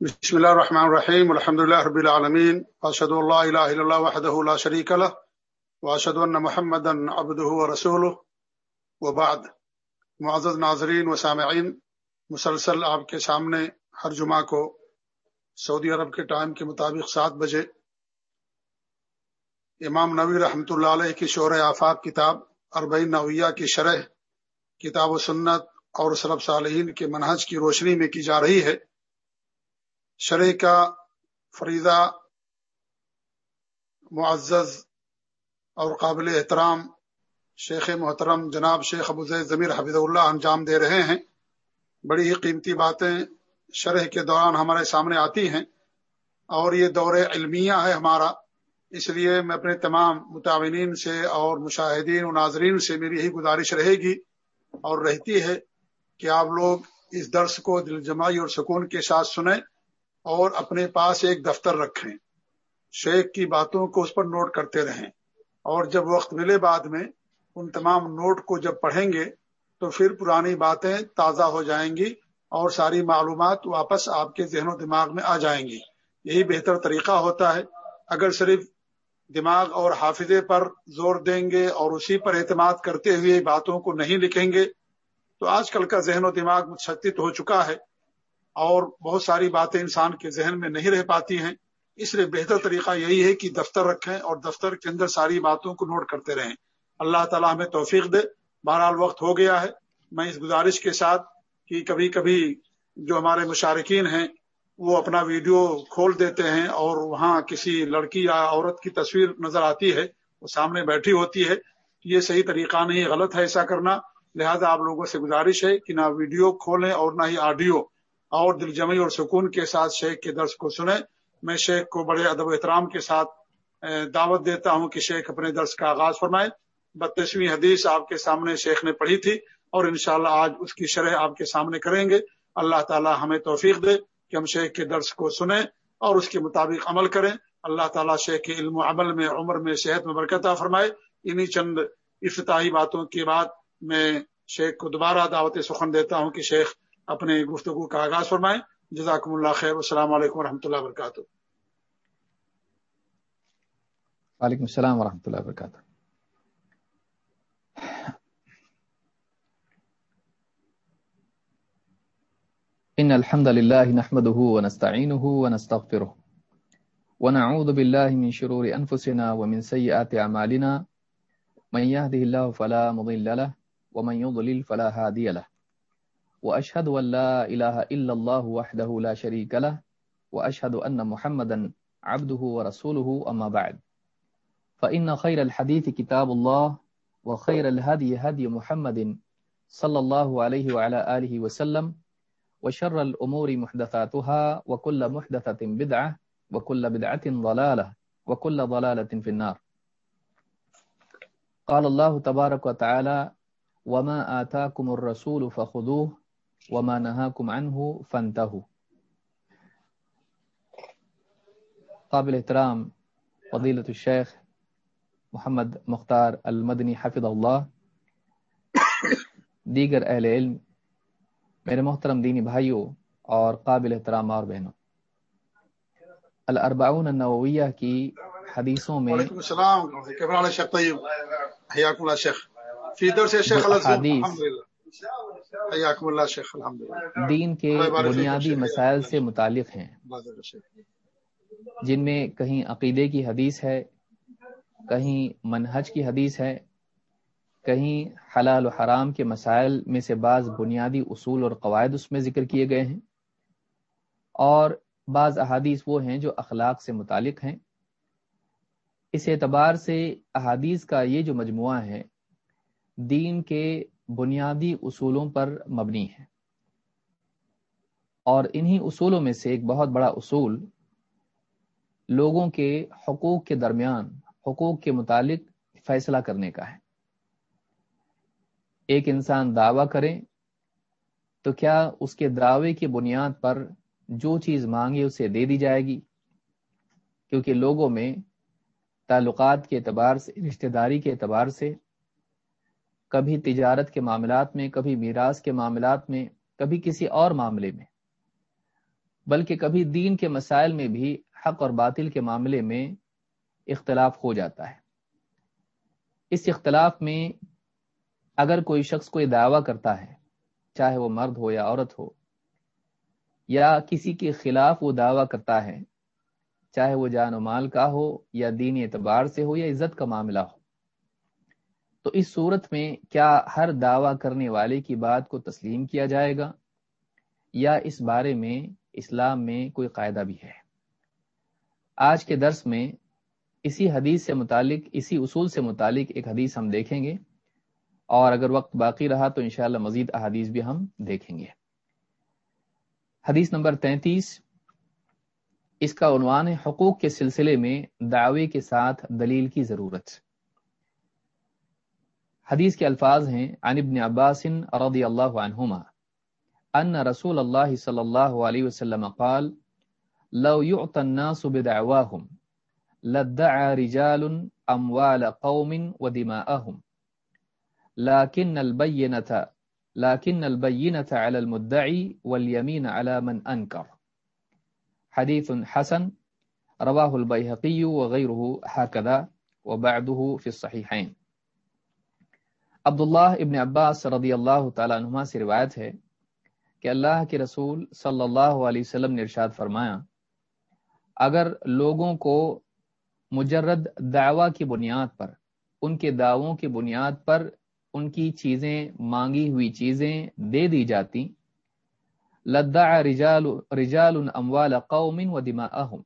بسم الله الرحمن الرحيم، والحمد لله رب العالمين واشهد ان لا اله الا الله وحده لا شريك له واشهد ان محمدا عبده ورسوله. وبعد، معزز ناظرین و سامعین، مسلسل آپ کے سامنے ہر جمعہ کو سعودی عرب کے ٹائم کے مطابق سات بجے امام نوی رحمۃ اللہ علیہ کی شعر آفاق کتاب اربعین نویہ کی شرح کتاب و سنت اور سرب صالحین کے منہج کی روشنی میں کی جا رہی ہے۔ شرح کا فریضہ معزز اور قابل احترام شیخ محترم جناب شیخ ابو زید ضمیر حفظ اللہ انجام دے رہے ہیں۔ بڑی ہی قیمتی باتیں شرح کے دوران ہمارے سامنے آتی ہیں اور یہ دور علمیہ ہے ہمارا۔ اس لیے میں اپنے تمام متعینین سے اور مشاہدین و ناظرین سے میری یہی گزارش رہے گی اور رہتی ہے کہ آپ لوگ اس درس کو دل جمائی اور سکون کے ساتھ سنیں۔ اور اپنے پاس ایک دفتر رکھیں۔ شیخ کی باتوں کو اس پر نوٹ کرتے رہیں۔ اور جب وقت ملے بعد میں ان تمام نوٹ کو جب پڑھیں گے تو پھر پرانی باتیں تازہ ہو جائیں گی اور ساری معلومات واپس آپ کے ذہن و دماغ میں آ جائیں گی۔ یہی بہتر طریقہ ہوتا ہے۔ اگر صرف دماغ اور حافظے پر زور دیں گے اور اسی پر اعتماد کرتے ہوئے باتوں کو نہیں لکھیں گے تو آج کل کا ذہن و دماغ متشدد ہو چکا ہے۔ اور بہت ساری باتیں انسان کے ذہن میں نہیں رہ پاتی ہیں۔ اس لیے بہتر طریقہ یہی ہے کہ دفتر رکھیں اور دفتر کے اندر ساری باتوں کو نوٹ کرتے رہیں۔ اللہ تعالیٰ ہمیں توفیق دے۔ بہرحال وقت ہو گیا ہے۔ میں اس گزارش کے ساتھ کہ کبھی کبھی جو ہمارے مشارقین ہیں، وہ اپنا ویڈیو کھول دیتے ہیں اور وہاں کسی لڑکی یا عورت کی تصویر نظر آتی ہے، وہ سامنے بیٹھی ہوتی ہے۔ یہ صحیح طریقہ نہیں، غلط ہے ایسا کرنا۔ لہذا آپ لوگوں سے گزارش ہے کہ نہ ویڈیو کھولیں اور نہ ہی آڈیو۔ اور دل جمعی اور سکون کے ساتھ شیخ کے درس کو سنیں۔ میں شیخ کو بڑے ادب و احترام کے ساتھ دعوت دیتا ہوں کہ شیخ اپنے درس کا آغاز فرمائے۔ بتیسویں حدیث آپ کے سامنے شیخ نے پڑھی تھی اور انشاءاللہ آج اس کی شرح آپ کے سامنے کریں گے۔ اللہ تعالی ہمیں توفیق دے کہ ہم شیخ کے درس کو سنیں اور اس کے مطابق عمل کریں۔ اللہ تعالیٰ شیخ کے علم و عمل میں، عمر میں صحت میں برکت فرمائے۔ انہی چند افتتاحی باتوں کے بعد میں شیخ کو دوبارہ دعوت سخن دیتا ہوں کہ شیخ اپنے گفتگو کا آغاز فرمائیں۔ جزاکم اللہ خیر، السلام علیکم ورحمۃ اللہ وبرکاتہ۔ وعلیکم السلام ورحمۃ اللہ وبرکاتہ۔ ان الحمد لله نحمده ونستعينه ونستغفره ونعوذ بالله من شرور انفسنا ومن سيئات اعمالنا۔ من يهده الله فلا مضل له، ومن يضلل فلا هادي له۔ وأشهد أن لا إله إلا الله وحده لا شريك له وأشهد أن محمدا عبده ورسوله أما بعد. فإن خير الحديث كتاب الله وخير الهدي هدي محمد صلى الله عليه وعلى آله وسلم وشر الأمور محدثاتها وكل محدثة بدعة وكل بدعة ضلالة وكل ضلالة في النار. قال الله تبارك وتعالى وما آتاكم الرسول فخذوه وما نهاكم عنه فانتهوا۔ قابل احترام فضیلت الشیخ محمد مختار المدنی حفظ اللہ دیگر اہل علم میرے محترم دینی بھائیوں اور قابل احترام اور بہنوں۔ الاربعون النوویہ کی حدیثوں میں السلام حدیث دین کے بنیادی مسائل سے متعلق ہیں۔ جن میں کہیں عقیدے کی حدیث ہے کہیں منہج کی حدیث ہے کہیں حلال و حرام کے مسائل میں سے بعض بنیادی اصول اور قواعد اس میں ذکر کیے گئے ہیں۔ اور بعض احادیث وہ ہیں جو اخلاق سے متعلق ہیں۔ اس اعتبار سے احادیث کا یہ جو مجموعہ ہے دین کے بنیادی اصولوں پر مبنی ہے۔ اور انہی اصولوں میں سے ایک بہت بڑا اصول لوگوں کے حقوق کے درمیان، حقوق کے متعلق فیصلہ کرنے کا ہے۔ ایک انسان دعویٰ کرے تو کیا اس کے دعوے کی بنیاد پر جو چیز مانگے اسے دے دی جائے گی؟ کیونکہ لوگوں میں تعلقات کے اعتبار سے، رشتہ داری کے اعتبار سے کبھی تجارت کے معاملات میں، کبھی میراث کے معاملات میں، کبھی کسی اور معاملے میں۔ بلکہ کبھی دین کے مسائل میں بھی حق اور باطل کے معاملے میں اختلاف ہو جاتا ہے۔ اس اختلاف میں اگر کوئی شخص کوئی دعویٰ کرتا ہے، چاہے وہ مرد ہو یا عورت ہو، یا کسی کے خلاف وہ دعویٰ کرتا ہے، چاہے وہ جان و مال کا ہو یا دینی اعتبار سے ہو یا عزت کا معاملہ ہو تو اس صورت میں کیا ہر دعویٰ کرنے والے کی بات کو تسلیم کیا جائے گا؟ یا اس بارے میں اسلام میں کوئی قاعدہ بھی ہے؟ آج کے درس میں اسی حدیث سے متعلق، اسی اصول سے متعلق ایک حدیث ہم دیکھیں گے، اور اگر وقت باقی رہا تو انشاءاللہ مزید احادیث بھی ہم دیکھیں گے۔ حدیث نمبر تینتیس، اس کا عنوان ہے حقوق کے سلسلے میں دعوے کے ساتھ دلیل کی ضرورت۔ حدیث کے الفاظ ہیں، عن ابن عباس رضی اللہ عنہما، ان رسول اللہ صلی اللہ علیہ وسلم قال، لو يعطى الناس بدعواهم لدعى رجال اموال قوم ودماءهم لكن البينة لكن البينة على المدعي واليمين على من انكر حديث حسن رواه البيهقي وغيره هكذا وبعده في الصحيحين عبداللہ ابن عباس رضی اللہ تعالیٰ عنہ سے روایت ہے کہ اللہ کے رسول صلی اللہ علیہ وسلم نے ارشاد فرمایا، اگر لوگوں کو مجرد دعوی کی بنیاد پر، ان کے دعووں کی بنیاد پر ان کی چیزیں مانگی ہوئی چیزیں دے دی جاتی لدا رجال رجال اموال قوم و دماءهم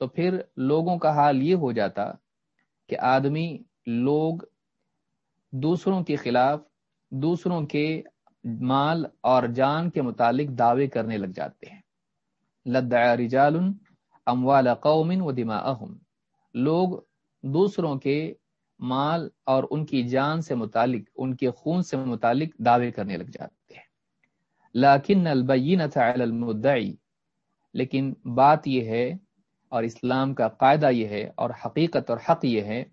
تو پھر لوگوں کا حال یہ ہو جاتا کہ آدمی لوگ دوسروں کے خلاف، دوسروں کے مال اور جان کے متعلق دعوے کرنے لگ جاتے ہیں۔ لدا رجال اموال قوم و دماءهم لوگ دوسروں کے مال اور ان کی جان سے متعلق، ان کے خون سے متعلق دعوے کرنے لگ جاتے ہیں۔ لاکن البینۃ علی المدعی۔ لیکن بات یہ ہے اور اسلام کا قاعدہ یہ ہے اور حقیقت اور حق یہ ہے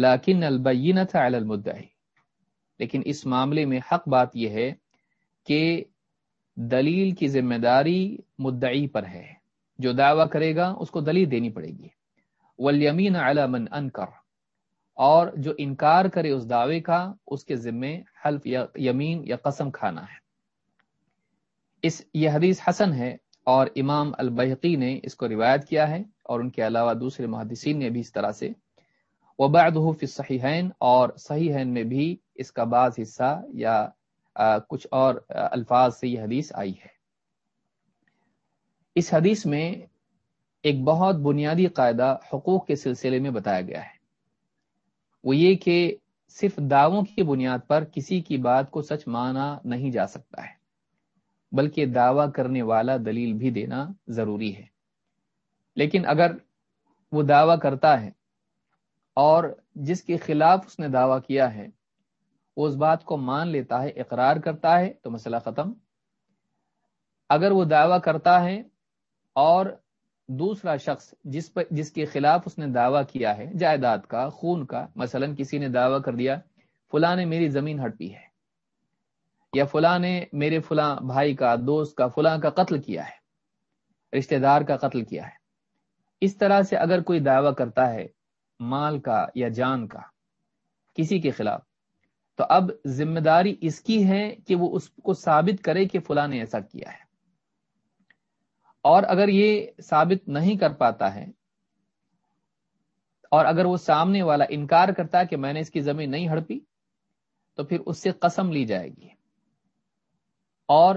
لاکن البینۃ علی المدعی۔ لیکن اس معاملے میں حق بات یہ ہے کہ دلیل کی ذمہ داری مدعی پر ہے۔ جو دعویٰ کرے گا، اس کو دلیل دینی پڑے گی۔ والیمین علی من انکر اور جو انکار کرے اس دعوے کا، اس کے ذمے حلف یا یمین یا قسم کھانا ہے۔ اس، یہ حدیث حسن ہے اور امام البحقی نے اس کو روایت کیا ہے اور ان کے علاوہ دوسرے محدثین نے بھی اس طرح سے وبعدہ فی الصحیحین اور صحیحین میں بھی اس کا بعض حصہ یا کچھ اور الفاظ سے یہ حدیث آئی ہے۔ اس حدیث میں ایک بہت بنیادی قاعدہ حقوق کے سلسلے میں بتایا گیا ہے۔ وہ یہ کہ صرف دعووں کی بنیاد پر کسی کی بات کو سچ مانا نہیں جا سکتا ہے، بلکہ دعویٰ کرنے والا دلیل بھی دینا ضروری ہے۔ لیکن اگر وہ دعویٰ کرتا ہے اور جس کے خلاف اس نے دعویٰ کیا ہے، وہ اس بات کو مان لیتا ہے، اقرار کرتا ہے، تو مسئلہ ختم۔ اگر وہ دعویٰ کرتا ہے اور دوسرا شخص جس پر، جس کے خلاف اس نے دعویٰ کیا ہے، جائیداد کا، خون کا، مثلا کسی نے دعویٰ کر دیا، فلاں نے میری زمین ہڑپی ہے، یا فلاں نے میرے فلاں بھائی کا، دوست کا، فلاں کا قتل کیا ہے، رشتہ دار کا قتل کیا ہے۔ اس طرح سے اگر کوئی دعویٰ کرتا ہے مال کا یا جان کا، کسی کے خلاف۔ تو اب ذمہ داری اس کی ہے کہ وہ اس کو ثابت کرے کہ فلاں نے ایسا کیا ہے۔ اور اگر یہ ثابت نہیں کر پاتا ہے، اور اگر وہ سامنے والا انکار کرتا ہے کہ میں نے اس کی زمین نہیں ہڑپی، تو پھر اس سے قسم لی جائے گی۔ اور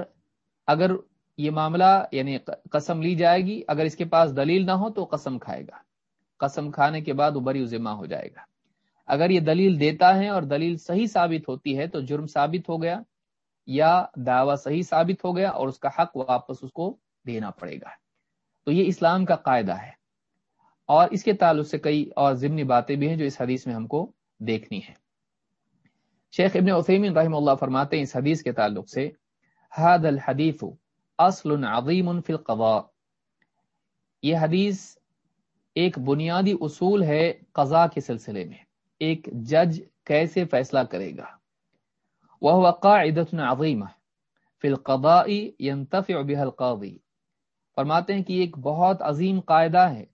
اگر یہ معاملہ یعنی قسم لی جائے گی، اگر اس کے پاس دلیل نہ ہو تو قسم کھائے گا۔ قسم کھانے کے بعد وہ بری ذمہ ہو جائے گا۔ اگر یہ دلیل دیتا ہے اور دلیل صحیح ثابت ہوتی ہے تو جرم ثابت ہو گیا یا دعویٰ صحیح ثابت ہو گیا اور اس کا حق واپس اس کو دینا پڑے گا۔ تو یہ اسلام کا قاعدہ ہے۔ اور اس کے تعلق سے کئی اور ضمنی باتیں بھی ہیں جو اس حدیث میں ہم کو دیکھنی ہے شیخ ابن عثیمین رحم اللہ فرماتے ہیں اس حدیث کے تعلق سے حد الحدیث اصل عظیم فی القضاء یہ حدیث ایک بنیادی اصول ہے قضاء کے سلسلے میں۔ ایک جج کیسے فیصلہ کرے گا؟ وہ قاعدۃ عظیمہ۔ فی القضاء ينتفع بها القاضی۔ فرماتے ہیں کہ ایک بہت عظیم قاعدہ ہے،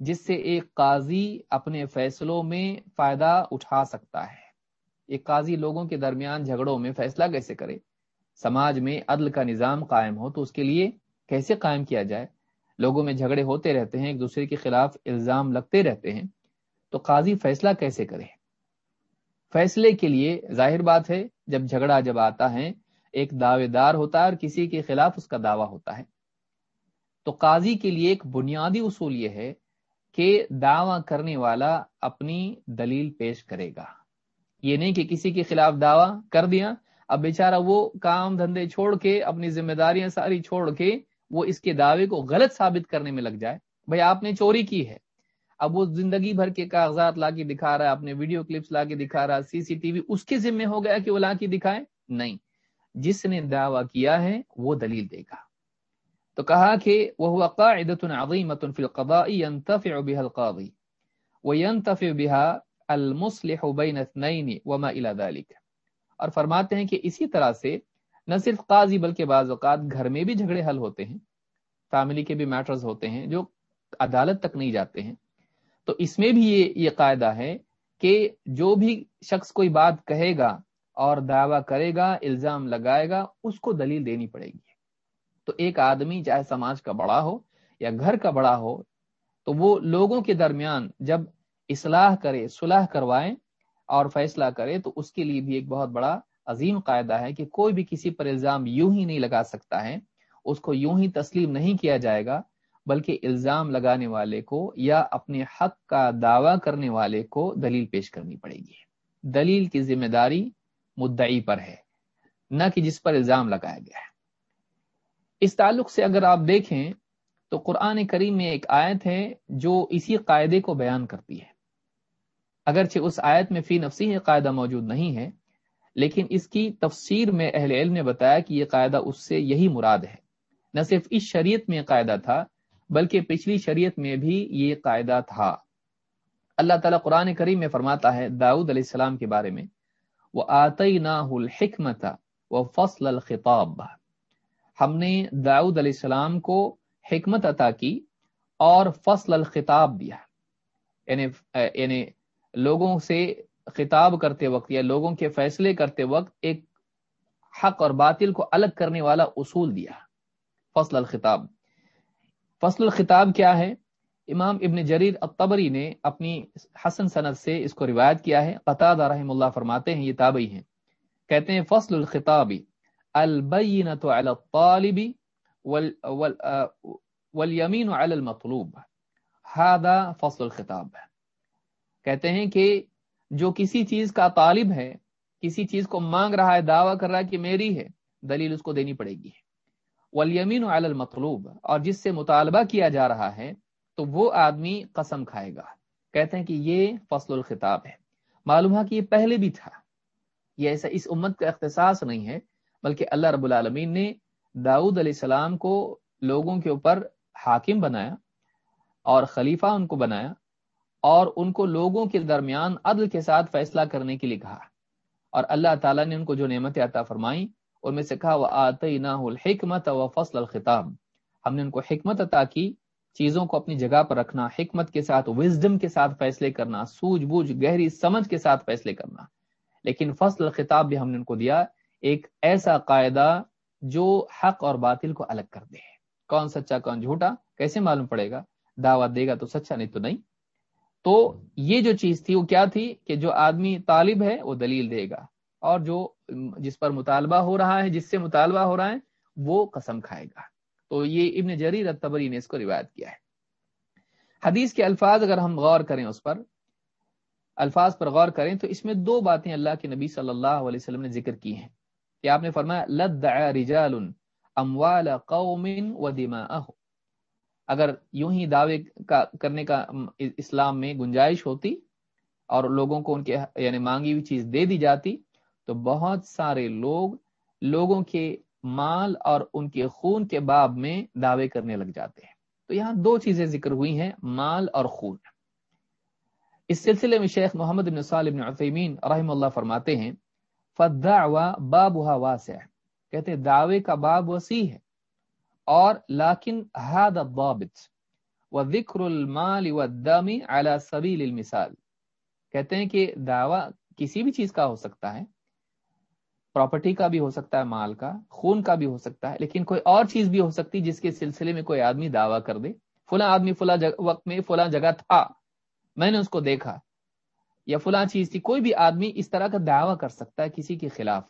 جس سے ایک قاضی اپنے فیصلوں میں فائدہ اٹھا سکتا ہے۔ ایک قاضی لوگوں کے درمیان جھگڑوں میں فیصلہ کیسے کرے؟ سماج میں عدل کا نظام قائم ہو تو اس کے لیے کیسے قائم کیا جائے؟ لوگوں میں جھگڑے ہوتے رہتے ہیں، ایک دوسرے کے خلاف الزام لگتے رہتے ہیں۔ تو قاضی فیصلہ کیسے کرے؟ فیصلے کے لیے ظاہر بات ہے، جب جھگڑا جب آتا ہے، ایک دعوے دار ہوتا ہے اور کسی کے خلاف اس کا دعویٰ ہوتا ہے۔ تو قاضی کے لیے ایک بنیادی اصول یہ ہے کہ دعویٰ کرنے والا اپنی دلیل پیش کرے گا۔ یہ نہیں کہ کسی کے خلاف دعویٰ کر دیا، اب بیچارہ وہ کام دھندے چھوڑ کے، اپنی ذمہ داریاں ساری چھوڑ کے وہ اس کے دعوے کو غلط ثابت کرنے میں لگ جائے۔ بھائی، آپ نے چوری کی ہے۔ اب وہ زندگی بھر کے کاغذات لا کے دکھا رہا ہے اپنے ویڈیو کلپس لا کے دکھا رہا سی سی ٹی وی اس کے ذمے ہو گیا کہ وہ لا کے دکھائے؟ نہیں۔ جس نے دعویٰ کیا ہے، وہ دلیل دے گا۔ تو کہا کہ وہ قاعدۃ عظیمۃ فی القضاء ينتفع بها القاضی وينتفع بها المصلح بین اثنین وما الى ذلك اور فرماتے ہیں کہ اسی طرح سے نہ صرف قاضی بلکہ بعض اوقات گھر میں بھی جھگڑے حل ہوتے ہیں، فیملی کے بھی میٹرز ہوتے ہیں جو عدالت تک نہیں جاتے ہیں۔ تو اس میں بھی یہ یہ قاعدہ ہے کہ جو بھی شخص کوئی بات کہے گا اور دعویٰ کرے گا، الزام لگائے گا، اس کو دلیل دینی پڑے گی۔ تو ایک آدمی چاہے سماج کا بڑا ہو یا گھر کا بڑا ہو، تو وہ لوگوں کے درمیان جب اصلاح کرے صلاح کروائے اور فیصلہ کرے، تو اس کے لیے بھی ایک بہت بڑا عظیم قاعدہ ہے کہ کوئی بھی کسی پر الزام یوں ہی نہیں لگا سکتا ہے، اس کو یوں ہی تسلیم نہیں کیا جائے گا، بلکہ الزام لگانے والے کو یا اپنے حق کا دعویٰ کرنے والے کو دلیل پیش کرنی پڑے گی۔ دلیل کی ذمہ داری مدعی پر ہے، نہ کہ جس پر الزام لگایا گیا ہے۔ اس تعلق سے اگر آپ دیکھیں تو قرآن کریم میں ایک آیت ہے جو اسی قاعدے کو بیان کرتی ہے۔ اگرچہ اس آیت میں فی نفسی قاعدہ موجود نہیں ہے لیکن اس کی تفسیر میں اہل علم نے بتایا کہ یہ قاعدہ اس سے یہی مراد ہے۔ نہ صرف اس شریعت میں قاعدہ تھا، بلکہ پچھلی شریعت میں بھی یہ قاعدہ تھا۔ اللہ تعالیٰ قرآن کریم میں فرماتا ہے داؤد علیہ السلام کے بارے میں وہ آتی الحکمت و فصل الخطاب۔ ہم نے داؤد علیہ السلام کو حکمت عطا کی اور فصل الخطاب دیا۔ یعنی یعنی لوگوں سے خطاب کرتے وقت یا لوگوں کے فیصلے کرتے وقت ایک حق اور باطل کو الگ کرنے والا اصول دیا فصل الخطاب۔ فصل الخطاب کیا ہے؟ امام ابن جریر الطبری نے اپنی حسن صنعت سے اس کو روایت کیا ہے۔ قطع رحم اللہ فرماتے ہیں، یہ تابعی ہیں۔ کہتے ہیں، فصل الخطابی البینۃ علی الطالب والیمین علی المطلوب۔ هذا فصل الخطاب۔ کہتے ہیں کہ جو کسی چیز کا طالب ہے، کسی چیز کو مانگ رہا ہے، دعویٰ کر رہا ہے کہ میری ہے، دلیل اس کو دینی پڑے گی۔ والیمین علی المطلوب، اور جس سے مطالبہ کیا جا رہا ہے، تو وہ آدمی قسم کھائے گا۔ کہتے ہیں کہ یہ فصل الخطاب ہے۔ معلوم ہے کہ یہ پہلے بھی تھا۔ یہ ایسا اس امت کا اختصاص نہیں ہے، بلکہ اللہ رب العالمین نے داؤد علیہ السلام کو لوگوں کے اوپر حاکم بنایا اور خلیفہ ان کو بنایا۔ اور ان کو لوگوں کے درمیان عدل کے ساتھ فیصلہ کرنے کے لیے کہا۔ اور اللہ تعالیٰ نے ان کو جو نعمت عطا فرمائی ان میں سے کہا وہ آتے نہ حکمت و فصل الخطاب ہم نے ان کو حکمت عطا کی، چیزوں کو اپنی جگہ پر رکھنا، حکمت کے ساتھ وزڈم کے ساتھ فیصلے کرنا سوجھ بوجھ، گہری سمجھ کے ساتھ فیصلے کرنا۔ لیکن فصل الخطاب بھی ہم نے ان کو دیا، ایک ایسا قاعدہ جو حق اور باطل کو الگ کر دے۔ کون سچا، کون جھوٹا، کیسے معلوم پڑے گا؟ دعوت دے گا تو سچا، نہیں تو نہیں۔ تو یہ جو چیز تھی وہ کیا تھی کہ جو آدمی طالب ہے وہ دلیل دے گا اور جو جس پر مطالبہ ہو رہا ہے، جس سے مطالبہ ہو رہا ہے، وہ قسم کھائے گا۔ تو یہ ابن جریر التبری نے اس کو روایت کیا ہے۔ حدیث کے الفاظ اگر ہم غور کریں اس پر، الفاظ پر غور کریں تو اس میں دو باتیں اللہ کے نبی صلی اللہ علیہ وسلم نے ذکر کی ہیں۔ کہ آپ نے فرمایا لدعا رجال اموال قوم و دماءهم اگر یوں ہی دعوے کا کرنے کا اسلام میں گنجائش ہوتی اور لوگوں کو ان کے یعنی مانگی ہوئی چیز دے دی جاتی، تو بہت سارے لوگ لوگوں کے مال اور ان کے خون کے باب میں دعوے کرنے لگ جاتے ہیں۔ تو یہاں دو چیزیں ذکر ہوئی ہیں، مال اور خون۔ اس سلسلے میں شیخ محمد بن صالح بن عثیمین رحم اللہ فرماتے ہیں فدعوا بابها واسع کہتے ہیں، دعوے کا باب وسیع ہے۔ اور لاکن هذا الضابط وذکر المال والدم على سبیل المثال۔ کہتے ہیں کہ دعویٰ کسی بھی چیز کا ہو سکتا ہے پراپرٹی کا بھی ہو سکتا ہے، مال کا، خون کا بھی ہو سکتا ہے، لیکن کوئی اور چیز بھی ہو سکتی جس کے سلسلے میں کوئی آدمی دعویٰ کر دے۔ فلاں آدمی فلاں وقت میں فلاں جگہ تھا، میں نے اس کو دیکھا۔ یا فلاں چیز تھی، کوئی بھی آدمی اس طرح کا دعویٰ کر سکتا ہے کسی کے خلاف۔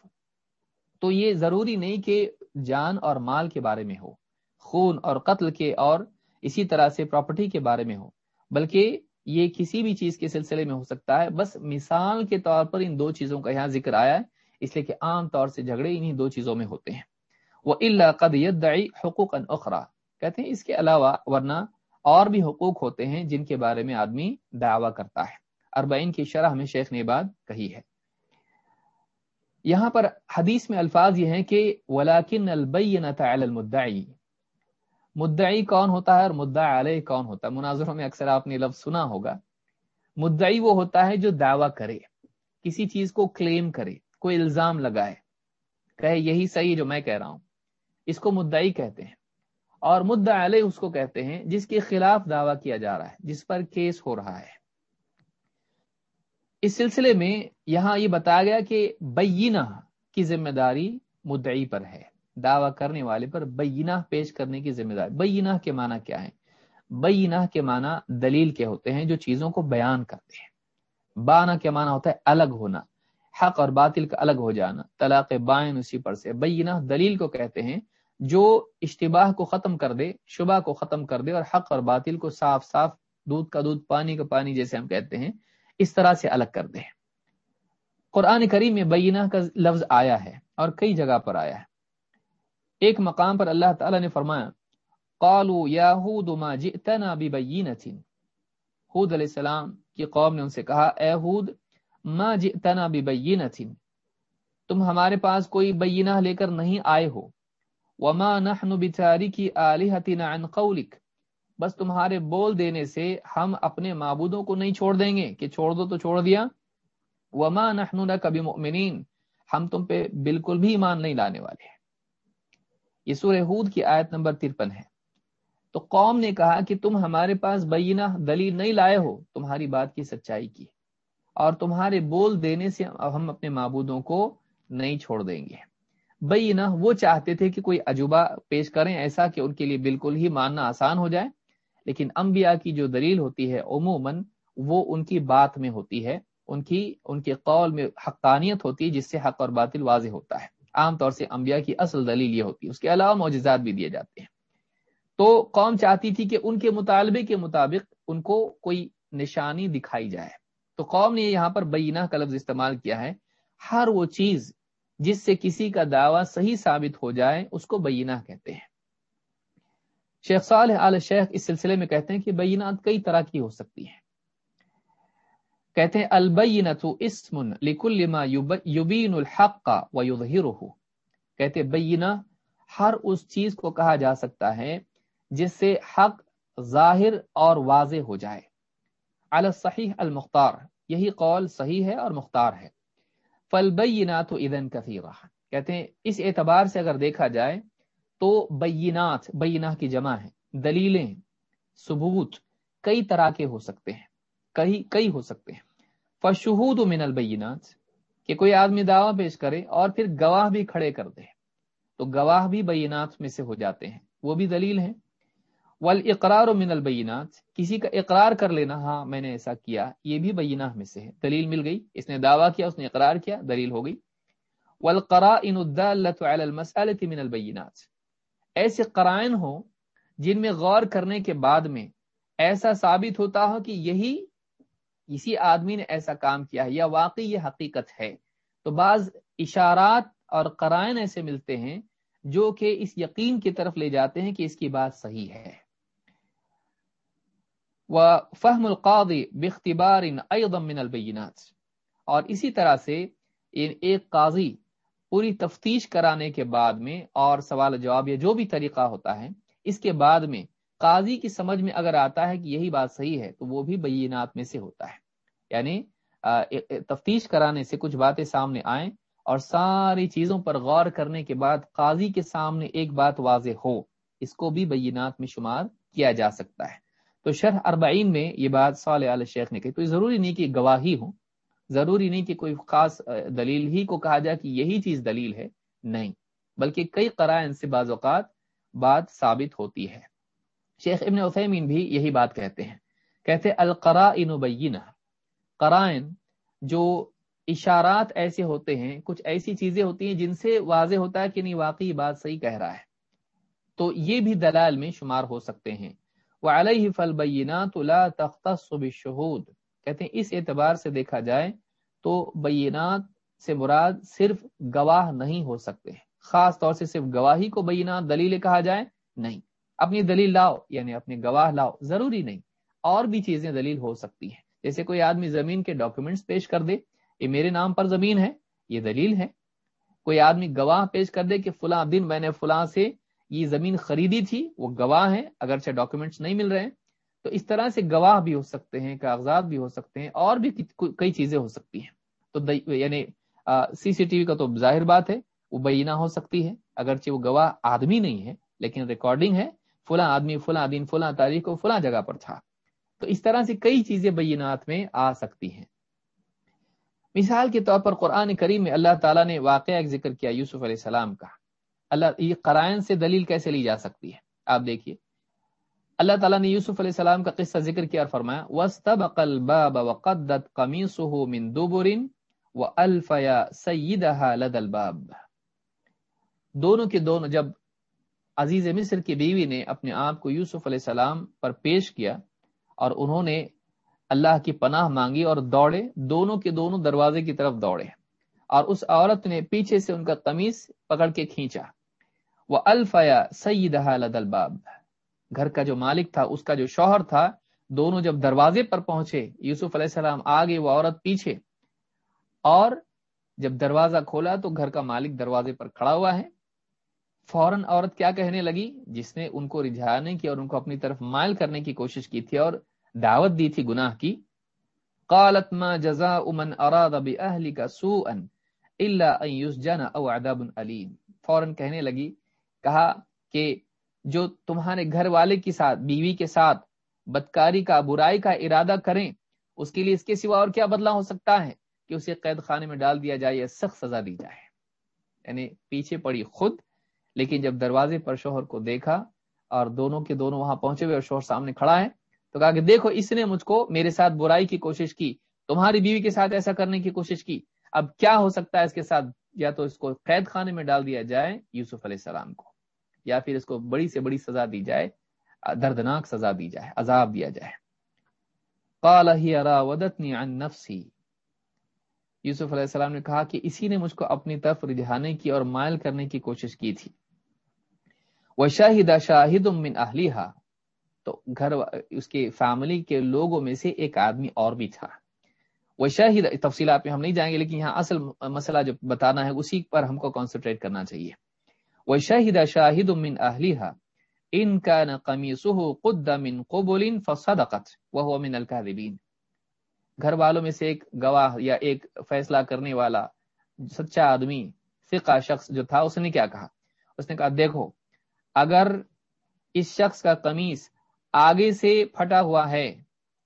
تو یہ ضروری نہیں کہ جان اور مال کے بارے میں ہو، خون اور قتل کے اور اسی طرح سے پراپرٹی کے بارے میں ہو۔ بلکہ یہ کسی بھی چیز کے سلسلے میں ہو سکتا ہے۔ بس مثال کے طور پر ان دو چیزوں کا یہاں ذکر آیا ہے، اس لیے کہ عام طور سے جھگڑے انہیں دو چیزوں میں ہوتے ہیں۔ وہ اللہ قد یدعی حقوق اخرا کہتے ہیں اس کے علاوہ ورنہ اور بھی حقوق ہوتے ہیں جن کے بارے میں آدمی دعویٰ کرتا ہے۔ اربعین کی شرح میں شیخ نے بات کہی ہے۔ یہاں پر حدیث میں الفاظ یہ ہیں کہ ولاکن البینۃ علی المدعی مدعی کون ہوتا ہے اور مدعا علیہ کون ہوتا ہے؟ مناظروں میں اکثر آپ نے لفظ سنا ہوگا۔ مدعی وہ ہوتا ہے جو دعویٰ کرے، کسی چیز کو کلیم کرے، کوئی الزام لگائے۔ کہے یہی صحیح جو میں کہہ رہا ہوں۔ اس کو مدعی کہتے ہیں۔ اور مدعا علیہ اس کو کہتے ہیں جس کے خلاف دعویٰ کیا جا رہا ہے، جس پر کیس ہو رہا ہے۔ اس سلسلے میں یہاں یہ بتایا گیا کہ بینہ کی ذمہ داری مدعی پر ہے، دعویٰ کرنے والے پر بینہ پیش کرنے کی ذمہ داری۔ بینہ کے معنی کیا ہے بینہ کے معنی دلیل کے ہوتے ہیں جو چیزوں کو بیان کرتے ہیں۔ بانا کے معنی ہوتا ہے الگ ہونا، حق اور باطل کا الگ ہو جانا، طلاق بائن اسی پر سے۔ بینہ دلیل کو کہتے ہیں جو اشتباہ کو ختم کر دے، شبہ کو ختم کر دے اور حق اور باطل کو صاف صاف دودھ کا دودھ، پانی کا پانی جیسے ہم کہتے ہیں۔ اس طرح سے الگ کر دے قرآن کریم میں بینہ کا لفظ آیا ہے اور کئی جگہ پر آیا ہے۔ ایک مقام پر اللہ تعالی نے فرمایا، قالوا یا ہود ما جئتنا ببینۃ۔ ہود علیہ السلام کی قوم نے ان سے کہا، اے ہود، ما جئتنا ببینۃ۔ تم ہمارے پاس کوئی بینہ لے کر نہیں آئے ہو۔ وما نحن بتارکی الہتنا عن قولک۔ بس تمہارے بول دینے سے ہم اپنے معبودوں کو نہیں چھوڑ دیں گے کہ چھوڑ دو تو چھوڑ دیا۔ وما نحن لک بمؤمنین ہم تم پہ بالکل بھی ایمان نہیں لانے والے ہیں۔ یہ سورہ ہود کی آیت نمبر ترپن ہے۔ تو قوم نے کہا کہ تم ہمارے پاس بینہ دلیل نہیں لائے ہو، تمہاری بات کی سچائی کی۔ اور تمہارے بول دینے سے ہم اپنے معبودوں کو نہیں چھوڑ دیں گے۔ بینہ وہ چاہتے تھے کہ کوئی عجوبہ پیش کریں، ایسا کہ ان کے لیے بالکل ہی ماننا آسان ہو جائے۔ لیکن انبیاء کی جو دلیل ہوتی ہے عموماً وہ ان کی بات میں ہوتی ہے، ان کی، ان کے قول میں حقانیت ہوتی ہے جس سے حق اور باطل واضح ہوتا ہے۔ عام طور سے انبیاء کی اصل دلیل یہ ہوتی ہے، اس کے علاوہ معجزات بھی دیے جاتے ہیں۔ تو قوم چاہتی تھی کہ ان کے مطالبے کے مطابق ان کو کوئی نشانی دکھائی جائے۔ تو قوم نے یہاں پر بینہ کا لفظ استعمال کیا ہے۔ ہر وہ چیز جس سے کسی کا دعویٰ صحیح ثابت ہو جائے، اس کو بینہ کہتے ہیں۔ شیخ صالح علیہ شیخ اس سلسلے میں کہتے ہیں کہ بینات کئی طرح کی ہو سکتی ہیں۔ کہتے ہیں البینت اسم لکل ما یبین الحق ویظہرہ کہتے بینہ ہر اس چیز کو کہا جا سکتا ہے جس سے حق ظاہر اور واضح ہو جائے۔ علی الصحیح المختار۔ یہی قول صحیح ہے اور مختار ہے۔ فالبینات اذن کثیرہ۔ کہتے ہیں اس اعتبار سے اگر دیکھا جائے تو بینات، بینہ کی جمع ہے دلیلیں ثبوت کئی طرح کے ہو سکتے ہیں، کئی کئی ہو سکتے ہیں۔ فشہود من البینات، کہ کوئی آدمی دعویٰ پیش کرے اور پھر گواہ بھی کھڑے کر دے۔ تو گواہ بھی بینات میں سے ہو جاتے ہیں، وہ بھی دلیل ہیں۔ والاقرار من البینات، کسی کا اقرار کر لینا ہاں میں نے ایسا کیا، یہ بھی بینہ میں سے ہے۔ دلیل مل گئی، اس نے دعویٰ کیا، اس نے اقرار کیا، دلیل ہو گئی۔ والقرائن الدالة على المسألة من البینات ایسے قرائن ہوں جن میں غور کرنے کے بعد میں ایسا ثابت ہوتا ہو کہ یہی اسی آدمی نے ایسا کام کیا ہے، یا واقعی یہ حقیقت ہے۔ تو بعض اشارات اور قرائن ایسے ملتے ہیں جو کہ اس یقین کی طرف لے جاتے ہیں کہ اس کی بات صحیح ہے۔ وہ فہم القاضی بختبار من البینات۔ اور اسی طرح سے ایک قاضی پوری تفتیش کرانے کے بعد میں اور سوال جواب یا جو بھی طریقہ ہوتا ہے، اس کے بعد میں قاضی کی سمجھ میں اگر آتا ہے کہ یہی بات صحیح ہے، تو وہ بھی بینات میں سے ہوتا ہے۔ یعنی تفتیش کرانے سے کچھ باتیں سامنے آئیں اور ساری چیزوں پر غور کرنے کے بعد قاضی کے سامنے ایک بات واضح ہو، اس کو بھی بینات میں شمار کیا جا سکتا ہے۔ تو شرح اربعین میں یہ بات صالح علیہ شیخ نے کہی، تو یہ ضروری نہیں کہ گواہی ہو ضروری نہیں کہ کوئی خاص دلیل ہی کو کہا جائے کہ یہی چیز دلیل ہے، نہیں، بلکہ کئی قرائن سے بعض اوقات بات ثابت ہوتی ہے۔ شیخ ابن عثیمین بھی یہی بات کہتے ہیں۔ کہتے القرائن بینہ۔ قرائن جو اشارات ایسے ہوتے ہیں، کچھ ایسی چیزیں ہوتی ہیں جن سے واضح ہوتا ہے کہ نہیں، واقعی بات صحیح کہہ رہا ہے۔ تو یہ بھی دلال میں شمار ہو سکتے ہیں۔ وہ علیہ فل اللہ تخت شہود کہتے ہیں اس اعتبار سے دیکھا جائے تو بینات سے مراد صرف گواہ نہیں ہو سکتے خاص طور سے صرف گواہی کو بینات دلیل کہا جائے نہیں۔ اپنی دلیل لاؤ یعنی اپنے گواہ لاؤ، ضروری نہیں۔ اور بھی چیزیں دلیل ہو سکتی ہیں۔ جیسے کوئی آدمی زمین کے ڈاکیومنٹس پیش کر دے، یہ میرے نام پر زمین ہے، یہ دلیل ہے۔ کوئی آدمی گواہ پیش کر دے کہ فلاں دن میں نے فلاں سے یہ زمین خریدی تھی، وہ گواہ ہے اگرچہ ڈاکیومنٹس نہیں مل رہے ہیں۔ تو اس طرح سے گواہ بھی ہو سکتے ہیں، کاغذات بھی ہو سکتے ہیں، اور بھی کئی چیزیں ہو سکتی ہیں۔ تو یعنی سی سی ٹی وی کا تو ظاہر بات ہے، وہ بینہ ہو سکتی ہے۔ اگرچہ وہ گواہ آدمی نہیں ہے، لیکن ریکارڈنگ ہے، فلاں آدمی، فلاں دن، فلاں تاریخ کو فلاں جگہ پر تھا۔ تو اس طرح سے کئی چیزیں بینات میں آ سکتی ہیں۔ مثال کے طور پر قرآن کریم میں اللہ تعالیٰ نے واقعہ ایک ذکر کیا، یوسف علیہ السلام کا۔ اللہ، یہ قرائن سے دلیل کیسے لی جا سکتی ہے؟ آپ دیکھیے۔ اللہ تعالیٰ نے یوسف علیہ السلام کا قصہ ذکر کیا اور فرمایا الباب وقدت من دبر لد الباب۔ دونوں کے دونوں، جب عزیز مصر کی بیوی نے اپنے آپ کو یوسف علیہ السلام پر پیش کیا اور انہوں نے اللہ کی پناہ مانگی اور دوڑے، دونوں کے دونوں دروازے کی طرف دوڑے۔ اور اس عورت نے پیچھے سے ان کا قمیص پکڑ کے کھینچا۔ وہ الفیا سعید الباب۔ گھر کا جو مالک تھا، اس کا جو شوہر تھا، دونوں جب دروازے پر پہنچے، یوسف علیہ السلام آگے، وہ عورت پیچھے۔ اور جب دروازہ کھولا تو گھر کا مالک دروازے پر کھڑا ہوا ہے۔ فوراً عورت کیا کہنے لگی؟ جس نے ان کو رجھانے کی اور ان کو اپنی طرف مائل کرنے کی کوشش کی تھی اور دعوت دی تھی، گناہ کی۔ قالت ما جزاء من اراد باهلك سوءا الا ان يسجن او عذاب الیم فوراً کہنے لگی، کہا کہ جو تمہارے گھر والے کے ساتھ، بیوی کے ساتھ بدکاری کا، برائی کا ارادہ کریں، اس کے لیے اس کے سوا اور کیا بدلہ ہو سکتا ہے؟ کہ اسے قید خانے میں ڈال دیا جائے یا سخت سزا دی جائے۔ یعنی پیچھے پڑی خود، لیکن جب دروازے پر شوہر کو دیکھا اور دونوں کے دونوں وہاں پہنچے ہوئے اور شوہر سامنے کھڑا ہے، تو کہا کہ دیکھو، اس نے مجھ کو میرے ساتھ برائی کی کوشش کی، تمہاری بیوی کے ساتھ ایسا کرنے کی کوشش کی۔ اب کیا ہو سکتا ہے اس کے ساتھ؟ یا تو اس کو قید خانے میں ڈال دیا جائے یوسف علیہ السلام کو۔ یا پھر اس کو بڑی سے بڑی سزا دی جائے، دردناک سزا دی جائے، عذاب دیا جائے۔ قال ہی عن نفسی یوسف علیہ السلام نے کہا کہ اسی نے مجھ کو اپنی طرف رجحانے کی اور مائل کرنے کی کوشش کی تھی۔ وہ شاہد شاہد من اہلیہ تو گھر اس کے فیملی کے لوگوں میں سے ایک آدمی اور بھی تھا۔ وہ شاہد تفصیلات میں ہم نہیں جائیں گے، لیکن یہاں اصل مسئلہ جو بتانا ہے، اسی پر ہم کو کانسنٹریٹ کرنا چاہیے۔ وہ شاہد شاہد من اہلیہ ان کا نقمیسہ قد من قبل فصدقت، وهو من الكاذبین گھر والوں میں سے ایک گواہ یا ایک فیصلہ کرنے والا سچا آدمی فقہ شخص جو تھا، اس نے کیا کہا؟ اس نے کہا، دیکھو، اگر اس شخص کا قمیص آگے سے پھٹا ہوا ہے،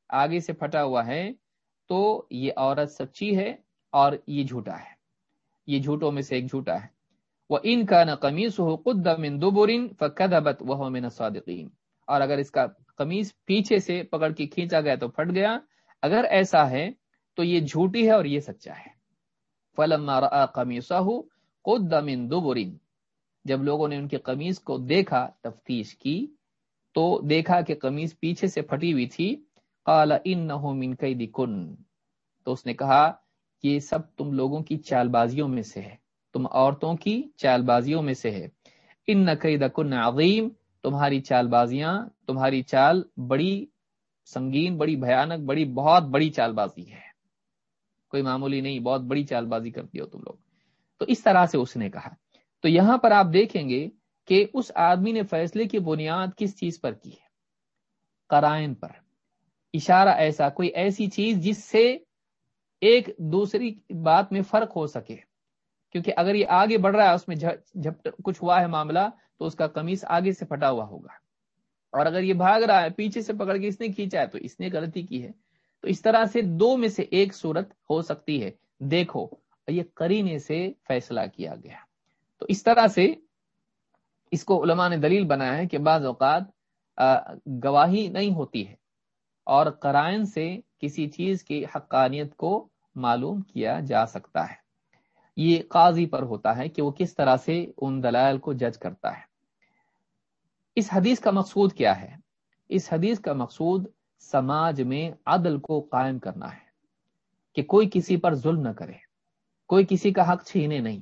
آگے سے پھٹا ہوا ہے، تو یہ عورت سچی ہے اور یہ جھوٹا ہے۔ یہ جھوٹوں میں سے ایک جھوٹا ہے۔ وہ ان کا نہ قمیص ہو قد من دوبرین فقدبت وہ من اور اگر اس کا قمیص پیچھے سے پکڑ کے کھینچا گیا تو پھٹ گیا۔ اگر ایسا ہے تو یہ جھوٹی ہے اور یہ سچا ہے۔ فلم قمیصہ قد من دوبرین جب لوگوں نے ان کی قمیص کو دیکھا، تفتیش کی، تو دیکھا کہ قمیض پیچھے سے پھٹی ہوئی تھی۔ قال انه من کن تو اس نے کہا، یہ سب تم لوگوں کی چال بازیوں میں سے ہے۔ تم عورتوں کی چال بازیوں میں سے ہے۔ ان قید کن عظیم تمہاری چال بازیاں تمہاری چال بڑی سنگین، بڑی بھیانک، بڑی بہت بڑی چال بازی ہے۔ کوئی معمولی نہیں، بہت بڑی چال بازی کرتی ہو تم لوگ۔ تو اس طرح سے اس نے کہا۔ تو یہاں پر آپ دیکھیں گے کہ اس آدمی نے فیصلے کی بنیاد کس چیز پر کی ہے۔ قرائن پر۔ اشارہ ایسا، کوئی ایسی چیز جس سے ایک دوسری بات میں فرق ہو سکے۔ کیونکہ اگر یہ آگے بڑھ رہا ہے، اس میں کچھ ہوا ہے معاملہ، تو اس کا قمیص آگے سے پھٹا ہوا ہوگا۔ اور اگر یہ بھاگ رہا ہے، پیچھے سے پکڑ کے اس نے کھینچا ہے، تو اس نے غلطی کی ہے۔ تو اس طرح سے دو میں سے ایک صورت ہو سکتی ہے۔ دیکھو، یہ کرینے سے فیصلہ کیا گیا۔ تو اس طرح سے اس کو علماء نے دلیل بنایا ہے کہ بعض اوقات گواہی نہیں ہوتی ہے۔ اور قرائن سے کسی چیز کی حقانیت کو معلوم کیا جا سکتا ہے۔ یہ قاضی پر ہوتا ہے کہ وہ کس طرح سے ان دلائل کو جج کرتا ہے۔ اس حدیث کا مقصود کیا ہے؟ اس حدیث کا مقصود سماج میں عدل کو قائم کرنا ہے کہ کوئی کسی پر ظلم نہ کرے، کوئی کسی کا حق چھینے نہیں،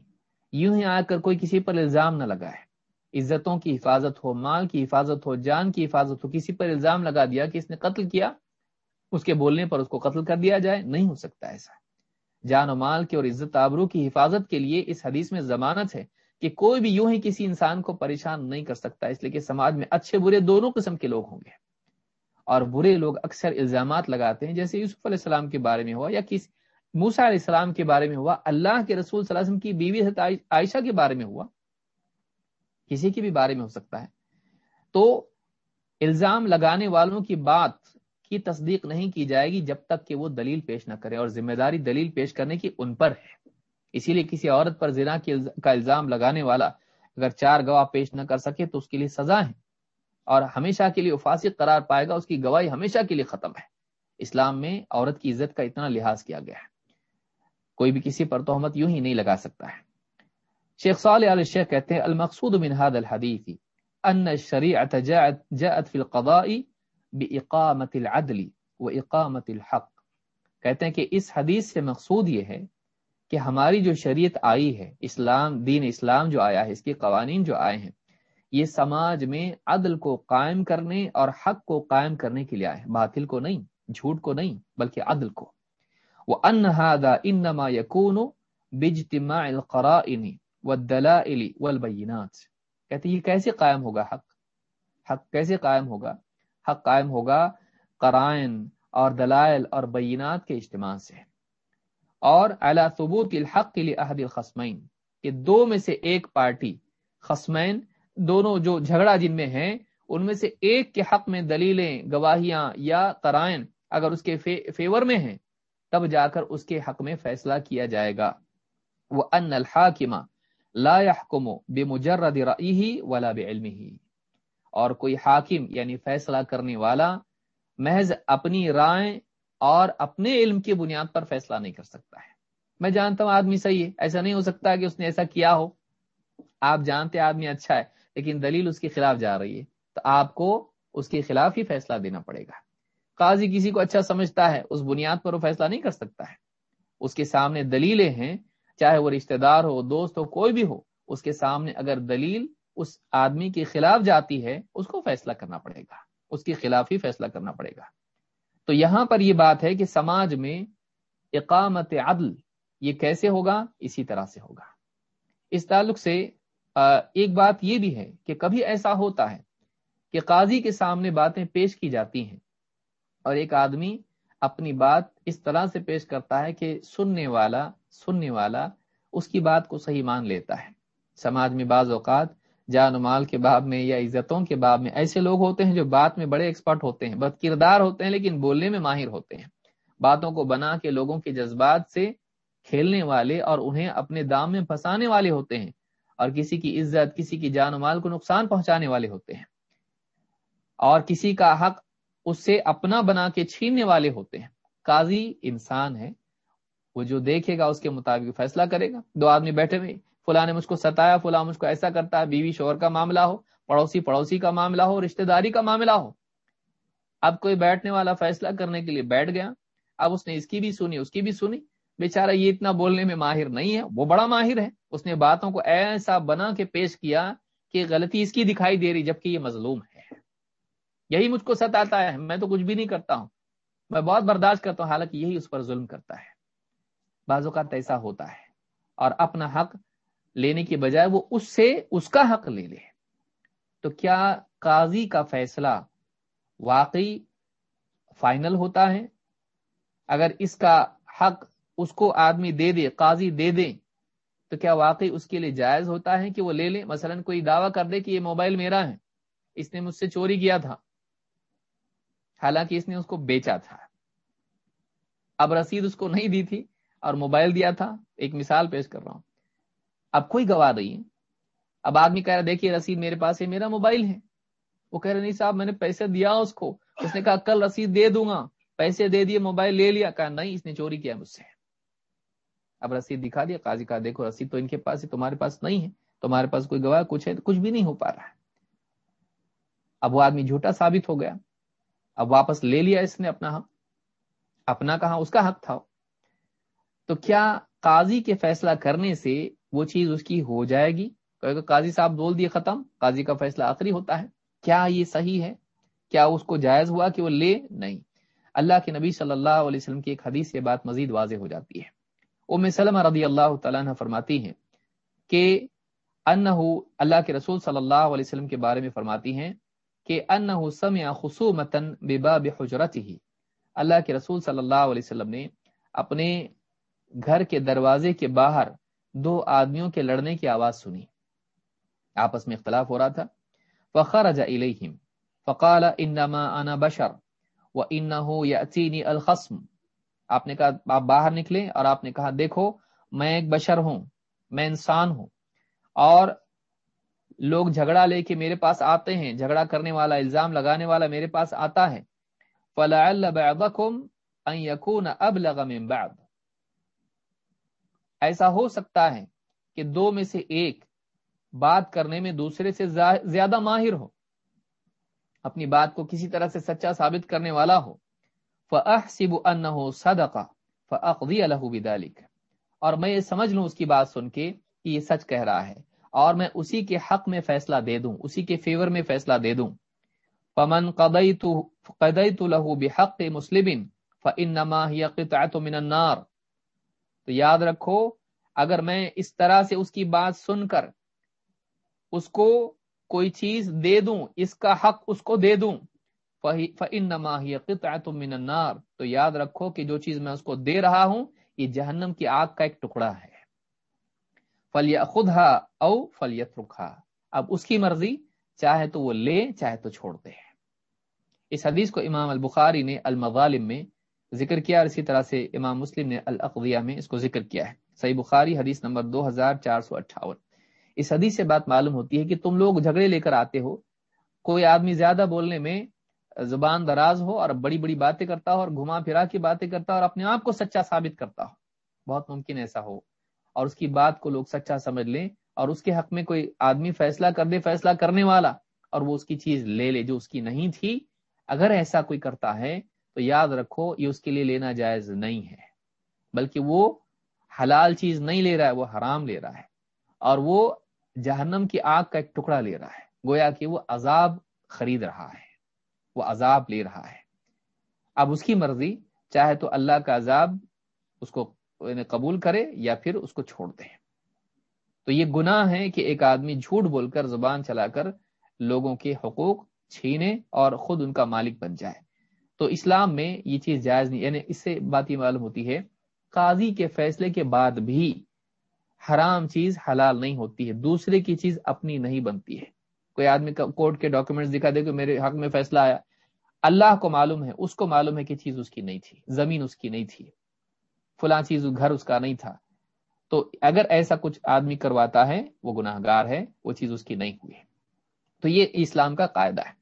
یوں ہی آ کر کوئی کسی پر الزام نہ لگائے۔ عزتوں کی حفاظت ہو، مال کی حفاظت ہو، جان کی حفاظت ہو، کسی پر الزام لگا دیا کہ اس نے قتل کیا، اس کے بولنے پر اس کو قتل کر دیا جائے، نہیں ہو سکتا ایسا۔ جان و مال کی اور عزت آبرو کی حفاظت کے لیے اس حدیث میں ضمانت ہے کہ کوئی بھی یوں ہی کسی انسان کو پریشان نہیں کر سکتا، اس لیے کہ سماج میں اچھے برے دونوں قسم کے لوگ ہوں گے۔ اور برے لوگ اکثر الزامات لگاتے ہیں، جیسے یوسف علیہ السلام کے بارے میں ہوا یا کسی موسا علیہ السلام کے بارے میں ہوا، اللہ کے رسول صلی اللہ علیہ وسلم کی بیوی حضرت عائشہ کے بارے میں ہوا۔ کسی کے بھی بارے میں ہو سکتا ہے۔ تو الزام لگانے والوں کی بات کی تصدیق نہیں کی جائے گی جب تک کہ وہ دلیل پیش نہ کرے اور ذمہ داری دلیل پیش کرنے کی ان پر ہے۔ اسی لیے کسی عورت پر زنا کا الزام لگانے والا اگر چار گواہ پیش نہ کر سکے تو اس کے لیے سزا ہے اور ہمیشہ کے لیے فاسق قرار پائے گا، اس کی گواہی ہمیشہ کے لیے ختم ہے۔ اسلام میں عورت کی عزت کا اتنا لحاظ کیا گیا ہے۔ کوئی بھی کسی پر تہمت یوں ہی نہیں لگا سکتا ہے۔ شیخ صالح علیہ شیخ کہتے ہیں، المقصود من هذا الحديث ان الشريعه جاءت جاءت في القضاء باقامه العدل واقامه الحق۔ کہتے ہیں کہ اس حدیث سے مقصود یہ ہے کہ ہماری جو شریعت آئی ہے، اسلام، دین اسلام جو آیا ہے، اس کے قوانین جو آئے ہیں، یہ سماج میں عدل کو قائم کرنے اور حق کو قائم کرنے کے لیے آئے ہیں۔ باطل کو نہیں، جھوٹ کو نہیں، بلکہ عدل کو۔ وہ ان هذا انما يكون باجتماع القرائن والدلائل والبینات کہتے یہ کیسے قائم ہوگا حق؟ حق کیسے قائم ہوگا؟ حق قائم ہوگا قرائن اور دلائل اور بینات کے اجتماع سے۔ اور اعلی ثبوت الحق کے لیے عہد الخصمین، کہ دو میں سے ایک پارٹی، خصمین دونوں جو جھگڑا جن میں ہیں، ان میں سے ایک کے حق میں دلیلیں، گواہیاں یا قرائن اگر اس کے فیور میں ہیں، تب جا کر اس کے حق میں فیصلہ کیا جائے گا۔ وہ ان الحاکمہ لا يحكم بمجرد رأيه ولا بعلمه۔ اور کوئی حاکم یعنی فیصلہ کرنے والا محض اپنی رائے اور اپنے علم کی بنیاد پر فیصلہ نہیں کر سکتا ہے۔ میں جانتا ہوں آدمی صحیح ہے، ایسا نہیں ہو سکتا کہ اس نے ایسا کیا ہو۔ آپ جانتے آدمی اچھا ہے، لیکن دلیل اس کے خلاف جا رہی ہے۔ تو آپ کو اس کے خلاف ہی فیصلہ دینا پڑے گا۔ قاضی کسی کو اچھا سمجھتا ہے، اس بنیاد پر وہ فیصلہ نہیں کر سکتا ہے۔ اس کے سامنے دلیلیں ہیں، چاہے وہ رشتہ دار ہو، دوست ہو، کوئی بھی ہو، اس کے سامنے اگر دلیل اس آدمی کے خلاف جاتی ہے، اس کو فیصلہ کرنا پڑے گا۔ اس کے خلاف ہی فیصلہ کرنا پڑے گا۔ تو یہاں پر یہ بات ہے کہ سماج میں اقامت عدل یہ کیسے ہوگا؟ اسی طرح سے ہوگا۔ اس تعلق سے ایک بات یہ بھی ہے کہ کبھی ایسا ہوتا ہے کہ قاضی کے سامنے باتیں پیش کی جاتی ہیں اور ایک آدمی اپنی بات اس طرح سے پیش کرتا ہے کہ سننے والا سننے والا اس کی بات کو صحیح مان لیتا ہے۔ سماج میں بعض اوقات جان و مال کے باب میں یا عزتوں کے باب میں، ایسے لوگ ہوتے ہیں جو بات میں بڑے ایکسپرٹ ہوتے ہیں، بد کردار ہوتے ہیں لیکن بولنے میں ماہر ہوتے ہیں۔ باتوں کو بنا کے لوگوں کے جذبات سے کھیلنے والے اور انہیں اپنے دام میں پھنسانے والے ہوتے ہیں اور کسی کی عزت، کسی کی جان و مال کو نقصان پہنچانے والے ہوتے ہیں۔ اور کسی کا حق اس سے اپنا بنا کے چھیننے والے ہوتے ہیں۔ قاضی انسان ہے، وہ جو دیکھے گا اس کے مطابق فیصلہ کرے گا۔ دو آدمی بیٹھے ہوئے فلاں نے مجھ کو ستایا، فلاں مجھ کو ایسا کرتا ہے بیوی شوہر کا معاملہ ہو، پڑوسی پڑوسی کا معاملہ ہو، رشتہ داری کا معاملہ ہو۔ اب کوئی بیٹھنے والا فیصلہ کرنے کے لیے بیٹھ گیا۔ اب اس نے اس کی بھی سنی، اس کی بھی سنی۔ بیچارہ یہ اتنا بولنے میں ماہر نہیں ہے، وہ بڑا ماہر ہے۔ اس نے باتوں کو ایسا بنا کے پیش کیا کہ غلطی اس کی دکھائی دے رہی، جبکہ یہ مظلوم ہے۔ یہی مجھ کو ستاتا ہے، میں تو کچھ بھی نہیں کرتا ہوں۔ میں بہت برداشت کرتا ہوں، حالانکہ یہی اس پر ظلم کرتا ہے۔ بعض اوقات ایسا ہوتا ہے۔ اور اپنا حق لینے کی بجائے وہ اس سے اس کا حق لے لے۔ تو کیا قاضی کا فیصلہ واقعی فائنل ہوتا ہے؟ اگر اس کا حق اس کو آدمی دے دے، قاضی دے دے، تو کیا واقعی اس کے لیے جائز ہوتا ہے کہ وہ لے لے؟ مثلا کوئی دعویٰ کر دے کہ یہ موبائل میرا ہے، اس نے مجھ سے چوری کیا تھا۔ حالانکہ اس نے اس کو بیچا تھا۔ اب رسید اس کو نہیں دی تھی اور موبائل دیا تھا۔ ایک مثال پیش کر رہا ہوں۔ اب کوئی گواہ نہیں ہے۔ اب آدمی کہہ رہا دیکھیے رسید میرے پاس ہے، میرا موبائل ہے۔ وہ کہہ رہے نہیں صاحب، میں نے پیسے دیا اس کو۔ اس نے کہا، کل رسید دے دوں گا۔ پیسے دے دیے، موبائل لے لیا۔ کہا، نہیں، اس نے چوری کیا مجھ سے۔ اب رسید دکھا دیا۔ قاضی کہا، دیکھو، رسید تو ان کے پاس ہے، تمہارے پاس نہیں ہے۔ تمہارے پاس کوئی گواہ، کچھ ہے، کچھ بھی نہیں ہو پا رہا ہے۔ اب وہ آدمی جھوٹا ثابت ہو گیا۔ اب واپس لے لیا اس نے اپنا حق۔ اپنا کہا اس کا حق تھا۔ تو کیا قاضی کے فیصلہ کرنے سے وہ چیز اس کی ہو جائے گی۔ قاضی صاحب بول دیے ختم، قاضی کا فیصلہ آخری ہوتا ہے۔ کیا یہ صحیح ہے؟ کیا اس کو جائز ہوا کہ وہ لے؟ نہیں۔ اللہ کے نبی صلی اللہ علیہ وسلم کی ایک حدیث سے بات مزید واضح ہو جاتی ہے۔ ام سلمہ رضی اللہ تعالیٰ عنہ فرماتی ہیں کہ انہو اللہ کے رسول صلی اللہ علیہ وسلم کے بارے میں فرماتی ہیں کہ انہو سمع خصومتن بباب حجرته اللہ کے رسول صلی اللہ علیہ وسلم نے اپنے گھر کے دروازے کے باہر دو آدمیوں کے لڑنے کی آواز سنی۔ آپس میں اختلاف ہو رہا تھا۔ فخرج الیہم، فقال انما انا بشر وانه یاتینی الخصم۔ آپ نے کہا، آپ باہر نکلے اور آپ نے کہا، دیکھو، میں ایک بشر ہوں، میں انسان ہوں۔ اور لوگ جھگڑا لے کے میرے پاس آتے ہیں، جھگڑا کرنے والا، الزام لگانے والا میرے پاس آتا ہے۔ فلعل بعضكم ان يكون ابلغ من بعض۔ ایسا ہو سکتا ہے کہ دو میں سے ایک بات کرنے میں دوسرے سے زیادہ ماہر ہو، اپنی بات کو کسی طرح سے سچا ثابت کرنے والا ہو۔ فاحسب انه صدق فاقضي له بذلك۔ اور میں یہ سمجھ لوں اس کی بات سن کے کہ یہ سچ کہہ رہا ہے، اور میں اسی کے حق میں فیصلہ دے دوں، اسی کے فیور میں فیصلہ دے دوں۔ فمن قضيت قضيت له بحق مسلم فانما هي قطعه من النار۔ تو یاد رکھو، اگر میں اس طرح سے اس کی بات سن کر اس کو کوئی چیز دے دوں، اس کا حق اس کو دے دوں فانما هي قطعه من النار۔ تو یاد رکھو کہ جو چیز میں اس کو دے رہا ہوں، یہ جہنم کی آگ کا ایک ٹکڑا ہے۔ فلیاخذها او فلیترکها اب اس کی مرضی، چاہے تو وہ لے، چاہے تو چھوڑ دے۔ اس حدیث کو امام البخاری نے المظالم میں ذکر کیا اور اسی طرح سے امام مسلم نے الاقضیہ میں اس کو ذکر کیا ہے۔ صحیح بخاری حدیث نمبر دو ہزار چار سو اٹھاون۔ اس حدیث سے بات معلوم ہوتی ہے کہ تم لوگ جھگڑے لے کر آتے ہو، کوئی آدمی زیادہ بولنے میں زبان دراز ہو اور بڑی بڑی باتیں کرتا ہو اور گھما پھرا کی باتیں کرتا ہو اور اپنے آپ کو سچا ثابت کرتا ہو، بہت ممکن ایسا ہو۔ اور اس کی بات کو لوگ سچا سمجھ لیں اور اس کے حق میں کوئی آدمی فیصلہ کر دے، فیصلہ کرنے والا اور وہ اس کی چیز لے لے جو اس کی نہیں تھی۔ اگر ایسا کوئی کرتا ہے تو یاد رکھو، یہ اس کے لیے لینا جائز نہیں ہے۔ بلکہ وہ حلال چیز نہیں لے رہا ہے، وہ حرام لے رہا ہے۔ اور وہ جہنم کی آگ کا ایک ٹکڑا لے رہا ہے۔ گویا کہ وہ عذاب خرید رہا ہے، وہ عذاب لے رہا ہے۔ اب اس کی مرضی، چاہے تو اللہ کا عذاب اس کو یعنی قبول کرے یا پھر اس کو چھوڑ دے۔ تو یہ گناہ ہے کہ ایک آدمی جھوٹ بول کر زبان چلا کر لوگوں کے حقوق چھینے اور خود ان کا مالک بن جائے۔ تو اسلام میں یہ چیز جائز نہیں یعنی اس سے بات یہ معلوم ہوتی ہے، قاضی کے فیصلے کے بعد بھی حرام چیز حلال نہیں ہوتی ہے، دوسرے کی چیز اپنی نہیں بنتی ہے۔ کوئی آدمی کورٹ کے ڈاکومنٹس دکھا دے کہ میرے حق میں فیصلہ آیا، اللہ کو معلوم ہے، اس کو معلوم ہے کہ چیز اس کی نہیں تھی، زمین اس کی نہیں تھی، فلاں چیز گھر اس کا نہیں تھا۔ تو اگر ایسا کچھ آدمی کرواتا ہے، وہ گناہ گار ہے، وہ چیز اس کی نہیں ہوئی تو یہ اسلام کا قاعدہ ہے۔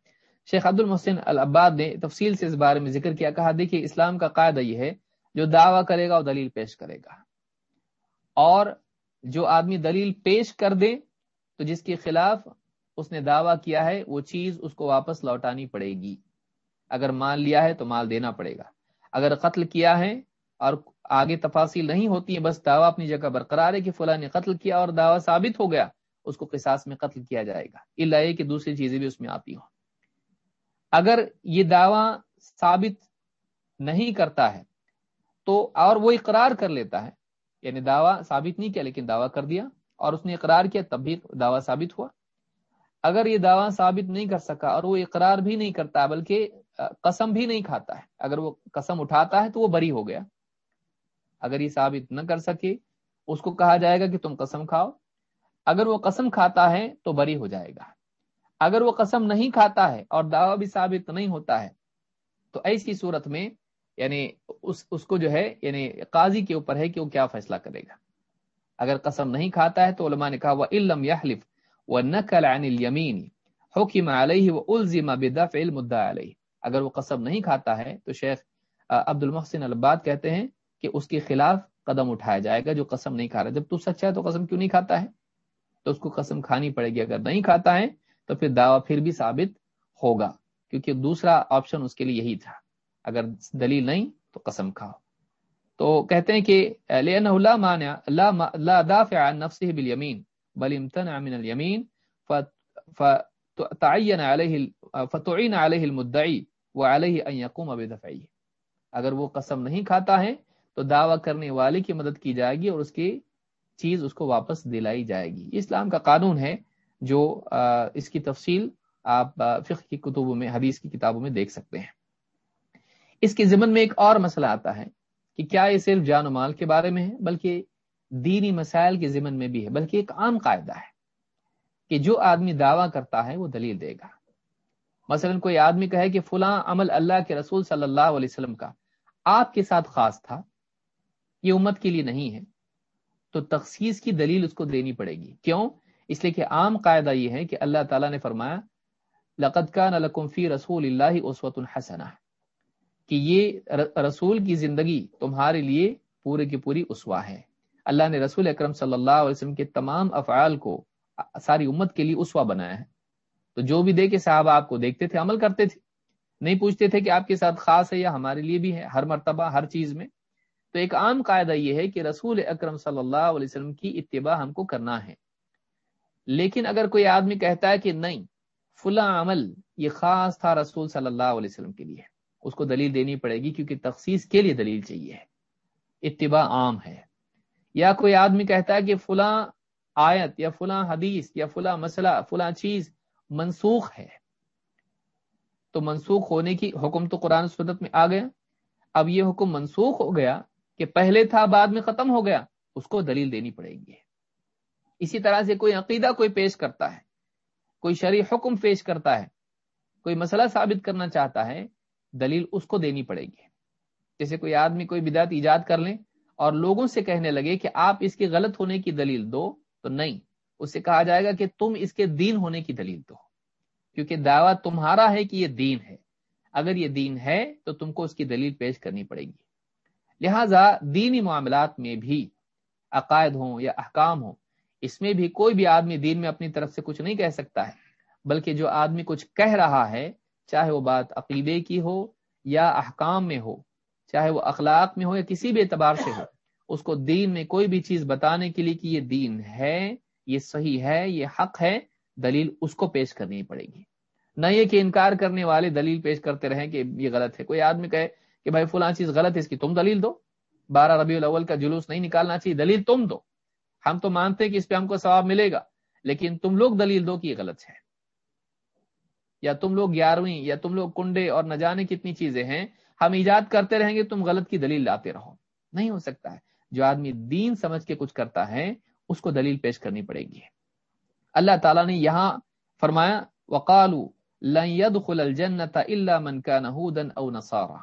شیخ عبد المحسن العباد نے تفصیل سے اس بارے میں ذکر کیا، کہا، دیکھیے، اسلام کا قاعدہ یہ ہے، جو دعویٰ کرے گا وہ دلیل پیش کرے گا۔ اور جو آدمی دلیل پیش کر دے، تو جس کے خلاف اس نے دعویٰ کیا ہے، وہ چیز اس کو واپس لوٹانی پڑے گی۔ اگر مال لیا ہے تو مال دینا پڑے گا۔ اگر قتل کیا ہے اور آگے تفاصیل نہیں ہوتی ہیں، بس دعویٰ اپنی جگہ برقرار ہے کہ فلاں نے قتل کیا اور دعویٰ ثابت ہو گیا، اس کو قصاص میں قتل کیا جائے گا۔ اللہ کہ دوسری چیزیں بھی اس میں آتی ہوں۔ اگر یہ دعویٰ ثابت نہیں کرتا ہے، تو اور وہ اقرار کر لیتا ہے۔ یعنی دعویٰ ثابت نہیں کیا، لیکن دعویٰ کر دیا اور اس نے اقرار کیا، تب بھی دعویٰ ثابت ہوا۔ اگر یہ دعویٰ ثابت نہیں کر سکا اور وہ اقرار بھی نہیں کرتا، بلکہ قسم بھی نہیں کھاتا ہے، اگر وہ قسم اٹھاتا ہے تو وہ بری ہو گیا۔ اگر یہ ثابت نہ کر سکے، اس کو کہا جائے گا کہ تم قسم کھاؤ۔ اگر وہ قسم کھاتا ہے تو بری ہو جائے گا۔ اگر وہ قسم نہیں کھاتا ہے اور دعویٰ بھی ثابت نہیں ہوتا ہے، تو ایسی صورت میں یعنی اس اس کو جو ہے یعنی قاضی کے اوپر ہے کہ وہ کیا فیصلہ کرے گا۔ اگر قسم نہیں کھاتا ہے تو علماء نے کہا وہ علم یحلف وہ نقل عن الیمین حکم علیہ و الزم اگر وہ قسم نہیں کھاتا ہے تو شیخ عبد المحسن الباد کہتے ہیں کہ اس کے خلاف قدم اٹھایا جائے گا جو قسم نہیں کھا رہا جب تو سچا ہے تو قسم کیوں نہیں کھاتا ہے؟ تو اس کو قسم کھانی پڑے گی۔ اگر نہیں کھاتا ہے تو پھر دعویٰ پھر بھی ثابت ہوگا، کیونکہ دوسرا آپشن اس کے لیے یہی تھا۔ اگر دلیل نہیں تو قسم کھاؤ۔ تو کہتے ہیں کہ لا مانع، لا لا دافع عن نفسه بالیمین بل امتنع من الیمین فتعین علیہ فتعین علیہ المدعی وعلیہ ان يقوم بدفعه۔ اگر وہ قسم نہیں کھاتا ہے تو دعویٰ کرنے والے کی مدد کی جائے گی اور اس کی چیز اس کو واپس دلائی جائے گی۔ اسلام کا قانون ہے۔ جو اس کی تفصیل آپ فقہ کی کتبوں میں، حدیث کی کتابوں میں دیکھ سکتے ہیں۔ اس کے ضمن میں ایک اور مسئلہ آتا ہے کہ کیا یہ صرف جان و مال کے بارے میں ہے، بلکہ دینی مسائل کے ضمن میں بھی ہے، بلکہ ایک عام قاعدہ ہے کہ جو آدمی دعویٰ کرتا ہے وہ دلیل دے گا۔ مثلا کوئی آدمی کہے کہ فلاں عمل اللہ کے رسول صلی اللہ علیہ وسلم کا آپ کے ساتھ خاص تھا، یہ امت کے لیے نہیں ہے، تو تخصیص کی دلیل اس کو دینی پڑے گی۔ کیوں؟ اس لیے کہ عام قاعدہ یہ ہے کہ اللہ تعالیٰ نے فرمایا، لقد کا نلکم فی رسول اللہ عصوت الحسنہ کہ یہ رسول کی زندگی تمہارے لیے پورے کی پوری اسوا ہے۔ اللہ نے رسول اکرم صلی اللہ علیہ وسلم کے تمام افعال کو ساری امت کے لیے اسوا بنایا ہے۔ تو جو بھی دیکھے صاحب آپ کو دیکھتے تھے، عمل کرتے تھے۔ نہیں پوچھتے تھے کہ آپ کے ساتھ خاص ہے یا ہمارے لیے بھی ہے، ہر مرتبہ، ہر چیز میں۔ تو ایک عام قاعدہ یہ ہے کہ رسول اکرم صلی اللہ علیہ وسلم کی اتباع ہم کو کرنا ہے۔ لیکن اگر کوئی آدمی کہتا ہے کہ نہیں، فلاں عمل یہ خاص تھا رسول صلی اللہ علیہ وسلم کے لیے، اس کو دلیل دینی پڑے گی کیونکہ تخصیص کے لیے دلیل چاہیے۔ اتباع عام ہے۔ یا کوئی آدمی کہتا ہے کہ فلاں آیت یا فلاں حدیث یا فلاں مسئلہ، فلاں چیز منسوخ ہے۔ تو منسوخ ہونے کی حکم تو قرآن سنت میں آ گیا۔ اب یہ حکم منسوخ ہو گیا کہ پہلے تھا، بعد میں ختم ہو گیا، اس کو دلیل دینی پڑے گی۔ اسی طرح سے کوئی عقیدہ کوئی پیش کرتا ہے، کوئی شرع حکم پیش کرتا ہے، کوئی مسئلہ ثابت کرنا چاہتا ہے، دلیل اس کو دینی پڑے گی۔ جیسے کوئی آدمی کوئی بدعت ایجاد کر لیں اور لوگوں سے کہنے لگے کہ آپ اس کے غلط ہونے کی دلیل دو، تو نہیں اس سے کہا جائے گا کہ تم اس کے دین ہونے کی دلیل دو۔ کیونکہ دعویٰ تمہارا ہے کہ یہ دین ہے۔ اگر یہ دین ہے، تو تم کو اس کی دلیل پیش کرنی پڑے گی۔ لہذا دینی معاملات میں بھی عقائد ہوں یا احکام ہوں اس میں بھی کوئی بھی آدمی دین میں اپنی طرف سے کچھ نہیں کہہ سکتا ہے، بلکہ جو آدمی کچھ کہہ رہا ہے، چاہے وہ بات عقیدے کی ہو یا احکام میں ہو، چاہے وہ اخلاق میں ہو یا کسی بھی اعتبار سے ہو، اس کو دین میں کوئی بھی چیز بتانے کے لیے کہ یہ دین ہے، یہ صحیح ہے، یہ حق ہے، دلیل اس کو پیش کرنی پڑے گی۔ نہ یہ کہ انکار کرنے والے دلیل پیش کرتے رہیں کہ یہ غلط ہے۔ کوئی آدمی کہے کہ بھائی فلاں چیز غلط ہے، اس کی تم دلیل دو۔ بارہ ربیع الاول کا جلوس نہیں نکالنا چاہیے، دلیل تم دو۔ ہم تو مانتے کہ اس پہ ہم کو ثواب ملے گا، لیکن تم لوگ دلیل دو کہ یہ غلط ہے۔ یا تم لوگ گیارہویں، یا تم لوگ کنڈے اور نہ جانے کتنی چیزیں ہیں، ہم ایجاد کرتے رہیں گے، تم غلط کی دلیل لاتے رہو۔ نہیں ہو سکتا ہے۔ جو آدمی دین سمجھ کے کچھ کرتا ہے، اس کو دلیل پیش کرنی پڑے گی۔ اللہ تعالیٰ نے یہاں فرمایا وقالو لن يدخل الجنت الا من كان هودا او نصارا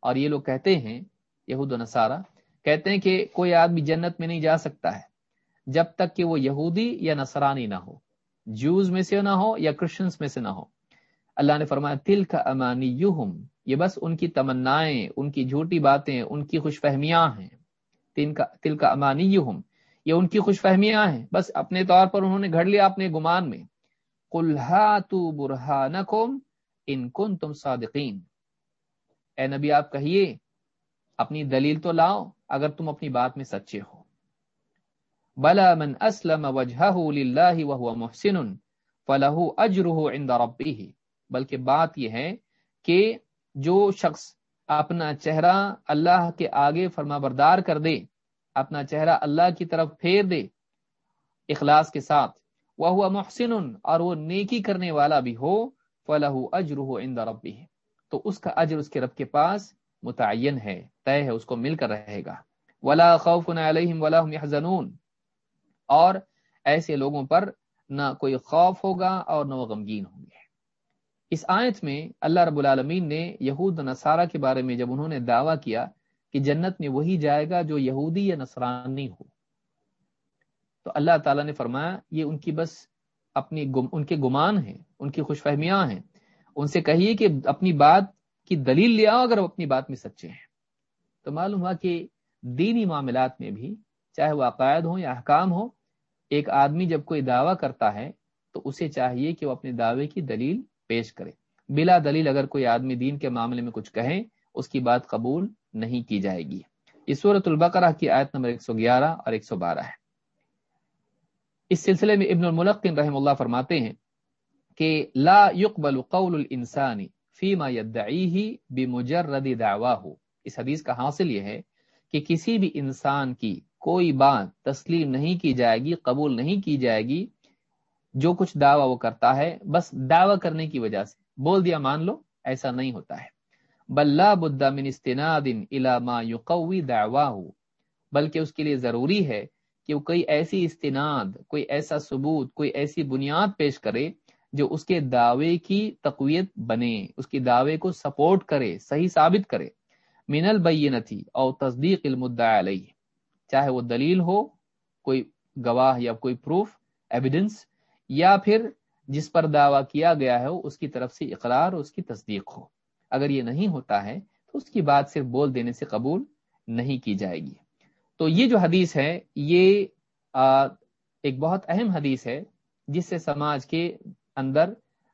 اور یہ لوگ کہتے ہیں، یہود و نصارا کہتے ہیں کہ کوئی آدمی جنت میں نہیں جا سکتا ہے۔ جب تک کہ وہ یہودی یا نصرانی نہ ہو جوز میں سے نہ ہو یا کرسچنس میں سے نہ ہو۔ اللہ نے فرمایا تل کا امانی یہ بس ان کی تمنائیں، ان کی جھوٹی باتیں، ان کی خوش فہمیاں ہیں۔ تل کا امانی یہ ان کی خوش فہمیاں ہیں۔ بس اپنے طور پر انہوں نے گھڑ لیا اپنے گمان میں۔ کلحا تو برہا ان کن تم صادقین اے نبی، آپ کہیے، اپنی دلیل تو لاؤ اگر تم اپنی بات میں سچے ہو۔ بلا من اسلم وجهه لله وهو محسن فله اجره عند ربه. بلکہ بات یہ ہے کہ جو شخص اپنا چہرہ اللہ کے آگے فرما بردار کر دے، اپنا چہرہ اللہ کی طرف پھیر دے اخلاص کے ساتھ وہ ہوا محسن اور وہ نیکی کرنے والا بھی ہو فلاح اجر ہو عند ربه. تو اس کا اجر اس کے رب کے پاس متعین ہے، طے ہے، اس کو مل کر رہے گا. ولا خوف علیہم ولا هم يحزنون اور ایسے لوگوں پر نہ کوئی خوف ہوگا اور نہ وہ غمگین ہوں گے۔ اس آیت میں اللہ رب العالمین نے یہود نصارہ کے بارے میں جب انہوں نے دعویٰ کیا کہ جنت میں وہی جائے گا جو یہودی یا نصرانی ہو۔ تو اللہ تعالیٰ نے فرمایا، یہ ان کی بس اپنی گم، ان کے گمان ہیں، ان کی خوش فہمیاں ہیں۔ ان سے کہیے کہ اپنی بات کی دلیل لے آؤ اگر وہ اپنی بات میں سچے ہیں۔ تو معلوم ہوا کہ دینی معاملات میں بھی چاہے وہ عقائد ہوں یا احکام ہو ایک آدمی جب کوئی دعویٰ کرتا ہے تو اسے چاہیے کہ وہ اپنے دعوے کی دلیل پیش کرے۔ بلا دلیل اگر کوئی آدمی دین کے معاملے میں کچھ کہیں اس کی بات قبول نہیں کی جائے گی۔ یہ صورت البقرہ کی آیت نمبر 111 اور 112 ہے۔ اس سلسلے میں ابن الملقن رحم اللہ فرماتے ہیں کہ لا يقبل قول الانسان فيما يدعيه بمجرد دعواه۔ اس حدیث کا حاصل یہ ہے کہ کسی بھی انسان کی کوئی بات تسلیم نہیں کی جائے گی، قبول نہیں کی جائے گی، جو کچھ دعویٰ وہ کرتا ہے، بس دعویٰ کرنے کی وجہ سے۔ بول دیا مان لو، ایسا نہیں ہوتا ہے۔ بلا بدا من استناد الى ما يقوي بلکہ اس کے لیے ضروری ہے کہ وہ کوئی ایسی استناد، کوئی ایسا ثبوت، کوئی ایسی بنیاد پیش کرے جو اس کے دعوے کی تقویت بنے، اس کی دعوے کو سپورٹ کرے، صحیح ثابت کرے۔ من البینتی او تصدیق المدعا علیہ۔ چاہے وہ دلیل ہو، کوئی گواہ یا کوئی پروف ایویڈنس یا پھر جس پر دعویٰ کیا گیا ہے، اس کی طرف سے اقرار، اس کی تصدیق ہو۔ اگر یہ نہیں ہوتا ہے، تو اس کی بات صرف بول دینے سے قبول نہیں کی جائے گی۔ تو یہ جو حدیث ہے، یہ ایک بہت اہم حدیث ہے، جس سے سماج کے اندر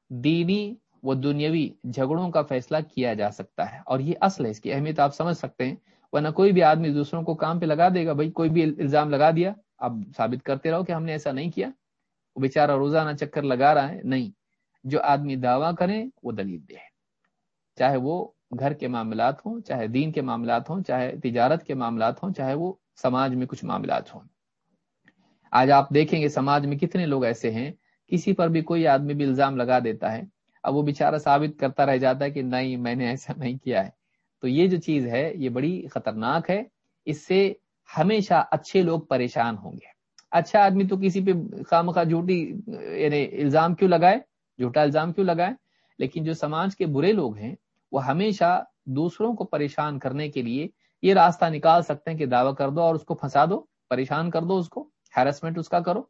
دینی و دنیاوی جھگڑوں کا فیصلہ کیا جا سکتا ہے۔ اور یہ اصل ہے، اس کی اہمیت آپ سمجھ سکتے ہیں۔ ورنہ کوئی بھی آدمی دوسروں کو کام پہ لگا دے گا، بھائی کوئی بھی الزام لگا دیا اب ثابت کرتے رہو کہ ہم نے ایسا نہیں کیا۔ وہ بیچارہ روزانہ چکر لگا رہا ہے، نہیں۔ جو آدمی دعویٰ کرے وہ دلیل دے۔ چاہے وہ گھر کے معاملات ہوں، چاہے دین کے معاملات ہوں، چاہے تجارت کے معاملات ہوں، چاہے وہ سماج میں کچھ معاملات ہوں۔ آج آپ دیکھیں گے سماج میں کتنے لوگ ایسے ہیں، کسی پر بھی کوئی آدمی بھی الزام لگا دیتا ہے، اب وہ بیچارہ ثابت کرتا رہ جاتا ہے کہ نہیں، میں نے ایسا نہیں کیا ہے۔ تو یہ جو چیز ہے، یہ بڑی خطرناک ہے۔ اس سے ہمیشہ اچھے لوگ پریشان ہوں گے۔ اچھا آدمی تو کسی پہ خام خواہ جھوٹی یعنی الزام کیوں لگائے؟ جھوٹا الزام کیوں لگائے؟ لیکن جو سماج کے برے لوگ ہیں، وہ ہمیشہ دوسروں کو پریشان کرنے کے لیے یہ راستہ نکال سکتے ہیں کہ دعویٰ کر دو اور اس کو پھنسا دو، پریشان کر دو اس کو ہیرسمنٹ اس کا کرو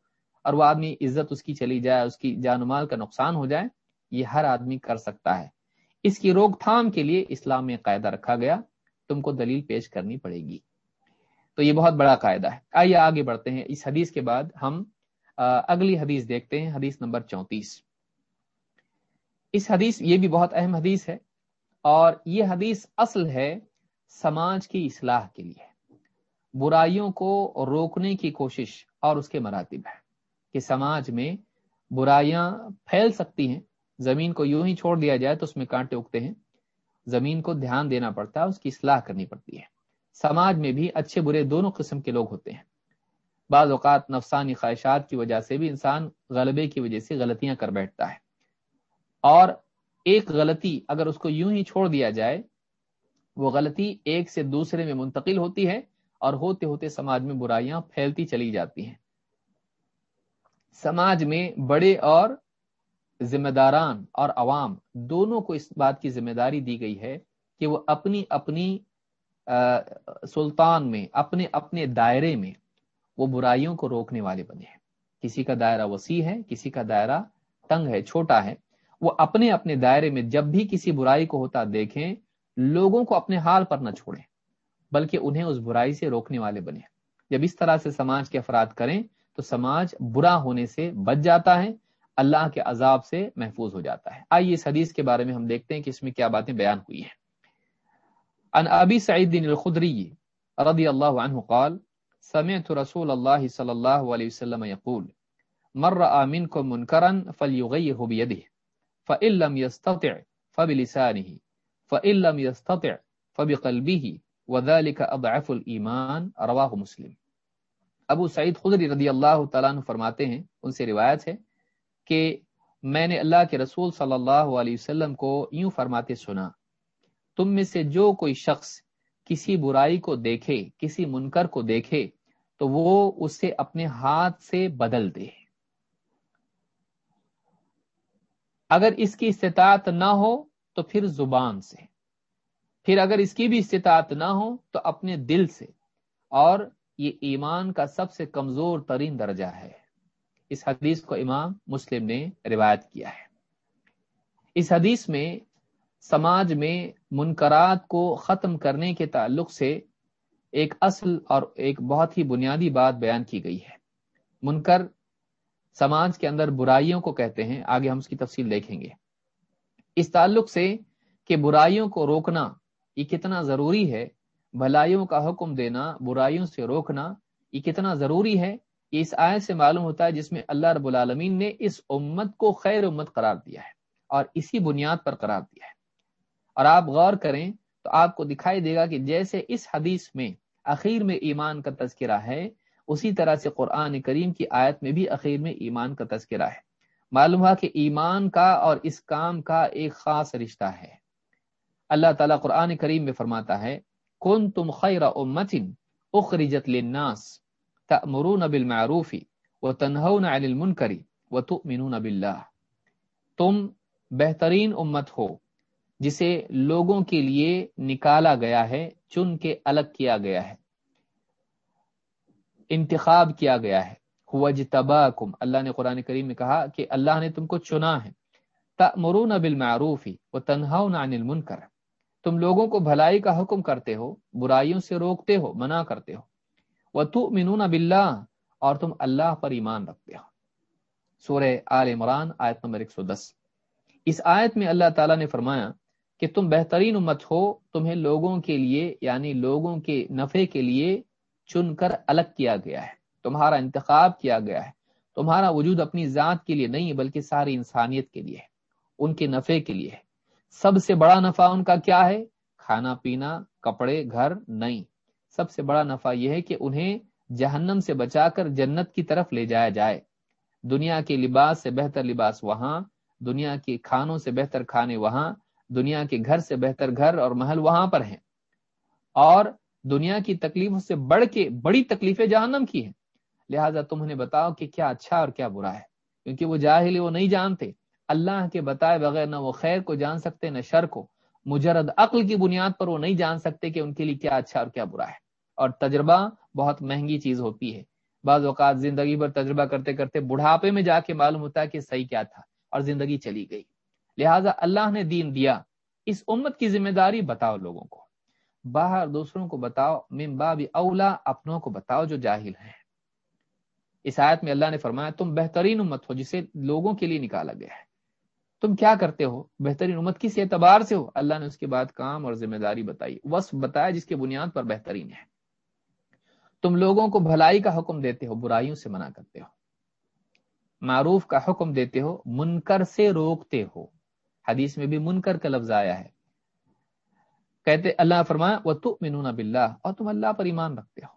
اور وہ آدمی عزت اس کی چلی جائے، اس کی جان مال کا نقصان ہو جائے۔ یہ ہر آدمی کر سکتا ہے۔ اس کی روک تھام کے لیے اسلام میں قاعدہ رکھا گیا۔ تم کو دلیل پیش کرنی پڑے گی۔ تو یہ بہت بڑا قاعدہ ہے۔ آئیے آگے بڑھتے ہیں۔ اس حدیث کے بعد ہم اگلی حدیث دیکھتے ہیں۔ حدیث نمبر چونتیس۔ اس حدیث یہ بھی بہت اہم حدیث ہے اور یہ حدیث اصل ہے سماج کی اصلاح کے لیے۔ برائیوں کو روکنے کی کوشش اور اس کے مراتب ہے کہ سماج میں برائیاں پھیل سکتی ہیں زمین کو یوں ہی چھوڑ دیا جائے تو اس میں کانٹے اگتے ہیں۔ زمین کو دھیان دینا پڑتا ہے، اس کی اصلاح کرنی پڑتی ہے۔ سماج میں بھی اچھے برے دونوں قسم کے لوگ ہوتے ہیں۔ بعض اوقات نفسانی خواہشات کی وجہ سے بھی انسان غلبے کی وجہ سے غلطیاں کر بیٹھتا ہے۔ اور ایک غلطی اگر اس کو یوں ہی چھوڑ دیا جائے، وہ غلطی ایک سے دوسرے میں منتقل ہوتی ہے اور ہوتے ہوتے سماج میں برائیاں پھیلتی چلی جاتی ہیں۔ سماج میں بڑے اور ذمہ داران اور عوام دونوں کو اس بات کی ذمہ داری دی گئی ہے کہ وہ اپنی اپنی سلطان میں، اپنے اپنے دائرے میں وہ برائیوں کو روکنے والے بنے ہیں۔ کسی کا دائرہ وسیع ہے، کسی کا دائرہ تنگ ہے، چھوٹا ہے۔ وہ اپنے اپنے دائرے میں جب بھی کسی برائی کو ہوتا دیکھیں، لوگوں کو اپنے حال پر نہ چھوڑیں، بلکہ انہیں اس برائی سے روکنے والے بنے۔ جب اس طرح سے سماج کے افراد کریں، تو سماج برا ہونے سے بچ جاتا ہے اللہ کے عذاب سے محفوظ ہو جاتا ہے۔ آئیے اس حدیث کے بارے میں ہم دیکھتے ہیں کہ اس میں کیا باتیں بیان ہوئی ہیں۔ ان ابی سعید الخدری رضی اللہ عنہ قال، سمعت رسول اللہ صلی اللہ علیہ وسلم يقول مر منكم منكرا فليغيره بيده فإن لم يستطع فبلسانه، فإن لم يستطع فبقلبه، وذلك اضعف الايمان رواه مسلم۔ ابو سعید خدری رضی اللہ تعالیٰ عنہ فرماتے ہیں، ان سے روایت ہے کہ میں نے اللہ کے رسول صلی اللہ علیہ وسلم کو یوں فرماتے سنا، تم میں سے جو کوئی شخص کسی برائی کو دیکھے، کسی منکر کو دیکھے، تو وہ اسے اپنے ہاتھ سے بدل دے۔ اگر اس کی استطاعت نہ ہو تو پھر زبان سے۔ پھر اگر اس کی بھی استطاعت نہ ہو تو اپنے دل سے۔ اور یہ ایمان کا سب سے کمزور ترین درجہ ہے۔ اس حدیث کو امام مسلم نے روایت کیا ہے۔ اس حدیث میں سماج میں منکرات کو ختم کرنے کے تعلق سے ایک اصل اور ایک بہت ہی بنیادی بات بیان کی گئی ہے۔ منکر سماج کے اندر برائیوں کو کہتے ہیں، آگے ہم اس کی تفصیل دیکھیں گے۔ اس تعلق سے کہ برائیوں کو روکنا یہ کتنا ضروری ہے، بھلائیوں کا حکم دینا، برائیوں سے روکنا یہ کتنا ضروری ہے اس آئے سے معلوم ہوتا ہے جس میں اللہ رب العالمین نے اس امت کو خیر امت قرار دیا ہے اور اسی بنیاد پر قرار دیا ہے۔ اور آپ غور کریں تو آپ کو دکھائی دے گا کہ جیسے اس حدیث میں اخیر میں ایمان کا تذکرہ ہے، اسی طرح سے قرآن کریم کی آیت میں بھی اخیر میں ایمان کا تذکرہ ہے۔ معلوم ہوا کہ ایمان کا اور اس کام کا ایک خاص رشتہ ہے۔ اللہ تعالیٰ قرآن کریم میں فرماتا ہے کون تم خیر امتن اخرجت للناس تأمرون بالمعروف وتنهون عن المنکر وتؤمنون باللہ۔ تم بہترین امت ہو، جسے لوگوں کے لیے نکالا گیا ہے، چن کے الگ کیا گیا ہے۔ انتخاب کیا گیا ہے۔ وجتباکم، اللہ نے قرآن کریم میں کہا کہ اللہ نے تم کو چنا ہے۔ تأمرون بالمعروف وتنهون عن المنکر۔ تم لوگوں کو بھلائی کا حکم کرتے ہو، برائیوں سے روکتے ہو، منع کرتے ہو۔ وتؤمنون باللہ اور تم اللہ پر ایمان رکھتے ہو۔ سورہ آل عمران، آیت نمبر 110 اس آیت میں اللہ تعالیٰ نے فرمایا کہ تم بہترین امت ہو، تمہیں لوگوں کے لیے یعنی لوگوں کے نفع کے لیے چن کر الگ کیا گیا ہے، تمہارا انتخاب کیا گیا ہے۔ تمہارا وجود اپنی ذات کے لیے نہیں، بلکہ ساری انسانیت کے لیے ہے ان کے نفع کے لیے۔ ہے سب سے بڑا نفع ان کا کیا ہے؟ کھانا پینا، کپڑے، گھر، نہیں۔ سب سے بڑا نفع یہ ہے کہ انہیں جہنم سے بچا کر جنت کی طرف لے جایا جائے۔ دنیا کے لباس سے بہتر لباس وہاں، دنیا کے کھانوں سے بہتر کھانے وہاں، دنیا کے گھر سے بہتر گھر اور محل وہاں پر ہیں۔ اور دنیا کی تکلیفوں سے بڑھ کے بڑی تکلیفیں جہنم کی ہیں۔ لہٰذا تم انہیں بتاؤ کہ کیا اچھا اور کیا برا ہے، کیونکہ وہ جاہل وہ نہیں جانتے۔ اللہ کے بتائے بغیر نہ وہ خیر کو جان سکتے، نہ شر کو۔ مجرد عقل کی بنیاد پر وہ نہیں جان سکتے کہ ان کے لیے کیا اچھا اور کیا برا ہے۔ اور تجربہ بہت مہنگی چیز ہوتی ہے۔ بعض اوقات زندگی پر تجربہ کرتے کرتے بڑھاپے میں جا کے معلوم ہوتا ہے کہ صحیح کیا تھا اور زندگی چلی گئی۔ لہٰذا اللہ نے دین دیا۔ اس امت کی ذمہ داری بتاؤ لوگوں کو۔ باہر دوسروں کو بتاؤ، من باب اولا اپنوں کو بتاؤ جو جاہل ہیں۔ اس آیت میں اللہ نے فرمایا، تم بہترین امت ہو جسے لوگوں کے لیے نکالا گیا ہے۔ تم کیا کرتے ہو؟ بہترین امت کس اعتبار سے ہو؟ اللہ نے اس کے بعد کام اور ذمہ داری بتائی۔ وصف بتایا جس کے بنیاد پر بہترین ہے۔ تم لوگوں کو بھلائی کا حکم دیتے ہو، برائیوں سے منع کرتے ہو۔ معروف کا حکم دیتے ہو، منکر سے روکتے ہو۔ حدیث میں بھی منکر کا لفظ آیا ہے۔ کہتے، اللہ فرمایا وہ تو منون بلّہ اور تم اللہ پر ایمان رکھتے ہو۔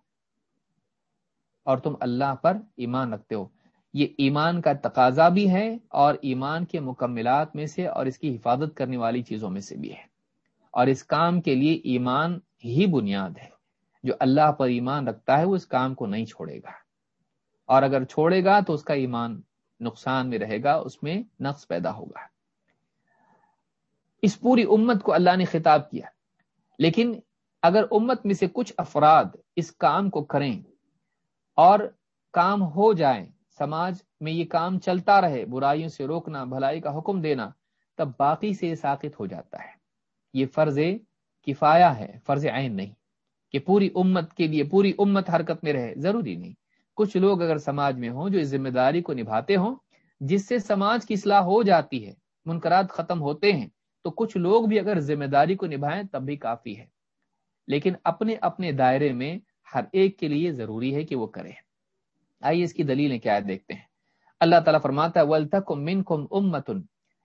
اور تم اللہ پر ایمان رکھتے ہو۔ یہ ایمان کا تقاضا بھی ہے اور ایمان کے مکملات میں سے اور اس کی حفاظت کرنے والی چیزوں میں سے بھی ہے۔ اور اس کام کے لیے ایمان ہی بنیاد ہے۔ جو اللہ پر ایمان رکھتا ہے، وہ اس کام کو نہیں چھوڑے گا۔ اور اگر چھوڑے گا تو اس کا ایمان نقصان میں رہے گا، اس میں نقص پیدا ہوگا۔ اس پوری امت کو اللہ نے خطاب کیا۔ لیکن اگر امت میں سے کچھ افراد اس کام کو کریں اور کام ہو جائیں، سماج میں یہ کام چلتا رہے، برائیوں سے روکنا، بھلائی کا حکم دینا، تب باقی سے ساقت ہو جاتا ہے۔ یہ فرض کفایا ہے، فرض عین نہیں۔ کہ پوری امت کے لیے، پوری امت حرکت میں رہے، ضروری نہیں۔ کچھ لوگ اگر سماج میں ہوں جو اس ذمہ داری کو نبھاتے ہوں، جس سے سماج کی اصلاح ہو جاتی ہے منقرات ختم ہوتے ہیں، تو کچھ لوگ بھی اگر ذمہ داری کو نبھائیں، تب بھی کافی ہے۔ لیکن اپنے اپنے دائرے میں ہر ایک کے لیے ضروری ہے کہ وہ کرے۔ آئیے اس کی دلیلیں کیا دیکھتے ہیں۔ اللہ تعالیٰ فرماتا ہے وَلْتَكُمْ مِنْكُمْ أُمَّةٌ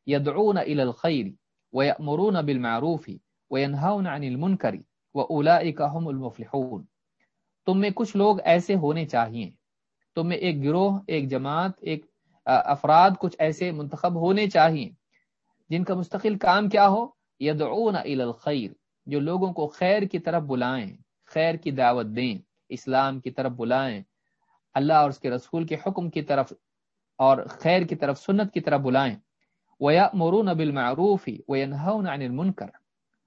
يَدْعُونَ إِلَى الْخَيْرِ وَيَأْمُرُونَ بِالْمَعْرُوفِ وَيَنْهَوْنَ عَنِ الْمُنْكَرِ هُمُ الْمُفْلِحُونَ۔ تم میں کچھ لوگ ایسے ہونے چاہیے۔ تم میں ایک گروہ، ایک جماعت، ایک افراد کچھ ایسے منتخب ہونے چاہیے۔ جن کا مستقل کام کیا ہو؟ یدعون الى الخیر، جو لوگوں کو خیر کی طرف بلائیں، خیر کی دعوت دیں، اسلام کی طرف بلائیں، اللہ اور اس کے رسول کے حکم کی طرف اور خیر کی طرف، سنت کی طرف بلائیں۔ ویا مرون نبل معروف ہی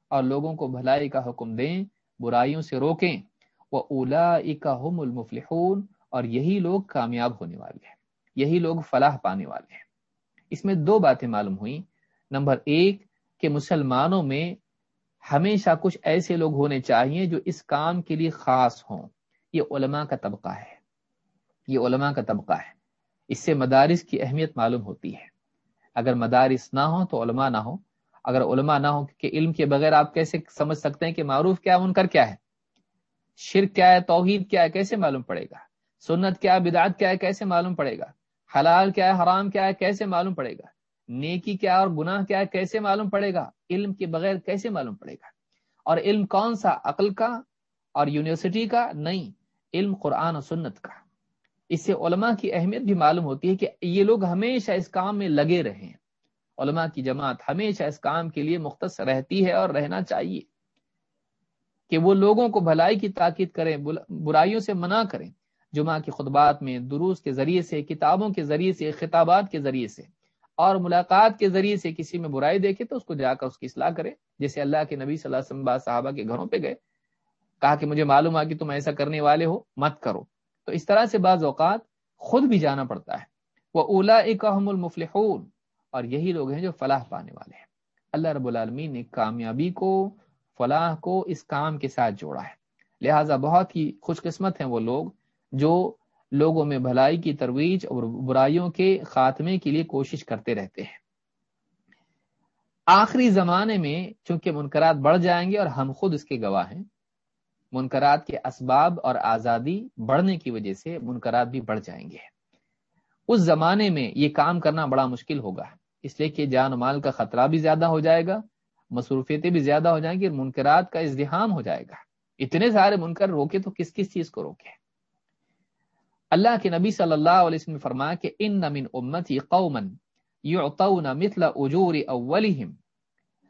اور لوگوں کو بھلائی کا حکم دیں، برائیوں سے روکیں۔ وہ اولا ہم المفلحون اور یہی لوگ کامیاب ہونے والے ہیں۔ یہی لوگ فلاح پانے والے ہیں۔ اس میں دو باتیں معلوم ہوئیں۔ نمبر ایک، کہ مسلمانوں میں ہمیشہ کچھ ایسے لوگ ہونے چاہیے جو اس کام کے لیے خاص ہوں۔ یہ علماء کا طبقہ ہے۔ یہ علماء کا طبقہ ہے۔ اس سے مدارس کی اہمیت معلوم ہوتی ہے۔ اگر مدارس نہ ہو تو علماء نہ ہو اگر علماء نہ ہو کہ علم کے بغیر آپ کیسے سمجھ سکتے ہیں کہ معروف کیا منکر کیا ہے؟ شرک کیا ہے، توحید کیا ہے، کیسے معلوم پڑے گا؟ سنت کیا بدعت کیا ہے، کیسے معلوم پڑے گا؟ حلال کیا ہے، حرام کیا ہے، کیسے معلوم پڑے گا؟ نیکی کیا اور گناہ کیا ہے، کیسے معلوم پڑے گا؟ علم کے بغیر کیسے معلوم پڑے گا؟ اور علم کون سا؟ عقل کا اور یونیورسٹی کا؟ نہیں، علم قرآن و سنت کا۔ اس سے علماء کی اہمیت بھی معلوم ہوتی ہے کہ یہ لوگ ہمیشہ اس کام میں لگے رہے ہیں۔ علماء کی جماعت ہمیشہ اس کام کے لیے مختص رہتی ہے اور رہنا چاہیے کہ وہ لوگوں کو بھلائی کی تاکید کریں برائیوں سے منع کریں۔ جمعہ کی خطبات میں دروس کے ذریعے سے، کتابوں کے ذریعے سے، خطابات کے ذریعے سے اور ملاقات کے ذریعے سے کسی میں برائی دیکھے تو اس کو جا کر اس کی اصلاح کرے جیسے اللہ کے نبی صلی اللہ علیہ وسلم صحابہ کے گھروں پہ گئے، کہا کہ مجھے معلوم آ کہ تم ایسا کرنے والے ہو، مت کرو۔ تو اس طرح سے بعض اوقات خود بھی جانا پڑتا ہے۔ وہ اولا اکم المفلحون۔ اور یہی لوگ ہیں جو فلاح پانے والے ہیں۔ اللہ رب العالمین نے کامیابی کو، فلاح کو اس کام کے ساتھ جوڑا ہے۔ لہٰذا بہت ہی خوش قسمت ہیں وہ لوگ جو لوگوں میں بھلائی کی ترویج اور برائیوں کے خاتمے کے لیے کوشش کرتے رہتے ہیں۔ آخری زمانے میں چونکہ منکرات بڑھ جائیں گے اور ہم خود اس کے گواہ ہیں، منکرات کے اسباب اور آزادی بڑھنے کی وجہ سے منکرات بھی بڑھ جائیں گے۔ اس زمانے میں یہ کام کرنا بڑا مشکل ہوگا۔ اس لیے کہ جان و مال کا خطرہ بھی زیادہ ہو جائے گا، مصروفیتیں بھی زیادہ ہو جائیں گی اور منکرات کا ازدحام ہو جائے گا۔ اتنے سارے منکر روکے تو کس کس چیز کو روکے؟ اللہ کے نبی صلی اللہ علیہ وسلم نے فرمایا کہ ان من امتی قومن یعطون مثل اجور اولہم۔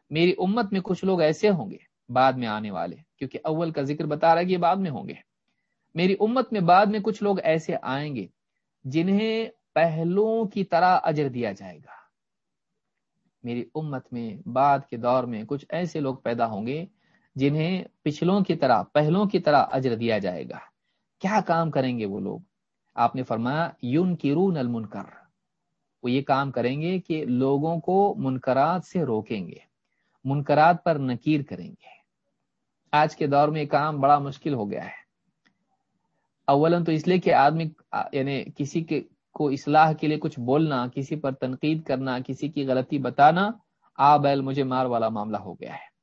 میری امت میں کچھ لوگ ایسے ہوں گے بعد میں آنے والے، کیونکہ اول کا ذکر بتا رہا ہے کہ بعد میں ہوں گے۔ میری امت میں بعد میں کچھ لوگ ایسے آئیں گے جنہیں پہلوں کی طرح اجر دیا جائے گا۔ میری امت میں بعد کے دور میں کچھ ایسے لوگ پیدا ہوں گے جنہیں پچھلوں کی طرح پہلوں کی طرح اجر دیا جائے گا۔ کیا کام کریں گے وہ لوگ؟ آپ نے فرمایا یون کرون المنکر۔ وہ یہ کام کریں گے کہ لوگوں کو منکرات سے روکیں گے، منکرات پر نکیر کریں گے۔ آج کے دور میں یہ کام بڑا مشکل ہو گیا ہے۔ اولن تو اس لیے کہ آدمی یعنی کسی کے کو اصلاح کے لیے کچھ بولنا، کسی پر تنقید کرنا، کسی کی غلطی بتانا، آ بیل مجھے مار والا معاملہ ہو گیا ہے۔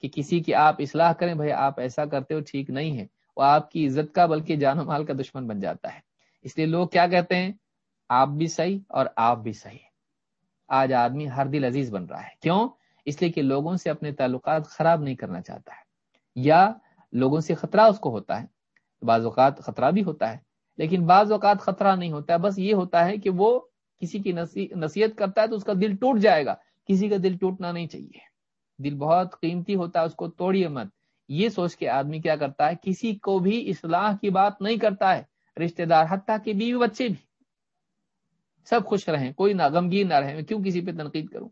کہ کسی کی آپ اصلاح کریں، بھائی آپ ایسا کرتے ہو، ٹھیک نہیں ہے۔ وہ آپ کی عزت کا، بلکہ جان و مال کا دشمن بن جاتا ہے۔ اس لیے لوگ کیا کہتے ہیں؟ آپ بھی صحیح اور آپ بھی صحیح۔ آج آدمی ہر دل عزیز بن رہا ہے۔ کیوں؟ اس لیے کہ لوگوں سے اپنے تعلقات خراب نہیں کرنا چاہتا ہے۔ یا لوگوں سے خطرہ اس کو ہوتا ہے۔ بعض اوقات خطرہ بھی ہوتا ہے۔ لیکن بعض اوقات خطرہ نہیں ہوتا ہے۔ بس یہ ہوتا ہے کہ وہ کسی کی نصیحت کرتا ہے تو اس کا دل ٹوٹ جائے گا۔ کسی کا دل ٹوٹنا نہیں چاہیے۔ دل بہت قیمتی ہوتا ہے، اس کو توڑیے مت۔ یہ سوچ کے آدمی کیا کرتا ہے؟ کسی کو بھی اصلاح کی بات نہیں کرتا ہے۔ رشتہ دار، حتیٰ کہ بیوی بچے بھی۔ سب خوش رہیں، کوئی نہ غمگین نہ رہے۔ میں کیوں کسی پہ تنقید کروں؟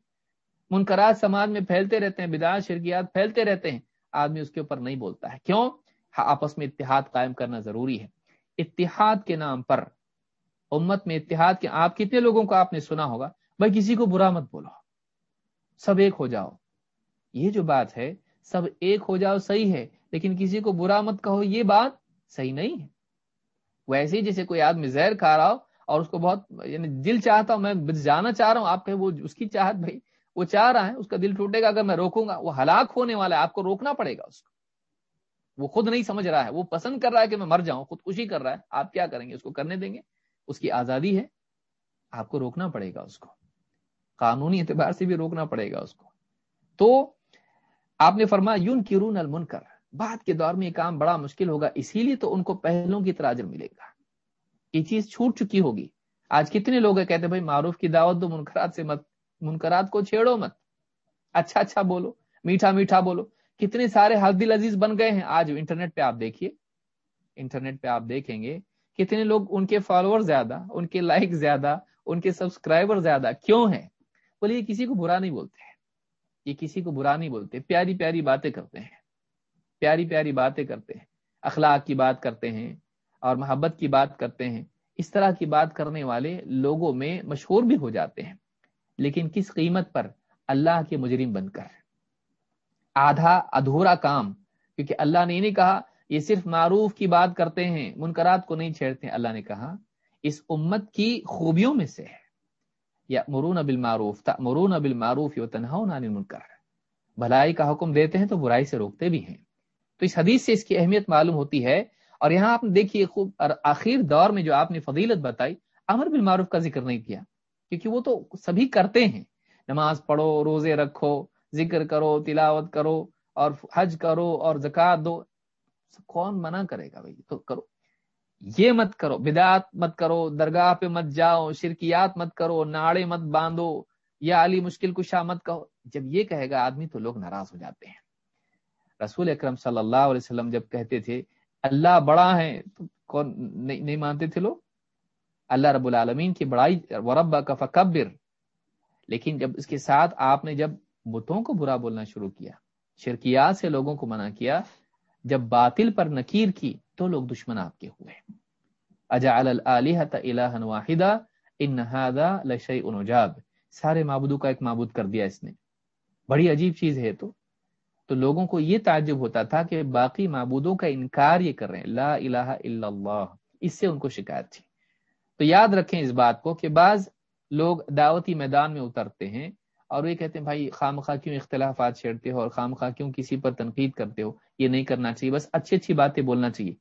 منکرات سماج میں پھیلتے رہتے ہیں بدار شرکیات پھیلتے رہتے ہیں۔ آدمی اس کے اوپر نہیں بولتا ہے۔ کیوں؟ ہاں، آپس میں اتحاد قائم کرنا ضروری ہے۔ اتحاد کے نام پر، امت میں اتحاد کے، آپ کتنے لوگوں کو آپ نے سنا ہوگا، بھائی کسی کو برا مت بولو، سب ایک ہو جاؤ۔ یہ جو بات ہے، سب ایک ہو جاؤ، صحیح ہے، لیکن کسی کو برا مت کہو، یہ بات صحیح نہیں ہے۔ ویسے ہی جیسے کوئی آدمی زہر کھا رہا ہو اور اس کو بہت یعنی دل چاہتا ہوں، میں جانا چاہ رہا ہوں، آپ کہ وہ اس کی چاہت بھائی، وہ چاہ رہا ہے، اس کا دل ٹوٹے گا، اگر میں روکوں گا، وہ ہلاک ہونے والا ہے، آپ کو روکنا پڑے گا اس کو۔ وہ خود نہیں سمجھ رہا ہے، وہ پسند کر رہا ہے کہ میں مر جاؤں، خود خوشی کر رہا ہے، آپ کیا کریں گے؟ اس کو کرنے دیں گے؟ اس کی آزادی ہے، آپ کو روکنا پڑے گا اس کو۔ قانونی اعتبار سے بھی روکنا پڑے گا اس کو۔ تو آپ نے فرمایا یون کرون المنکر۔ بعد کے دور میں یہ کام بڑا مشکل ہوگا، اسی لیے تو ان کو پہلوں کی طرح ملے گا۔ یہ چیز چھوٹ چکی ہوگی۔ آج کتنے لوگ ہیں کہتے بھائی معروف کی دعوت دو منکرات سے مت، منکرات کو چھیڑو مت۔ اچھا اچھا بولو، میٹھا میٹھا بولو۔ کتنے سارے حد عزیز بن گئے ہیں؟ آج انٹرنیٹ پہ آپ دیکھیے۔ انٹرنیٹ پہ آپ دیکھیں گے۔ کتنے لوگ ان کے فالوور زیادہ، ان کے لائک زیادہ، ان کے سبسکرائبر زیادہ کیوں ہیں؟ بولے، یہ کسی کو برا نہیں بولتے ہیں۔ یہ کسی کو برا نہیں بولتے۔ پیاری پیاری باتیں کرتے ہیں۔ پیاری پیاری باتیں کرتے ہیں۔ اخلاق کی بات کرتے ہیں اور محبت کی بات کرتے ہیں۔ اس طرح کی بات کرنے والے لوگوں میں مشہور بھی ہو جاتے ہیں۔ لیکن کس قیمت پر اللہ کے مجرم بن کر؟ آدھا ادھورا کام، کیونکہ اللہ نے نہیں کہا، یہ صرف معروف کی بات کرتے ہیں، منکرات کو نہیں چھیڑتے ہیں اللہ نے کہا، اس امت کی خوبیوں میں سے ہے۔ یا مرون ابل مرون ابل یو تنہا منکر بھلائی کا حکم دیتے ہیں تو برائی سے روکتے بھی ہیں۔ تو اس حدیث سے اس کی اہمیت معلوم ہوتی ہے۔ اور یہاں آپ نے دیکھیے، خوب آخر دور میں جو آپ نے فضیلت بتائی، امر بالمعروف کا ذکر نہیں کیا، کیونکہ وہ تو سبھی کرتے ہیں۔ نماز پڑھو، روزے رکھو ذکر کرو، تلاوت کرو اور حج کرو اور زکات دو۔ کون منع کرے گا بھائی؟ تو کرو۔ یہ مت کرو، بدعت مت کرو، درگاہ پہ مت جاؤ، شرکیات مت کرو، ناڑے مت باندھو یا علی مشکل کشا مت کہو۔ جب یہ کہے گا، آدمی تو لوگ ناراض ہو جاتے ہیں۔ رسول اکرم صلی اللہ علیہ وسلم جب کہتے تھے، اللہ بڑا ہے، تو کون نہیں مانتے تھے لوگ؟ اللہ رب العالمین کی بڑائی ورب کا فکبر۔ لیکن جب اس کے ساتھ آپ نے جب بتوں کو برا بولنا شروع کیا۔ شرکیات سے لوگوں کو منع کیا۔ جب باطل پر نکیر کی تو لوگ دشمن آپ کے ہوئے۔ اجعل الالحۃ الہا واحدا ان هذا لشیء عجاب۔ سارے معبودوں کا ایک معبود کر دیا اس نے۔ بڑی عجیب چیز ہے تو۔ تو لوگوں کو یہ تعجب ہوتا تھا کہ باقی معبودوں کا انکار یہ کر رہے ہیں۔ لا الہ الا اللہ۔ اس سے ان کو شکایت تھی۔ تو یاد رکھیں اس بات کو کہ بعض لوگ دعوتی میدان میں اترتے ہیں۔ اور یہ کہتے ہیں، بھائی خام خواہ کیوں اختلافات چھیڑتے ہو اور خام خواہ کیوں کسی پر تنقید کرتے ہو؟ یہ نہیں کرنا چاہیے، بس اچھی اچھی باتیں بولنا چاہیے۔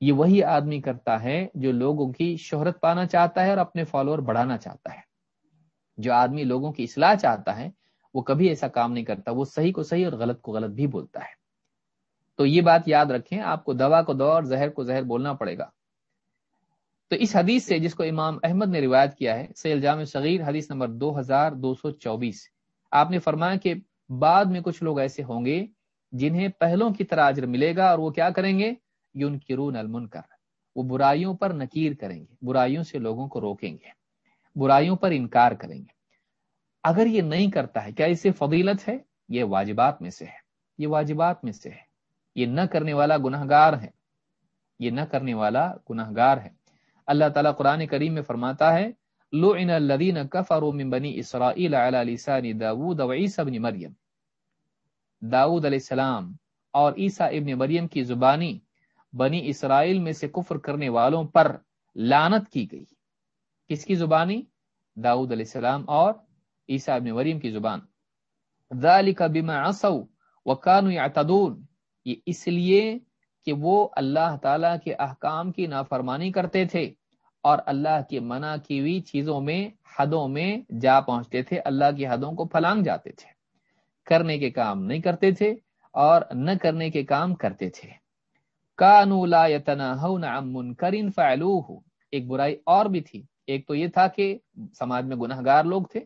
یہ وہی آدمی کرتا ہے جو لوگوں کی شہرت پانا چاہتا ہے اور اپنے فالوور بڑھانا چاہتا ہے۔ جو آدمی لوگوں کی اصلاح چاہتا ہے، وہ کبھی ایسا کام نہیں کرتا، وہ صحیح کو صحیح اور غلط کو غلط بھی بولتا ہے۔ تو یہ بات یاد رکھیں، آپ کو دوا کو دوا اور زہر کو زہر بولنا پڑے گا۔ تو اس حدیث سے جس کو امام احمد نے روایت کیا ہے سیل جامع صغیر حدیث نمبر دو ہزار دو سو چوبیس۔ آپ نے فرمایا کہ بعد میں کچھ لوگ ایسے ہوں گے جنہیں پہلوں کی طرح اجر ملے گا اور وہ کیا کریں گے؟ یون کرون المنکر۔ وہ برائیوں پر نکیر کریں گے، برائیوں سے لوگوں کو روکیں گے، برائیوں پر انکار کریں گے۔ اگر یہ نہیں کرتا ہے، کیا اسے فضیلت ہے؟ یہ واجبات میں سے ہے۔ یہ واجبات میں سے ہے۔ یہ نہ کرنے والا گناہ گار ہے۔ یہ نہ کرنے والا گناہ گار ہے۔ اللہ تعالیٰ قرآن کریم میں فرماتا ہے، لعن الذین کفروا من بنی اسرائیل علی لسان داود و عیسیٰ بن مریم داود علیہ السلام اور عیسیٰ ابن مریم کی زبانی بنی اسرائیل میں سے کفر کرنے والوں پر لانت کی گئی۔ کس کی زبانی؟ داؤد علیہ السلام اور عیسیٰ ابن مریم کی زبان۔ ذالک بما عصوا وکانوا یعتدون یہ اس لیے کہ وہ اللہ تعالی کے احکام کی نافرمانی کرتے تھے اور اللہ کی منع کی ہوئی چیزوں میں، حدوں میں جا پہنچتے تھے، اللہ کی حدوں کو پھلانگ جاتے تھے، کرنے کے کام نہیں کرتے تھے اور نہ کرنے کے کام کرتے تھے۔ کانو لا یتناہون عن منکر فعلوہ۔ ایک برائی اور بھی تھی۔ ایک تو یہ تھا کہ سماج میں گناہ گار لوگ تھے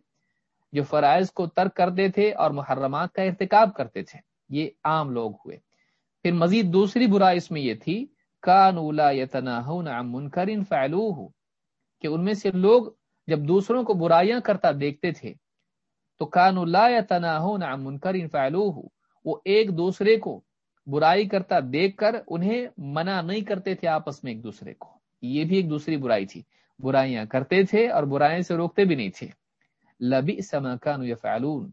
جو فرائض کو ترک کرتے تھے اور محرمات کا ارتکاب کرتے تھے۔ یہ عام لوگ ہوئے۔ پھر مزید دوسری برائی اس میں یہ تھی، کانو لا یتناہون عن منکر کہ ان میں سے لوگ جب دوسروں کو برائیاں کرتا دیکھتے تھے، تو کانو لا یتناہون عن منکر فعلوہ، وہ ایک دوسرے کو برائی کرتا دیکھ کر انہیں منع نہیں کرتے تھے آپس میں ایک دوسرے کو۔ یہ بھی ایک دوسری برائی تھی۔ برائیاں کرتے تھے اور برائیاں سے روکتے بھی نہیں تھے۔ لبی سما کانو یفعلون،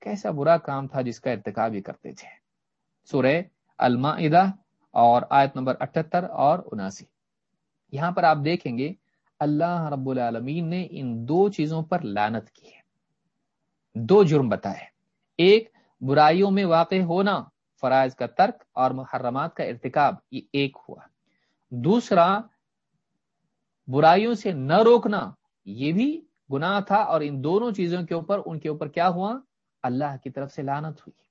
کیسا برا کام تھا جس کا ارتکاب یہ کرتے تھے۔ سورہ المائدہ اور آیت نمبر اٹھتر اور اناسی۔ یہاں پر آپ دیکھیں گے اللہ رب العالمین نے ان دو چیزوں پر لانت کی ہے۔ دو جرم بتائے ایک، برائیوں میں واقع ہونا، فرائض کا ترک اور محرمات کا ارتکاب، یہ ایک ہوا۔ دوسرا، برائیوں سے نہ روکنا، یہ بھی گناہ تھا اور ان دونوں چیزوں کے اوپر، ان کے اوپر کیا ہوا؟ اللہ کی طرف سے لانت ہوئی۔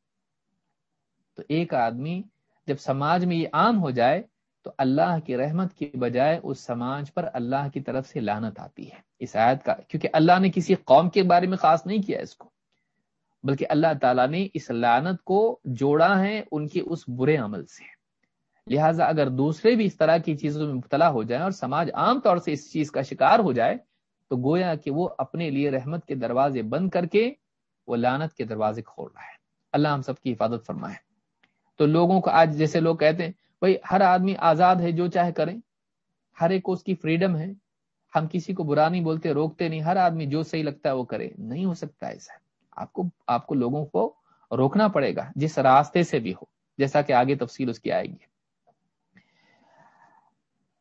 تو ایک آدمی جب سماج میں یہ عام ہو جائے تو اللہ کی رحمت کی بجائے اس سماج پر اللہ کی طرف سے لانت آتی ہے۔ اس آیت کا کیونکہ اللہ نے کسی قوم کے بارے میں خاص نہیں کیا اس کو، بلکہ اللہ تعالیٰ نے اس لعنت کو جوڑا ہے ان کے اس برے عمل سے۔ لہٰذا اگر دوسرے بھی اس طرح کی چیزوں میں مبتلا ہو جائیں اور سماج عام طور سے اس چیز کا شکار ہو جائے، تو گویا کہ وہ اپنے لیے رحمت کے دروازے بند کر کے وہ لانت کے دروازے کھول رہا ہے۔ اللہ ہم سب کی حفاظت فرمائے۔ تو لوگوں کو آج جیسے لوگ کہتے ہیں، بھائی، ہر آدمی آزاد ہے، جو چاہے کریں ہر ایک کو اس کی فریڈم ہے۔ ہم کسی کو برا نہیں بولتے، روکتے نہیں۔ ہر آدمی جو صحیح لگتا ہے، وہ کرے۔ نہیں ہو سکتا ایسا۔ آپ کو آپ کو لوگوں کو روکنا پڑے گا، جس راستے سے بھی ہو، جیسا کہ آگے تفصیل اس کی آئے گی۔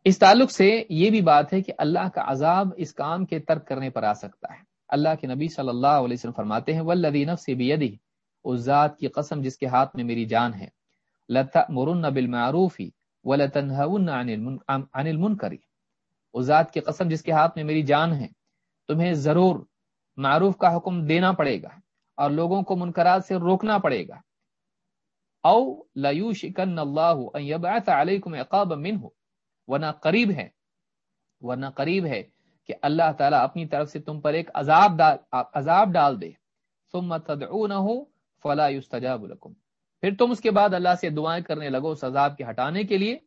اس تعلق سے یہ بھی بات ہے کہ اللہ کا عذاب اس کام کے ترک کرنے پر آ سکتا ہے۔ اللہ کے نبی صلی اللہ علیہ وسلم فرماتے ہیں ولدی نفس بھی اس ذات کی قسم جس کے ہاتھ میں میری جان ہے۔ مرن بالمعروف ولتنهون عن المنکر۔ اس ذات کی قسم جس کے ہاتھ میں میری جان ہے، تمہیں ضرور معروف کا حکم دینا پڑے گا اور لوگوں کو منکرات سے روکنا پڑے گا۔ او لیوشکن اللہ ان یبعث علیکم عقابا منه ورنہ قریب ہے، ورنہ قریب ہے کہ اللہ تعالیٰ اپنی طرف سے تم پر ایک عذاب ڈال عذاب ڈال دے۔ ثم تدعونه فلا يستجاب لكم پھر تم اس کے بعد اللہ سے دعائیں کرنے لگو اس عذاب کے ہٹانے کے لیے،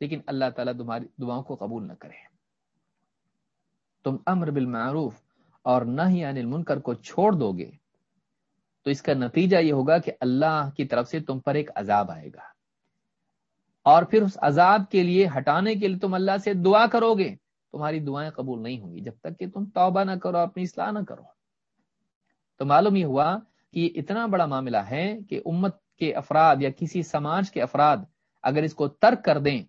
لیکن اللہ تعالیٰ تمہاری دعاؤں کو قبول نہ کرے۔ تم امر بالمعروف اور نہ ہی عن المنکر کو چھوڑ دو گے۔ تو اس کا نتیجہ یہ ہوگا کہ اللہ کی طرف سے تم پر ایک عذاب آئے گا۔ اور پھر اس عذاب کے لیے ہٹانے کے لیے تم اللہ سے دعا کرو گے۔ تمہاری دعائیں قبول نہیں ہوں گی جب تک کہ تم توبہ نہ کرو، اپنی اصلاح نہ کرو۔ تو معلوم یہ ہوا کہ یہ اتنا بڑا معاملہ ہے کہ امت کے افراد یا کسی سماج کے افراد اگر اس کو ترک کر دیں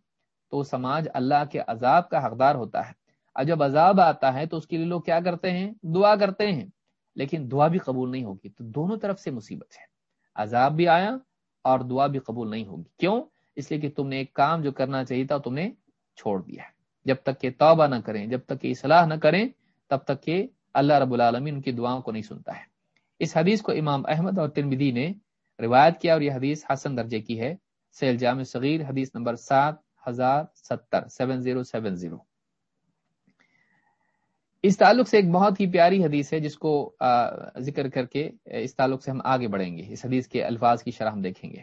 تو سماج اللہ کے عذاب کا حقدار ہوتا ہے۔ اور جب عذاب آتا ہے تو اس کے لیے لوگ کیا کرتے ہیں؟ دعا کرتے ہیں۔ لیکن دعا بھی قبول نہیں ہوگی تو دونوں طرف سے مصیبت ہے۔ عذاب بھی آیا اور دعا بھی قبول نہیں ہوگی۔ کیوں؟ اس لیے کہ تم نے ایک کام جو کرنا چاہیے تھا تم نے چھوڑ دیا جب تک کہ توبہ نہ کریں، جب تک کہ اصلاح نہ کریں، تب تک کہ اللہ رب العالمین ان کی دعاؤں کو نہیں سنتا ہے۔ اس حدیث کو امام احمد اور ترمدی نے روایت کیا اور یہ حدیث حسن درجے کی ہے۔ سیل جامع صغیر، حدیث نمبر سات ہزار ستر، سیون زیرو سیون زیرو۔ اس تعلق سے ایک بہت ہی پیاری حدیث ہے جس کو ذکر کر کے اس تعلق سے ہم آگے بڑھیں گے۔ اس حدیث کے الفاظ کی شرح ہم دیکھیں گے۔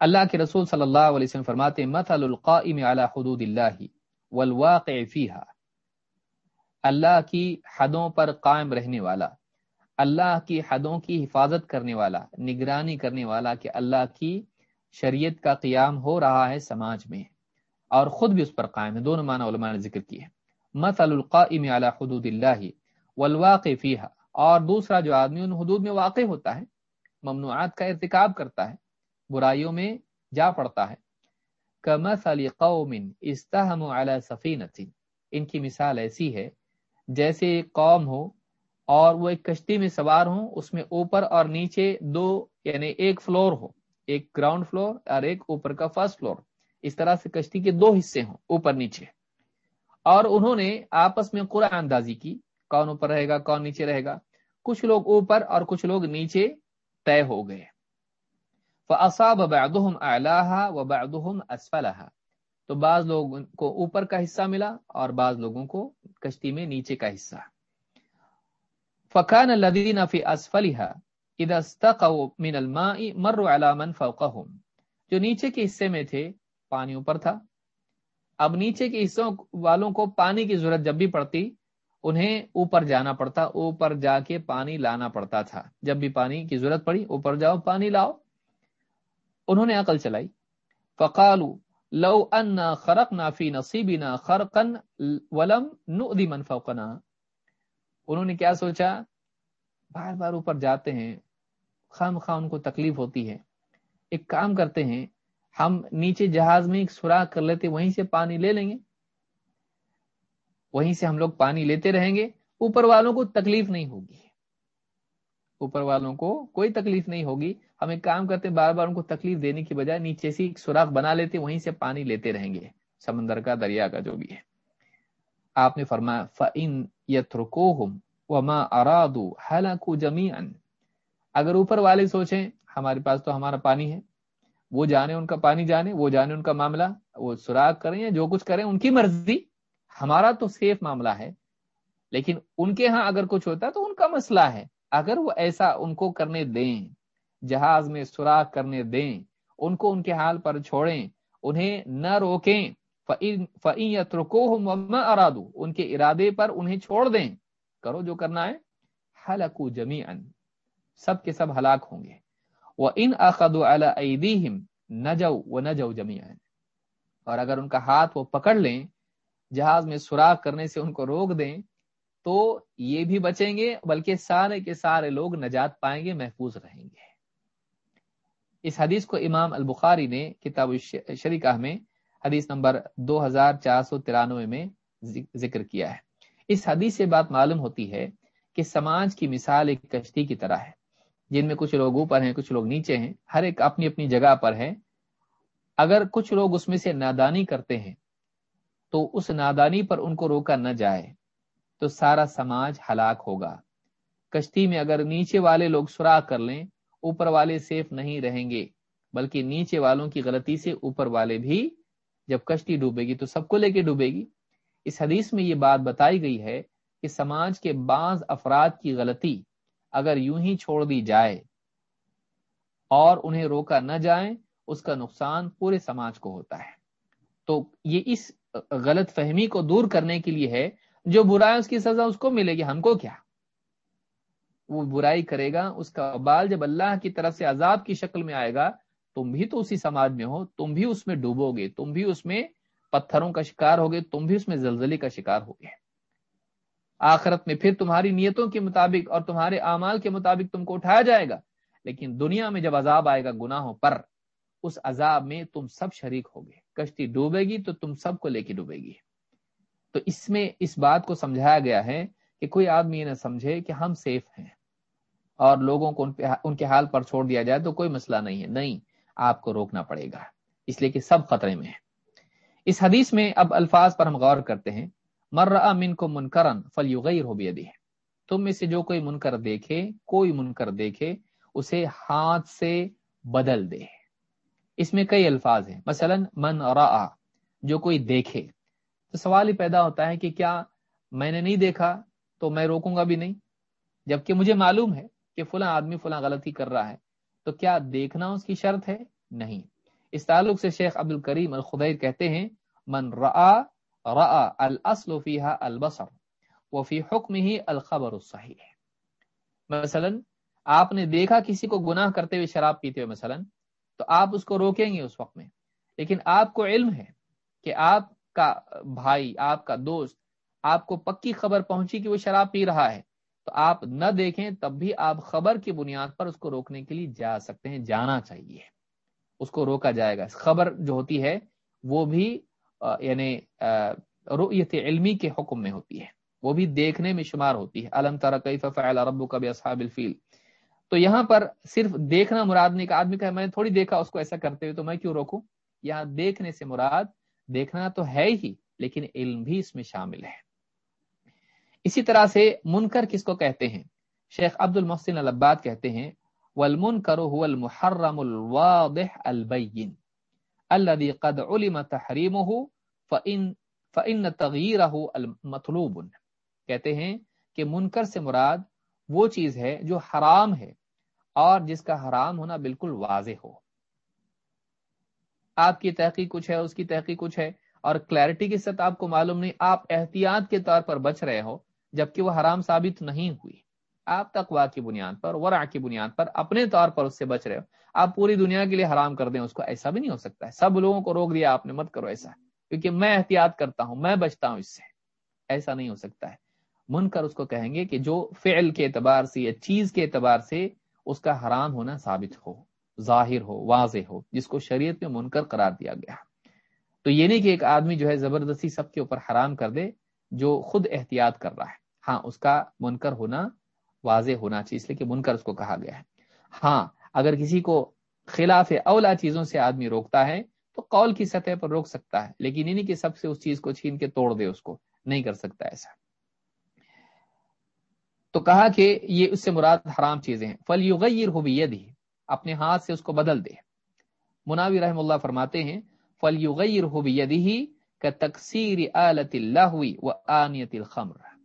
اللہ کے رسول صلی اللہ علیہ وسلم فرماتے ہیں، مثل القائم على حدود اللہ والواقع فیہا اللہ کی حدوں پر قائم رہنے والا۔ اللہ کی حدوں کی حفاظت کرنے والا، نگرانی کرنے والا کہ اللہ کی شریعت کا قیام ہو رہا ہے سماج میں۔ اور خود بھی اس پر قائم ہے دونوں معنی علماء نے ذکر کیے مثل القائم على حدود اللہ والواقع فیہا۔ اور دوسرا جو آدمی ان حدود میں واقع ہوتا ہے، ممنوعات کا ارتکاب کرتا ہے، برائیوں میں جا پڑتا ہے۔ کمثل قوم استحموا على سفینۃ ان کی مثال ایسی ہے، جیسے قوم ہو اور وہ ایک کشتی میں سوار ہوں، اس میں اوپر اور نیچے دو یعنی ایک فلور ہو، ایک گراؤنڈ فلور اور ایک اوپر کا فرسٹ فلور اس طرح سے کشتی کے دو حصے ہوں، اوپر نیچے۔ اور انہوں نے آپس میں قرآن اندازی کی، کون اوپر رہے گا، کون نیچے رہے گا۔ کچھ لوگ اوپر اور کچھ لوگ نیچے طے ہو گئے۔ فاصاب بعضهم اعلاها وبعضهم اسفلها تو بعض لوگوں کو اوپر کا حصہ ملا اور بعض لوگوں کو کشتی میں نیچے کا حصہ۔ فكان الذين في اسفلها اذا استقوا من الماء مروا على من فوقهم۔ جو نیچے کے حصے میں تھے پانی اوپر تھا۔ اب نیچے کے حصوں والوں کو پانی کی ضرورت جب بھی پڑتی، انہیں اوپر جانا پڑتا، اوپر جا کے پانی لانا پڑتا تھا۔ جب بھی پانی کی ضرورت پڑی، اوپر جاؤ، پانی لاؤ۔ انہوں نے عقل چلائی۔ فقالو لو ان خرقنا فی نصیبنا خرقا ولم نؤذی من فوقنا۔ انہوں نے کیا سوچا؟ بار بار اوپر جاتے ہیں خام خواہ ان کو تکلیف ہوتی ہے۔ ایک کام کرتے ہیں، ہم نیچے جہاز میں ایک سوراخ کر لیتے، وہیں سے پانی لے لیں گے۔ وہیں سے ہم لوگ پانی لیتے رہیں گے۔ اوپر والوں کو تکلیف نہیں ہوگی۔ اوپر والوں کو کوئی تکلیف نہیں ہوگی۔ ہم ایک کام کرتے بار بار ان کو تکلیف دینے کی بجائے نیچے سے ایک سوراخ بنا لیتے، وہیں سے پانی لیتے رہیں گے۔ سمندر کا دریا کا جو بھی ہے۔ آپ نے فرمایا، فَإِن يَتْرُكُوهُمْ وَمَا أَرَادُوا حَلَكُوا جَمِيعًا۔ اگر اوپر والے سوچیں، ہمارے پاس تو ہمارا پانی ہے۔ وہ جانے ان کا پانی جانے، وہ جانے ان کا معاملہ، وہ سوراخ کریں یا جو کچھ کریں، ان کی مرضی۔ ہمارا تو سیف معاملہ ہے۔ لیکن ان کے ہاں اگر کچھ ہوتا تو ان کا مسئلہ ہے۔ اگر وہ ایسا ان کو کرنے دیں، جہاز میں سوراخ کرنے دیں، ان کو ان کے حال پر چھوڑیں، انہیں نہ روکیں ارادو ان کے ارادے پر انہیں چھوڑ دیں۔ کرو جو کرنا ہے۔ حلقو جمی سب کے سب ہلاک ہوں گے۔ وہ ان اقد نہ جاؤ وہ نہ اور اگر ان کا ہاتھ وہ پکڑ لیں، جہاز میں سوراخ کرنے سے ان کو روک دیں، تو یہ بھی بچیں گے، بلکہ سارے کے سارے لوگ نجات پائیں گے، محفوظ رہیں گے۔ اس حدیث کو امام البخاری نے کتاب شریکہ میں حدیث نمبر دو ہزار چار سو ترانوے میں ذکر کیا ہے۔ اس حدیث سے بات معلوم ہوتی ہے کہ سماج کی مثال ایک کشتی کی طرح ہے، جن میں کچھ لوگ اوپر ہیں، کچھ لوگ نیچے ہیں، ہر ایک اپنی اپنی جگہ پر ہے۔ اگر کچھ لوگ اس میں سے نادانی کرتے ہیں تو اس نادانی پر ان کو روکا نہ جائے تو سارا سماج ہلاک ہوگا۔ کشتی میں اگر نیچے والے لوگ سوراخ کر لیں، اوپر والے سیف نہیں رہیں گے، بلکہ نیچے والوں کی غلطی سے اوپر والے بھی جب کشتی ڈوبے گی تو سب کو لے کے ڈوبے گی۔ اس حدیث میں یہ بات بتائی گئی ہے کہ سماج کے بعض افراد کی غلطی اگر یوں ہی چھوڑ دی جائے اور انہیں روکا نہ جائے، اس کا نقصان پورے سماج کو ہوتا ہے۔ تو یہ اس غلط فہمی کو دور کرنے کے لیے ہے، جو برا ہے اس کی سزا اس کو ملے گی، ہم کو کیا؟ وہ برائی کرے گا، اس کا بال جب اللہ کی طرف سے عذاب کی شکل میں آئے گا تم بھی تو اسی سماج میں ہو، تم بھی اس میں ڈوبو گے، تم بھی اس میں پتھروں کا شکار ہوگے، تم بھی اس میں زلزلے کا شکار ہوگے۔ آخرت میں پھر تمہاری نیتوں کے مطابق اور تمہارے اعمال کے مطابق تم کو اٹھایا جائے گا، لیکن دنیا میں جب عذاب آئے گا گناہوں پر، اس عذاب میں تم سب شریک ہوگے۔ کشتی ڈوبے گی تو تم سب کو لے کے ڈوبے گی۔ تو اس میں اس بات کو سمجھایا گیا ہے کہ کوئی آدمی یہ نہ سمجھے کہ ہم سیف ہیں اور لوگوں کو ان کے حال پر چھوڑ دیا جائے تو کوئی مسئلہ نہیں ہے۔ نہیں آپ کو روکنا پڑے گا۔ اس لیے کہ سب خطرے میں ہے اس حدیث میں اب الفاظ پر ہم غور کرتے ہیں۔ مر من کو منکرن فل یغیر ہو بھی تم میں سے جو کوئی منکر دیکھے، کوئی منکر دیکھے، اسے ہاتھ سے بدل دے۔ اس میں کئی الفاظ ہیں۔ مثلا، من را جو کوئی دیکھے۔ تو سوال ہی پیدا ہوتا ہے کہ کیا میں نے نہیں دیکھا تو میں روکوں گا بھی نہیں؟ جبکہ مجھے معلوم ہے کہ فلاں آدمی فلاں غلطی کر رہا ہے۔ تو کیا دیکھنا اس کی شرط ہے؟ نہیں۔ اس تعلق سے شیخ عبد الکریم الخدیر کہتے ہیں، من را را الاصل فیہا البصر وفی حکم ہی الخبر الصحیح مثلا، آپ نے دیکھا کسی کو گناہ کرتے ہوئے شراب پیتے ہوئے مثلا، تو آپ اس کو روکیں گے اس وقت میں۔ لیکن آپ کو علم ہے کہ آپ کا بھائی، آپ کا دوست، آپ کو پکی خبر پہنچی کہ وہ شراب پی رہا ہے۔ تو آپ نہ دیکھیں تب بھی آپ خبر کی بنیاد پر اس کو روکنے کے لیے جا سکتے ہیں، جانا چاہیے۔ اس کو روکا جائے گا۔ خبر جو ہوتی ہے، وہ بھی یعنی رؤیت علمی کے حکم میں ہوتی ہے۔ وہ بھی دیکھنے میں شمار ہوتی ہے۔ علم فعل ربک باصحاب الفیل۔ تو یہاں پر صرف دیکھنا مراد نہیں کا آدمی کہ میں نے تھوڑی دیکھا، اس کو ایسا کرتے ہوئے تو میں کیوں روکوں؟ یہاں دیکھنے سے مراد، دیکھنا تو ہے ہی، لیکن علم بھی اس میں شامل ہے۔ اسی طرح سے منکر کس کو کہتے ہیں؟ شیخ عبد المحسن العباد کہتے ہیں والمنکر هو المحرم الواضح البین الذي قد علم تحریمه فإن فإن تغییره المطلوب کہتے ہیں کہ منکر سے مراد وہ چیز ہے جو حرام ہے اور جس کا حرام ہونا بالکل واضح ہو۔ آپ کی تحقیق کچھ ہے، اس کی تحقیق کچھ ہے اور کلیرٹی کی سطح آپ کو معلوم نہیں، آپ احتیاط کے طور پر بچ رہے ہو۔ جبکہ وہ حرام ثابت نہیں ہوئی۔ آپ تقوا کی بنیاد پر، ورع کی بنیاد پر اپنے طور پر اس سے بچ رہے ہو۔ آپ پوری دنیا کے لیے حرام کر دیں، اس کو ایسا بھی نہیں ہو سکتا ہے۔ سب لوگوں کو روک دیا آپ نے، مت کرو ایسا۔ کیونکہ میں احتیاط کرتا ہوں، میں بچتا ہوں اس سے۔ ایسا نہیں ہو سکتا ہے۔ من کر اس کو کہیں گے کہ جو فعل کے اعتبار سے یا چیز کے اعتبار سے اس کا حرام ہونا ثابت ہو، ظاہر ہو، واضح ہو، جس کو شریعت میں منکر قرار دیا گیا۔ تو یہ نہیں کہ ایک آدمی جو ہے زبردستی سب کے اوپر حرام کر دے، جو خود احتیاط کر رہا ہے۔ ہاں اس کا منکر ہونا واضح ہونا چاہیے، اس لیے کہ منکر اس کو کہا گیا ہے۔ ہاں اگر کسی کو خلاف اولا چیزوں سے آدمی روکتا ہے، تو قول کی سطح پر روک سکتا ہے، لیکن نہیں کہ سب سے اس چیز کو چھین کے توڑ دے اس کو۔ نہیں کر سکتا ایسا۔ تو کہا کہ یہ اس سے مراد حرام چیزیں ہیں۔ فل یغیر ہو اپنے ہاتھ سے اس کو بدل دے۔ مناوی رحم اللہ فرماتے ہیں فل یغیر ہو بھی کا تقسیر آلت اللہ و آنیت الخمر۔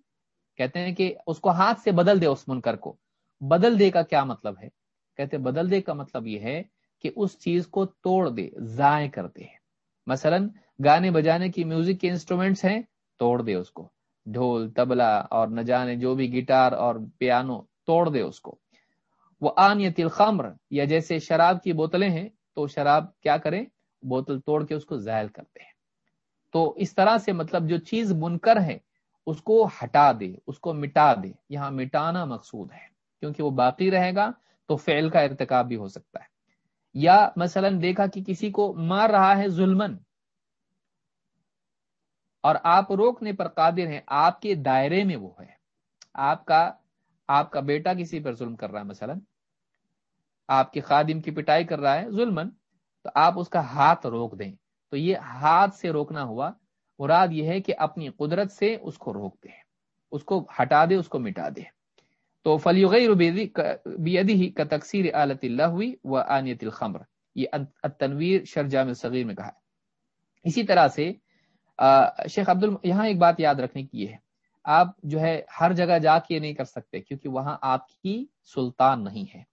کہتے ہیں کہ اس کو ہاتھ سے بدل دے اس منکر کو۔ بدل دے کا کیا مطلب ہے؟ کہتے ہیں بدل دے کا مطلب یہ ہے کہ اس چیز کو توڑ دے، ضائع کر دے۔ مثلا گانے بجانے کی میوزک کے انسٹرومنٹس ہیں، توڑ دے اس کو۔ ڈھول، تبلا اور نہ جانے جو بھی گٹار اور پیانو، توڑ دے اس کو۔ وہ آن یا تلخمر یا جیسے شراب کی بوتلیں ہیں، تو شراب کیا کریں؟ بوتل توڑ کے اس کو زائل کرتے ہیں تو اس طرح سے مطلب جو چیز منکر ہے اس کو ہٹا دے، اس کو مٹا دے۔ یہاں مٹانا مقصود ہے، کیونکہ وہ باقی رہے گا تو فعل کا ارتکاب بھی ہو سکتا ہے۔ یا مثلا دیکھا کہ کسی کو مار رہا ہے ظلمن اور آپ روکنے پر قادر ہیں، آپ کے دائرے میں وہ ہے۔ آپ کا آپ کا بیٹا کسی پر ظلم کر رہا ہے، مثلا آپ کے خادم کی پٹائی کر رہا ہے ظلمن تو آپ اس کا ہاتھ روک دیں۔ تو یہ ہاتھ سے روکنا ہوا مراد یہ ہے کہ اپنی قدرت سے اس کو روک دے، اس کو ہٹا دے، اس کو مٹا دے۔ تو فلی ہی کا تقسیر عالت اللہ ہوئی و آنیت الخمر۔ یہ تنویر شرجام صغیر میں کہا اسی طرح سے شیخ عبد یہاں ایک بات یاد رکھنے کی ہے۔ آپ جو ہے ہر جگہ جا کے نہیں کر سکتے کیونکہ وہاں آپ کی سلطان نہیں ہے۔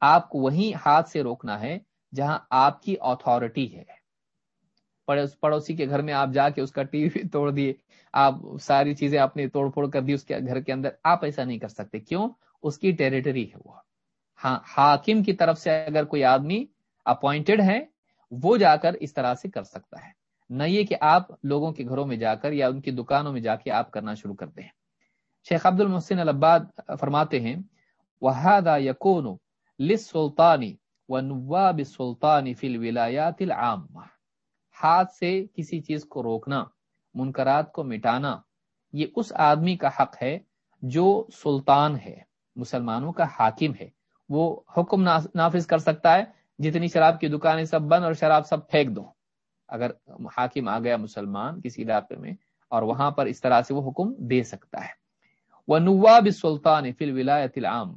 آپ کو وہیں ہاتھ سے روکنا ہے جہاں آپ کی اتھارٹی ہے۔ پڑوسی کے گھر میں آپ جا کے اس کا ٹی وی توڑ دیے۔ آپ ساری چیزیں اپنی توڑ پھوڑ کر دی اس کے گھر کے اندر۔ آپ ایسا نہیں کر سکتے۔ کیوں؟ اس کی ٹیریٹری ہے وہ۔ ہاں حاکم کی طرف سے اگر کوئی آدمی اپوائنٹڈ ہے، وہ جا کر اس طرح سے کر سکتا ہے۔ نہ یہ کہ آپ لوگوں کے گھروں میں جا کر یا ان کی دکانوں میں جا کے آپ کرنا شروع کرتے ہیں شیخ عبد المحسن الباد فرماتے ہیں وحادہ یقون لسلطانی و نواب سلطانی فی الولایات العامہ ہاتھ سے کسی چیز کو روکنا، منکرات کو مٹانا، یہ اس آدمی کا حق ہے جو سلطان ہے، مسلمانوں کا حاکم ہے۔ وہ حکم نافذ کر سکتا ہے، جتنی شراب کی دکانیں سب بند اور شراب سب پھینک دو اگر حاکم آ گیا مسلمان کسی علاقے میں اور وہاں پر اس طرح سے وہ حکم دے سکتا ہے۔ وہ نواب سلطان فی الولایت العام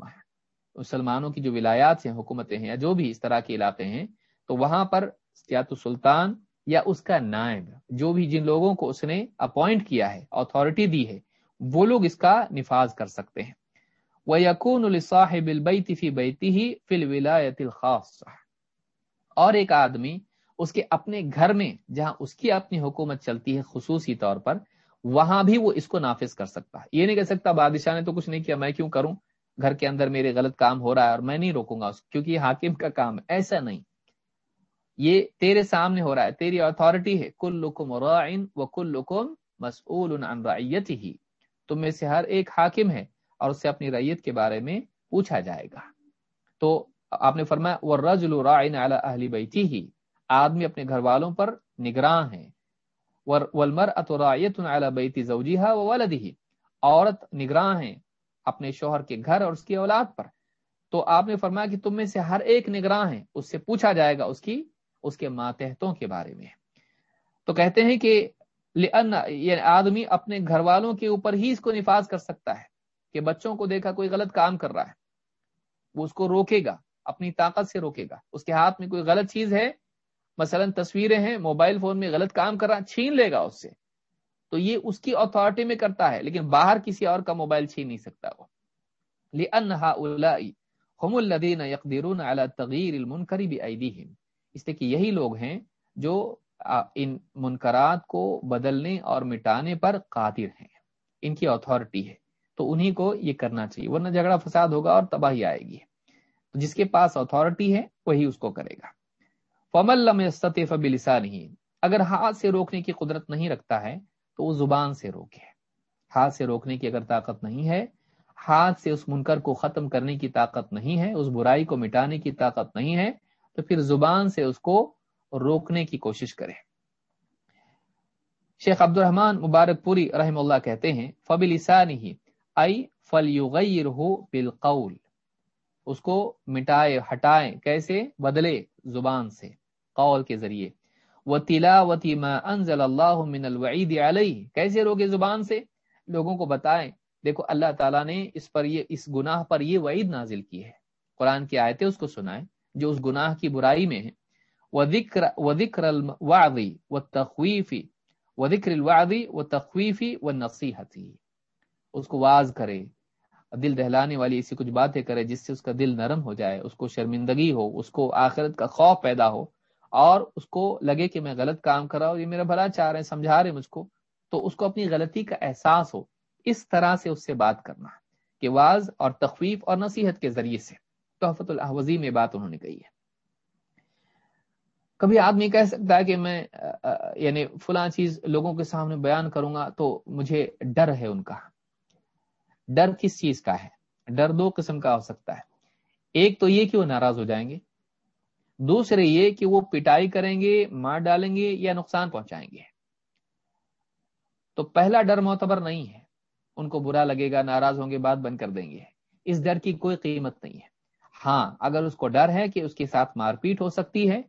مسلمانوں کی جو ولایات ہیں، حکومتیں ہیں یا جو بھی اس طرح کے علاقے ہیں، تو وہاں پر یا تو سلطان یا اس کا نائب، جو بھی جن لوگوں کو اس نے اپوائنٹ کیا ہے اتھارٹی دی ہے، وہ لوگ اس کا نفاذ کر سکتے ہیں۔ وہ یقون الصاحب البیتی فی بیتی ہی فی الولایت الخاص اور ایک آدمی اس کے اپنے گھر میں، جہاں اس کی اپنی حکومت چلتی ہے خصوصی طور پر، وہاں بھی وہ اس کو نافذ کر سکتا ہے۔ یہ نہیں کہہ سکتا بادشاہ نے تو کچھ نہیں کیا، میں کیوں کروں؟ گھر کے اندر میرے غلط کام ہو رہا ہے اور میں نہیں روکوں گا کیونکہ یہ حاکم کا کام ہے۔ ایسا نہیں۔ یہ تیرے سامنے ہو رہا ہے، تیری اتھارٹی ہے۔ کل رائن و کل لکم مسعول ریت ہی تم میں سے ہر ایک حاکم ہے اور اس سے اپنی ریت کے بارے میں پوچھا جائے گا۔ تو آپ نے فرمایا وہ رج الرائن اہلی بیتی ہی آدمی اپنے گھر والوں پر نگراں ہے ولمر اطرایت بیتی زوجیہ و ولدی عورت نگراں ہیں اپنے شوہر کے گھر اور اس کی اولاد پر۔ تو آپ نے فرمایا کہ تم میں سے ہر ایک نگراں ہے اس سے پوچھا جائے گا اس کی اس کے ماتحتوں کے بارے میں۔ تو کہتے ہیں کہ یہ یعنی آدمی اپنے گھر والوں کے اوپر ہی اس کو نفاذ کر سکتا ہے کہ بچوں کو دیکھا کوئی غلط کام کر رہا ہے۔ وہ اس کو روکے گا، اپنی طاقت سے روکے گا۔ اس کے ہاتھ میں کوئی غلط چیز ہے، مثلا تصویریں ہیں، موبائل فون میں غلط کام کر رہا چھین لے گا اس سے۔ تو یہ اس کی اتھارٹی میں کرتا ہے، لیکن باہر کسی اور کا موبائل چھین نہیں سکتا وہ۔ الذين يقدرون على تغيير المنكر بايديهم اس لیے کہ یہی لوگ ہیں جو ان منکرات کو بدلنے اور مٹانے پر قادر ہیں۔ ان کی اتھارٹی ہے۔ تو انہی کو یہ کرنا چاہیے۔ ورنہ جھگڑا فساد ہوگا اور تباہی آئے گی۔ جس کے پاس اتھارٹی ہے، وہی اس کو کرے گا۔ بلسا نہیں اگر ہاتھ سے روکنے کی قدرت نہیں رکھتا ہے، تو وہ زبان سے روکے۔ ہاتھ سے روکنے کی اگر طاقت نہیں ہے، ہاتھ سے اس منکر کو ختم کرنے کی طاقت نہیں ہے، اس برائی کو مٹانے کی طاقت نہیں ہے تو پھر زبان سے اس کو روکنے کی کوشش کرے شیخ عبد الرحمان مبارک پوری رحم اللہ کہتے ہیں فبل ہی ائی فل ہو بالقول۔ اس کو مٹائے ہٹائے کیسے؟ بدلے زبان سے، قول کے ذریعے۔ وہ تلاوتی انزل اللہ من الوعید علیہ کیسے روکے زبان سے؟ لوگوں کو بتائیں، دیکھو اللہ تعالیٰ نے اس پر یہ، اس گناہ پر یہ وعید نازل کی ہے۔ قرآن کی آیتیں اس کو سنائیں۔ جو اس گناہ کی برائی میں ہے وہ ذکر و ذکر الوعدی و تخویفی و تخویفی و نصیحتی اس کو واز کرے، دل دہلانے والی ایسی کچھ باتیں کرے جس سے اس کا دل نرم ہو جائے، اس کو شرمندگی ہو، اس کو آخرت کا خوف پیدا ہو، اور اس کو لگے کہ میں غلط کام کر رہا ہوں، یہ میرا بھلا چاہ رہے ہیں، سمجھا رہے مجھ کو، تو اس کو اپنی غلطی کا احساس ہو۔ اس طرح سے اس سے بات کرنا، کہ واز اور تخفیف اور نصیحت کے ذریعے سے۔ تحفت الحوزی میں بات انہوں نے کہی ہے۔ کبھی آدمی کہہ سکتا ہے کہ میں یعنی فلاں چیز لوگوں کے سامنے بیان کروں گا تو مجھے ڈر ہے ان کا۔ ڈر کس چیز کا ہے؟ ڈر دو قسم کا ہو سکتا ہے۔ ایک تو یہ کہ وہ ناراض ہو جائیں گے، دوسرے یہ کہ وہ پٹائی کریں گے، مار ڈالیں گے یا نقصان پہنچائیں گے۔ تو پہلا ڈر معتبر نہیں ہے۔ ان کو برا لگے گا، ناراض ہوں گے، بات بند کر دیں گے۔ اس ڈر کی کوئی قیمت نہیں ہے۔ ہاں اگر اس کو ڈر ہے کہ اس کے ساتھ مار پیٹ ہو سکتی ہے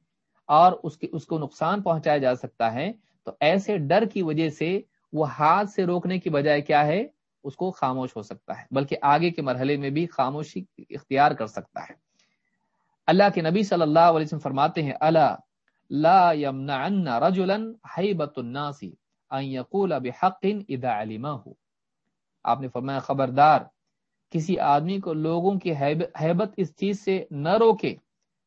اور اس کی اس کو نقصان پہنچایا جا سکتا ہے، تو ایسے ڈر کی وجہ سے وہ ہاتھ سے روکنے کی بجائے کیا ہے؟ اس کو خاموش ہو سکتا ہے، بلکہ آگے کے مرحلے میں بھی خاموشی اختیار کر سکتا ہے۔ اللہ کے نبی صلی اللہ علیہ وسلم فرماتے ہیں اللہ لا يمنعن رجلا حیبت الناس ان يقول بحق اذا علمه۔ آپ نے فرمایا، خبردار کسی آدمی کو لوگوں کی حیبت اس چیز سے نہ روکے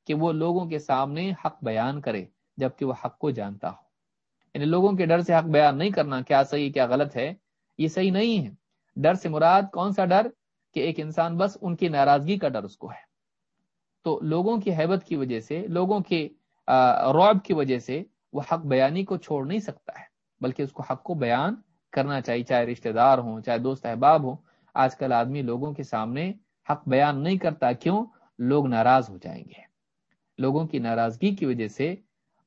کہ وہ لوگوں کے سامنے حق بیان کرے، جبکہ وہ حق کو جانتا ہو۔ یعنی لوگوں کے ڈر سے حق بیان نہیں کرنا کیا صحیح کیا غلط ہے، یہ صحیح نہیں ہے۔ ڈر سے مراد کون سا ڈر؟ کہ ایک انسان بس ان کی ناراضگی کا ڈر اس کو ہے۔ تو لوگوں کی حیبت کی وجہ سے، لوگوں کے روب کی وجہ سے وہ حق بیانی کو چھوڑ نہیں سکتا ہے، بلکہ اس کو حق کو بیان کرنا چاہیے، چاہے رشتہ دار ہوں، چاہے دوست احباب ہوں۔ آج کل آدمی لوگوں کے سامنے حق بیان نہیں کرتا کیوں؟ لوگ ناراض ہو جائیں گے۔ لوگوں کی ناراضگی کی وجہ سے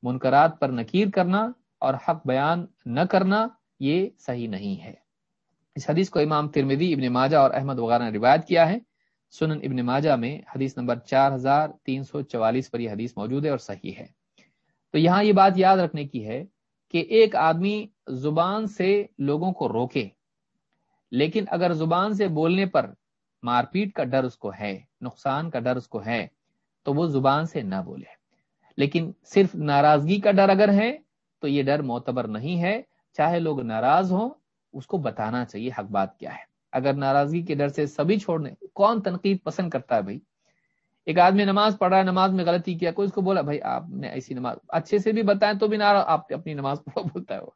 منکرات پر نکیر کرنا اور حق بیان نہ کرنا یہ صحیح نہیں ہے۔ اس حدیث کو امام ترمیدی ابن ماجہ اور احمد وغیرہ نے روایت کیا ہے۔ سنن ابن ماجہ میں حدیث نمبر چار ہزار تین سو چوالیس پر یہ حدیث موجود ہے اور صحیح ہے۔ تو یہاں یہ بات یاد رکھنے کی ہے کہ ایک آدمی زبان سے لوگوں کو روکے۔ لیکن اگر زبان سے بولنے پر مار پیٹ کا ڈر اس کو ہے، نقصان کا ڈر اس کو ہے، تو وہ زبان سے نہ بولے۔ لیکن صرف ناراضگی کا ڈر اگر ہے، تو یہ ڈر معتبر نہیں ہے۔ چاہے لوگ ناراض ہوں، اس کو بتانا چاہیے حق بات کیا ہے۔ اگر ناراضگی کے ڈر سے سبھی چھوڑنے کون تنقید پسند کرتا ہے بھائی؟ ایک آدمی نماز پڑھ رہا ہے، نماز میں غلطی کیا، کوئی اس کو بولا، بھائی، آپ نے ایسی نماز، اچھے سے بھی بتائیں تو بھی نہ آپ اپنی نماز پڑھو، بولتا ہے وہ۔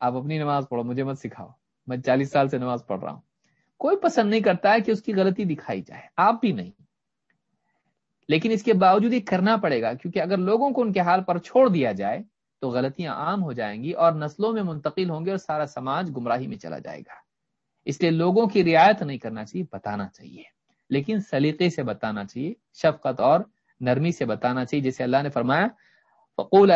آپ اپنی نماز پڑھو، مجھے مت سکھاؤ۔ میں چالیس سال سے نماز پڑھ رہا ہوں۔ کوئی پسند نہیں کرتا ہے کہ اس کی غلطی دکھائی جائے، آپ بھی نہیں۔ لیکن اس کے باوجود یہ کرنا پڑے گا، کیونکہ اگر لوگوں کو ان کے حال پر چھوڑ دیا جائے، تو غلطیاں عام ہو جائیں گی اور نسلوں میں منتقل ہوں گے اور سارا سماج گمراہی میں چلا جائے گا۔ اس لیے لوگوں کی رعایت نہیں کرنا چاہیے، بتانا چاہیے۔ لیکن سلیقے سے بتانا چاہیے، شفقت اور نرمی سے بتانا چاہیے جسے اللہ نے فرمایا، فقول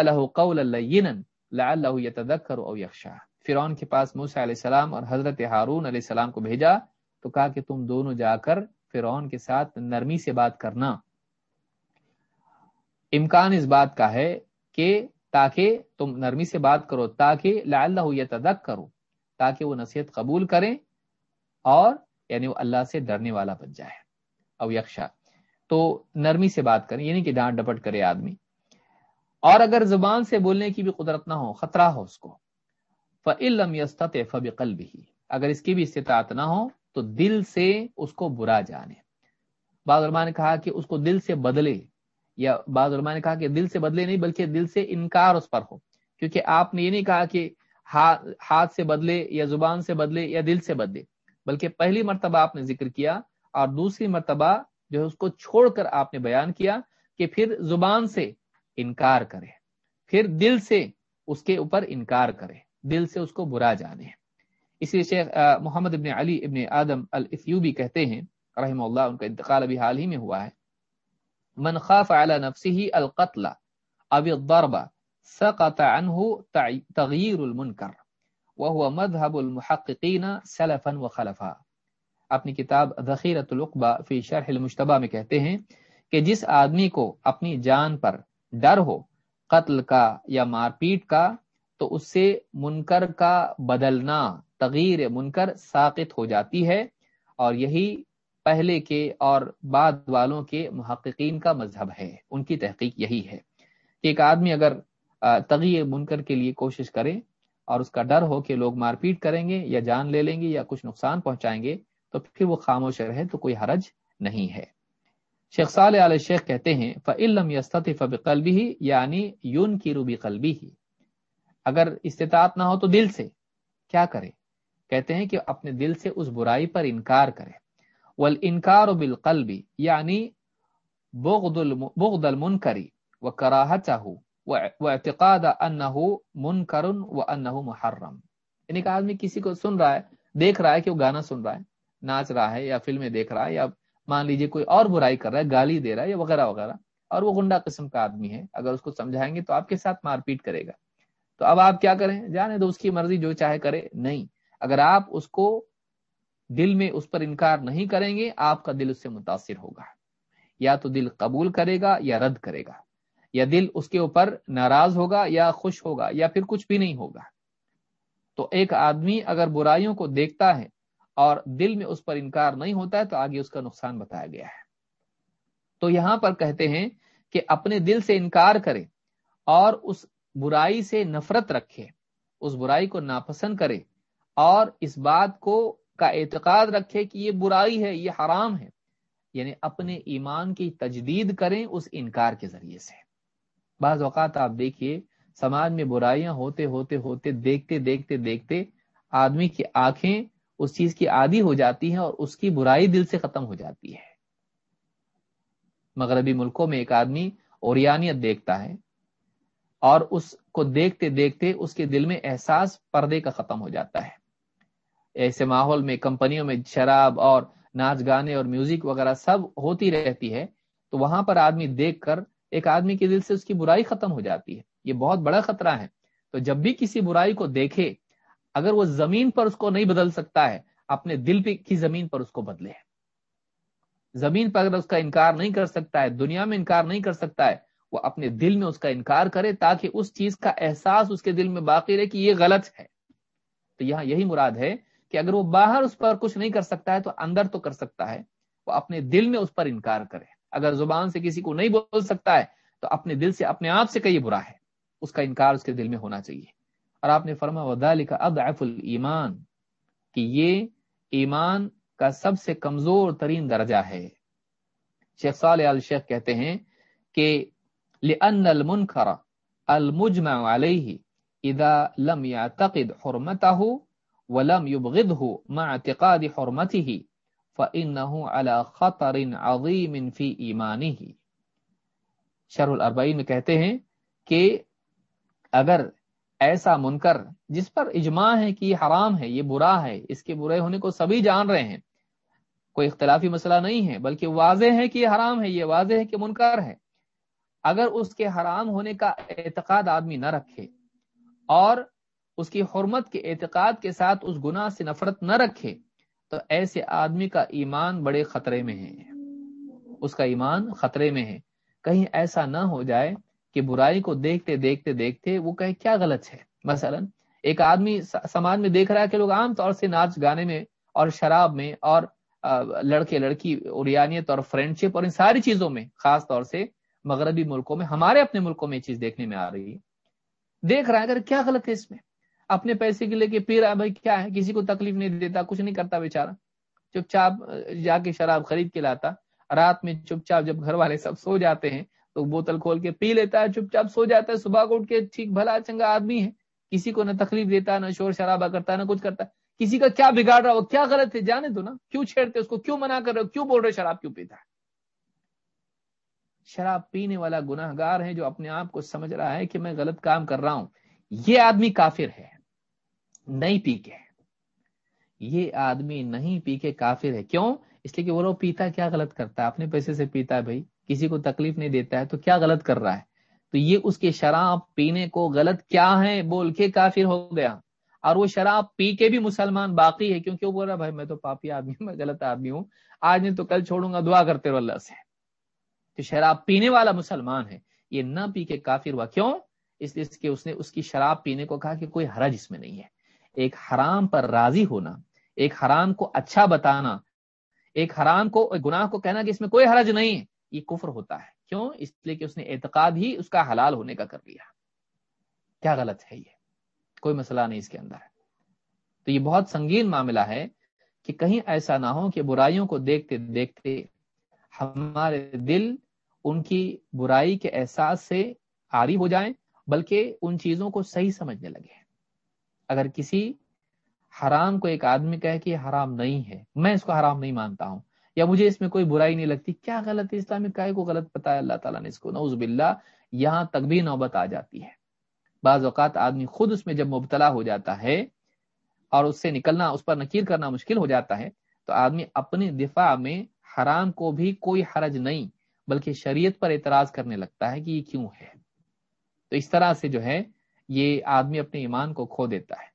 فرعون کے پاس موسیٰ علیہ السلام اور حضرت ہارون علیہ السلام کو بھیجا تو کہا کہ تم دونوں جا کر فرعون کے ساتھ نرمی سے بات کرنا۔ امکان اس بات کا ہے کہ تاکہ تم نرمی سے بات کرو، تاکہ لعلہ یتذکر تاکہ وہ نصیحت قبول کریں اور یعنی وہ اللہ سے ڈرنے والا بن جائے او یکشا تو نرمی سے بات کریں یعنی کہ ڈانٹ ڈپٹ کرے آدمی۔ اور اگر زبان سے بولنے کی بھی قدرت نہ ہو، خطرہ ہو اس کو۔ فعلم یستط فب قلب ہی اگر اس کی بھی استطاعت نہ ہو، تو دل سے اس کو برا جانے۔ بعض علماء نے کہا کہ اس کو دل سے بدلے، یا بعض علماء نے کہا کہ دل سے بدلے نہیں، بلکہ دل سے انکار اس پر ہو۔ کیونکہ آپ نے یہ نہیں کہا کہ ہاتھ سے بدلے، یا زبان سے بدلے، یا دل سے بدلے، بلکہ پہلی مرتبہ آپ نے ذکر کیا اور دوسری مرتبہ جو ہے اس کو چھوڑ کر آپ نے بیان کیا کہ پھر زبان سے انکار کرے، پھر دل سے اس کے اوپر انکار کرے۔ دل سے اس کو برا جانے اسی شیخ محمد ابن علی ابن آدم الفیوبی کہتے ہیں رحم اللہ، ان کا انتقال ابھی حال ہی میں ہوا ہے۔ من خاف على نفسه القتل اب الضرب سقط عنه تغییر المنکر وہ مذہب المحققین سلفا و خلفا اپنی کتاب ذخیرت القبا فی شرح المشتبہ میں کہتے ہیں کہ جس آدمی کو اپنی جان پر ڈر ہو، قتل کا یا مار پیٹ کا تو اس سے منکر کا بدلنا تغیر منکر ساقط ہو جاتی ہے۔ اور یہی پہلے کے اور بعد والوں کے محققین کا مذہب ہے۔ ان کی تحقیق یہی ہے کہ ایک آدمی اگر تغیر منکر کے لیے کوشش کرے اور اس کا ڈر ہو کہ لوگ مار پیٹ کریں گے یا جان لے لیں گے یا کچھ نقصان پہنچائیں گے، تو پھر وہ خاموش رہے تو کوئی حرج نہیں ہے۔ شیخ صالح علیہ شیخ کہتے ہیں فعلم یستف قلبی یعنی یون کی روبی قلبی ہی اگر استطاعت نہ ہو تو دل سے۔ کیا کرے؟ کہتے ہیں کہ اپنے دل سے اس برائی پر انکار کرے۔ ول انکار یعنی و بالقلبی یعنی بغد المنکری و کراہ چاہو اعتقاد انہ منکر و انہ محرم۔ یعنی کہ آدمی کسی کو سن رہا ہے، دیکھ رہا ہے کہ وہ گانا سن رہا ہے، ناچ رہا ہے یا فلمیں دیکھ رہا ہے یا مان لیجیے کوئی اور برائی کر رہا ہے، گالی دے رہا ہے یا وغیرہ وغیرہ، اور وہ گنڈا قسم کا آدمی ہے۔ اگر اس کو سمجھائیں گے تو آپ کے ساتھ مار پیٹ کرے گا۔ تو اب آپ کیا کریں؟ جانے دو، اس کی مرضی جو چاہے کرے۔ نہیں، اگر آپ اس کو دل میں اس پر انکار نہیں کریں گے، آپ کا دل اس سے متاثر ہوگا۔ یا تو دل قبول کرے گا یا رد کرے گا۔ یا دل اس کے اوپر ناراض ہوگا یا خوش ہوگا یا پھر کچھ بھی نہیں ہوگا۔ تو ایک آدمی اگر برائیوں کو دیکھتا ہے اور دل میں اس پر انکار نہیں ہوتا ہے، تو آگے اس کا نقصان بتایا گیا ہے۔ تو یہاں پر کہتے ہیں کہ اپنے دل سے انکار کرے اور اس برائی سے نفرت رکھے، اس برائی کو ناپسند کرے اور اس بات کو کا اعتقاد رکھے کہ یہ برائی ہے، یہ حرام ہے۔ یعنی اپنے ایمان کی تجدید کریں اس انکار کے ذریعے سے۔ بعض اوقات آپ دیکھیے، سماج میں برائیاں ہوتے ہوتے ہوتے، دیکھتے دیکھتے دیکھتے آدمی کی آنکھیں اس چیز کی عادی ہو جاتی ہیں اور اس کی برائی دل سے ختم ہو جاتی ہے۔ مغربی ملکوں میں ایک آدمی اوریانیت دیکھتا ہے اور اس کو دیکھتے دیکھتے اس کے دل میں احساس پردے کا ختم ہو جاتا ہے۔ ایسے ماحول میں کمپنیوں میں شراب اور ناچ گانے اور میوزک وغیرہ سب ہوتی رہتی ہے، تو وہاں پر آدمی دیکھ کر ایک آدمی کے دل سے اس کی برائی ختم ہو جاتی ہے۔ یہ بہت بڑا خطرہ ہے۔ تو جب بھی کسی برائی کو دیکھے، اگر وہ زمین پر اس کو نہیں بدل سکتا ہے، اپنے دل پہ کی زمین پر اس کو بدلے۔ زمین پر اگر اس کا انکار نہیں کر سکتا ہے، دنیا میں انکار نہیں کر سکتا ہے وہ اپنے دل میں اس کا انکار کرے تاکہ اس چیز کا احساس اس کے دل میں باقی رہے کہ یہ غلط ہے۔ تو یہاں یہی مراد ہے کہ اگر وہ باہر اس پر کچھ نہیں کر سکتا ہے تو اندر تو کر سکتا ہے، وہ اپنے دل میں اس پر انکار کرے۔ اگر زبان سے کسی کو نہیں بول سکتا ہے تو اپنے دل سے، اپنے آپ سے کئی برا ہے، اس کا انکار اس کے دل میں ہونا چاہیے۔ اور آپ نے فرما ودا لکھا اضعف المان کہ یہ ایمان کا سب سے کمزور ترین درجہ ہے۔ شیخ صالح الشیخ کہتے ہیں کہ لأن المنکر المجمع علیہ اذا لم يعتقد حرمته ولم يبغضه مع اعتقاد حرمته فإنه على خطر عظيم في ایمانه شرح الاربعین میں کہتے ہیں کہ اگر ایسا منکر جس پر اجماع ہے کہ یہ حرام ہے، یہ برا ہے، اس کے برے ہونے کو سبھی جان رہے ہیں، کوئی اختلافی مسئلہ نہیں ہے، بلکہ واضح ہے کہ یہ حرام ہے، یہ واضح ہے کہ منکر ہے۔ اگر اس کے حرام ہونے کا اعتقاد آدمی نہ رکھے اور اس کی حرمت کے اعتقاد کے ساتھ اس گناہ سے نفرت نہ رکھے، تو ایسے آدمی کا ایمان بڑے خطرے میں ہے۔ اس کا ایمان خطرے میں ہے۔ کہیں ایسا نہ ہو جائے کہ برائی کو دیکھتے دیکھتے دیکھتے وہ کہے، کیا غلط ہے؟ مثلا ایک آدمی سماج میں دیکھ رہا ہے کہ لوگ عام طور سے ناچ گانے میں اور شراب میں اور لڑکے لڑکی اوریانیت اور فرینڈ شپ اور ان ساری چیزوں میں، خاص طور سے مغربی ملکوں میں، ہمارے اپنے ملکوں میں یہ چیز دیکھنے میں آ رہی ہے۔ دیکھ رہا ہے اگر کیا غلط ہے اس میں۔ اپنے پیسے کے لے کے پی رہا ہے بھائی، کیا ہے؟ کسی کو تکلیف نہیں دیتا، کچھ نہیں کرتا بےچارا چپ چاپ جا کے شراب خرید کے لاتا۔ رات میں چپ چاپ جب گھر والے سب سو جاتے ہیں، تو بوتل کھول کے پی لیتا ہے، چپ چاپ سو جاتا ہے۔ صبح کو اٹھ کے ٹھیک بھلا چنگا آدمی ہے۔ کسی کو نہ تکلیف دیتا، نہ شور شرابہ کرتا، نہ کچھ کرتا۔ کسی کا کیا بگاڑ رہا ہو کیا غلط ہے؟ جانے دو نا۔ کیوں چھیڑتے اس کو؟ کیوں منع کر رہے ہو؟ کیوں بول رہے شراب کیوں پیتا ہے؟ شراب پینے والا گناہ گار ہے جو اپنے آپ کو سمجھ رہا ہے کہ میں غلط کام کر رہا ہوں۔ یہ آدمی کافر ہے، نہیں پی کے یہ آدمی نہیں پی کے کافر ہے۔ کیوں؟ اس لیے کہ وہ پیتا کیا غلط کرتا ہے؟ اپنے پیسے سے پیتا ہے بھائی۔ کسی کو تکلیف نہیں دیتا ہے تو کیا غلط کر رہا ہے؟ تو یہ اس کے شراب پینے کو غلط کیا ہے؟ بول کے کافر ہو گیا۔ اور وہ شراب پی کے بھی مسلمان باقی ہے۔ کیونکہ وہ بول رہا بھائی، میں تو پاپی آدمی ہوں، میں غلط آدمی ہوں۔ آج نہیں تو کل چھوڑوں گا، دعا کرتے رہو اللہ سے۔ تو شراب پینے والا مسلمان ہے، یہ نہ پی کے کافر ہوا۔ کیوں؟ اس لیے کہ اس نے اس کی شراب پینے کو کہا کہ کوئی حرج اس میں نہیں ہے۔ ایک حرام پر راضی ہونا، ایک حرام کو اچھا بتانا، ایک حرام کو، گناہ کو کہنا کہ اس میں کوئی حرج نہیں ہے یہ کفر ہوتا ہے۔ کیوں؟ اس لیے کہ اس نے اعتقاد ہی اس کا حلال ہونے کا کر لیا۔ کیا غلط ہے یہ؟ کوئی مسئلہ نہیں اس کے اندر۔ تو یہ بہت سنگین معاملہ ہے کہ کہیں ایسا نہ ہو کہ برائیوں کو دیکھتے دیکھتے ہمارے دل ان کی برائی کے احساس سے عاری ہو جائیں، بلکہ ان چیزوں کو صحیح سمجھنے لگے۔ اگر کسی حرام کو ایک آدمی کہے کہ یہ حرام نہیں ہے، میں اس کو حرام نہیں مانتا ہوں، یا مجھے اس میں کوئی برائی نہیں لگتی، کیا غلط ہے اسلامی کائے کو غلط؟ پتا ہے اللہ تعالیٰ نے اس کو۔ نعوذ باللہ، یہاں تک بھی نوبت آ جاتی ہے۔ بعض اوقات آدمی خود اس میں جب مبتلا ہو جاتا ہے اور اس سے نکلنا، اس پر نکیر کرنا مشکل ہو جاتا ہے، تو آدمی اپنے دفاع میں حرام کو بھی کوئی حرج نہیں بلکہ شریعت پر اعتراض کرنے لگتا ہے کہ یہ کیوں ہے۔ تو اس طرح سے جو ہے، یہ آدمی اپنے ایمان کو کھو دیتا ہے۔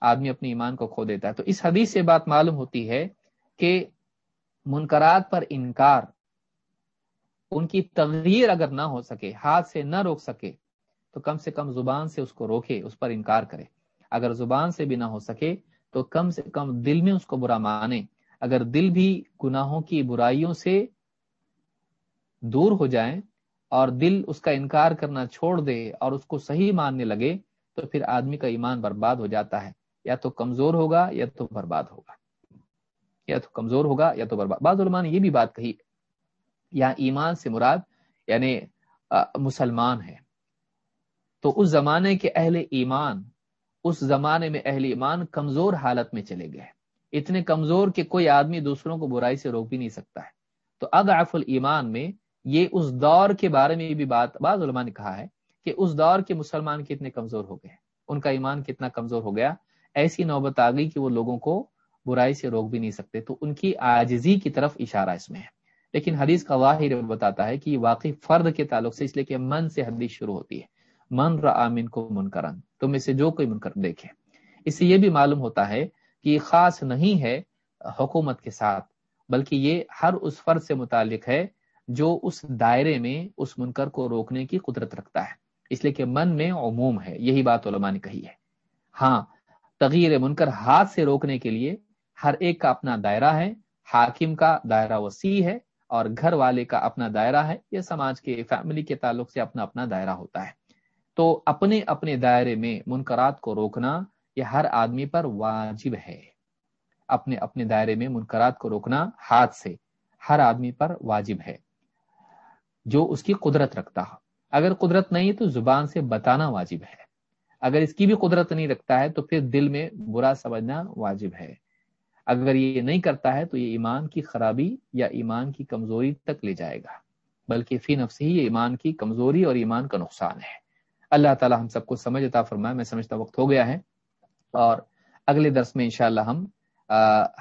آدمی اپنے ایمان کو کھو دیتا ہے۔ تو اس حدیث سے بات معلوم ہوتی ہے کہ منکرات پر انکار، ان کی تغیر اگر نہ ہو سکے، ہاتھ سے نہ روک سکے، تو کم سے کم زبان سے اس کو روکے، اس پر انکار کرے۔ اگر زبان سے بھی نہ ہو سکے، تو کم سے کم دل میں اس کو برا مانے۔ اگر دل بھی گناہوں کی برائیوں سے دور ہو جائیں اور دل اس کا انکار کرنا چھوڑ دے اور اس کو صحیح ماننے لگے تو پھر آدمی کا ایمان برباد ہو جاتا ہے۔ یا تو کمزور ہوگا یا تو برباد ہوگا۔ یا تو کمزور ہوگا یا تو برباد۔ بعض علماء نے یہ بھی بات کہی یا ایمان سے مراد یعنی مسلمان ہے۔ تو اس زمانے کے اہل ایمان، اس زمانے میں اہل ایمان کمزور حالت میں چلے گئے۔ اتنے کمزور کہ کوئی آدمی دوسروں کو برائی سے روک بھی نہیں سکتا ہے۔ تو اضعف الایمان میں یہ اس دور کے بارے میں بھی بات بعض علماء نے کہا ہے کہ اس دور کے مسلمان کتنے کمزور ہو گئے ان کا ایمان کتنا کمزور ہو گیا۔ ایسی نوبت آ گئی کہ وہ لوگوں کو برائی سے روک بھی نہیں سکتے۔ تو ان کی آجزی کی طرف اشارہ اس میں ہے۔ لیکن حدیث کا واحد بتاتا ہے کہ یہ واقعی فرد کے تعلق سے اس لیے کہ من سے حدیث شروع ہوتی ہے۔ من رامن کو منکرن۔ تم میں سے جو کوئی منکر دیکھے۔ اس سے یہ بھی معلوم ہوتا ہے کہ یہ خاص نہیں ہے حکومت کے ساتھ، بلکہ یہ ہر اس فرد سے متعلق ہے جو اس دائرے میں اس منکر کو روکنے کی قدرت رکھتا ہے۔ اس لیے کہ من میں عموم ہے، یہی بات علماء نے کہی ہے۔ ہاں تغیر منکر ہاتھ سے روکنے کے لیے ہر ایک کا اپنا دائرہ ہے، حاکم کا دائرہ وسیع ہے اور گھر والے کا اپنا دائرہ ہے۔ یہ سماج کے فیملی کے تعلق سے اپنا اپنا دائرہ ہوتا ہے۔ تو اپنے اپنے دائرے میں منکرات کو روکنا یہ ہر آدمی پر واجب ہے۔ اپنے اپنے دائرے میں منکرات کو روکنا ہاتھ سے ہر آدمی پر واجب ہے۔ جو اس کی قدرت رکھتا ہو۔ اگر قدرت نہیں تو زبان سے بتانا واجب ہے۔ اگر اس کی بھی قدرت نہیں رکھتا ہے تو پھر دل میں برا سمجھنا واجب ہے۔ اگر یہ نہیں کرتا ہے تو یہ ایمان کی خرابی یا ایمان کی کمزوری تک لے جائے گا۔ بلکہ فی نفس ہی یہ ایمان کی کمزوری اور ایمان کا نقصان ہے۔ اللہ تعالی ہم سب کو سمجھ عطا فرمائے۔ میں سمجھتا وقت ہو گیا ہے۔ اور اگلے درس میں انشاءاللہ ہم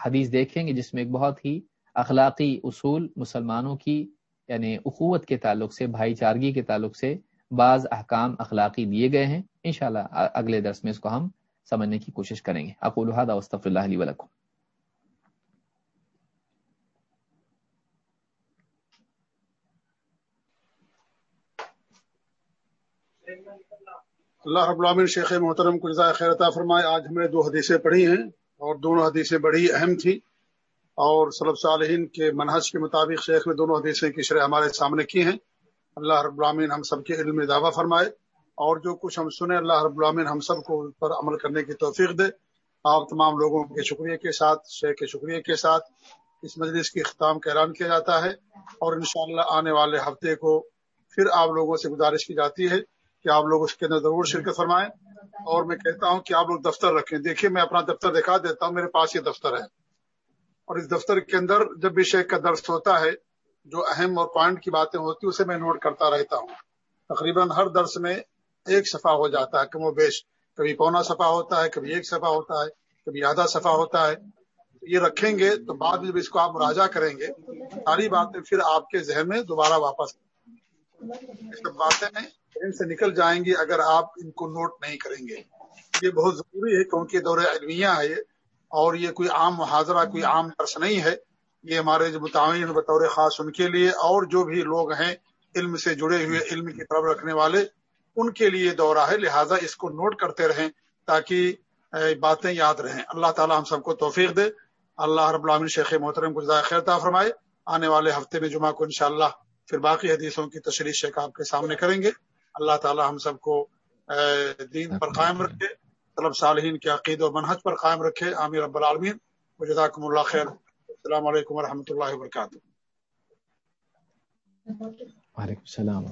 حدیث دیکھیں گے جس میں ایک بہت ہی اخلاقی اصول مسلمانوں کی یعنی اخوت کے تعلق سے، بھائی چارگی کے تعلق سے بعض احکام اخلاقی دیے گئے ہیں۔ انشاءاللہ اگلے درس میں اس کو ہم سمجھنے کی کوشش کریں گے۔ اقول هذا واستغفر الله لي ولكم۔ اللہ رب العالمین شیخ محترم کو جزائے خیر عطا فرمائے۔ آج ہم نے دو حدیثیں پڑھی ہیں اور دونوں حدیثیں بڑی اہم تھی اور صلب صالحین کے منحص کے مطابق شیخ نے دونوں حدیثیں کی شرح ہمارے سامنے کی ہیں۔ اللہ رب العالمین ہم سب کے علم میں دعویٰ فرمائے اور جو کچھ ہم سنیں اللہ رب العالمین ہم سب کو پر عمل کرنے کی توفیق دے۔ آپ تمام لوگوں کے شکریہ کے ساتھ، شیخ کے شکریہ کے ساتھ اس مجلس کی اختتام کا اعلان کیا جاتا ہے اور انشاءاللہ آنے والے ہفتے کو پھر آپ لوگوں سے گزارش کی جاتی ہے کہ آپ لوگ اس کے اندر ضرور شرکت فرمائیں۔ اور میں کہتا ہوں کہ آپ لوگ دفتر رکھیں۔ دیکھیے، میں اپنا دفتر دکھا دیتا ہوں، میرے پاس یہ دفتر ہے۔ اور اس دفتر کے اندر جب بھی شیخ کا درس ہوتا ہے، جو اہم اور پوائنٹ کی باتیں ہوتی اسے میں نوٹ کرتا رہتا ہوں۔ تقریباً ہر درس میں ایک صفحہ ہو جاتا ہے کم و بیش، کبھی پونا صفحہ ہوتا ہے، کبھی ایک صفحہ ہوتا ہے، کبھی آدھا صفحہ ہوتا ہے۔ یہ رکھیں گے تو بعد میں جب اس کو آپ مراجہ کریں گے، ساری باتیں پھر آپ کے ذہن میں دوبارہ واپس سب باتیں ذہن سے نکل جائیں گی اگر آپ ان کو نوٹ نہیں کریں گے۔ یہ بہت ضروری ہے کیونکہ دور علمیہ ہے یہ اور یہ کوئی عام محاذرہ کوئی عام درس نہیں ہے۔ یہ ہمارے جو متعین بطور خاص ان کے لیے اور جو بھی لوگ ہیں علم سے جڑے ہوئے علم کی طرف رکھنے والے ان کے لیے دورہ ہے۔ لہٰذا اس کو نوٹ کرتے رہیں تاکہ باتیں یاد رہیں۔ اللہ تعالی ہم سب کو توفیق دے۔ اللہ رب العالمین شیخ محترم کو خیر تا فرمائے۔ آنے والے ہفتے میں جمعہ کو انشاءاللہ پھر باقی حدیثوں کی تشریح شیخ آپ کے سامنے کریں گے۔ اللہ تعالی ہم سب کو دین پر قائم رکھے۔ طلب صالحین کے عقید و منحج پر قائم رکھے۔ عامر رب العالمین۔ جزاکم اللہ خیر۔ السلام علیکم ورحمۃ اللہ وبرکاتہ۔ وعلیکم السلام۔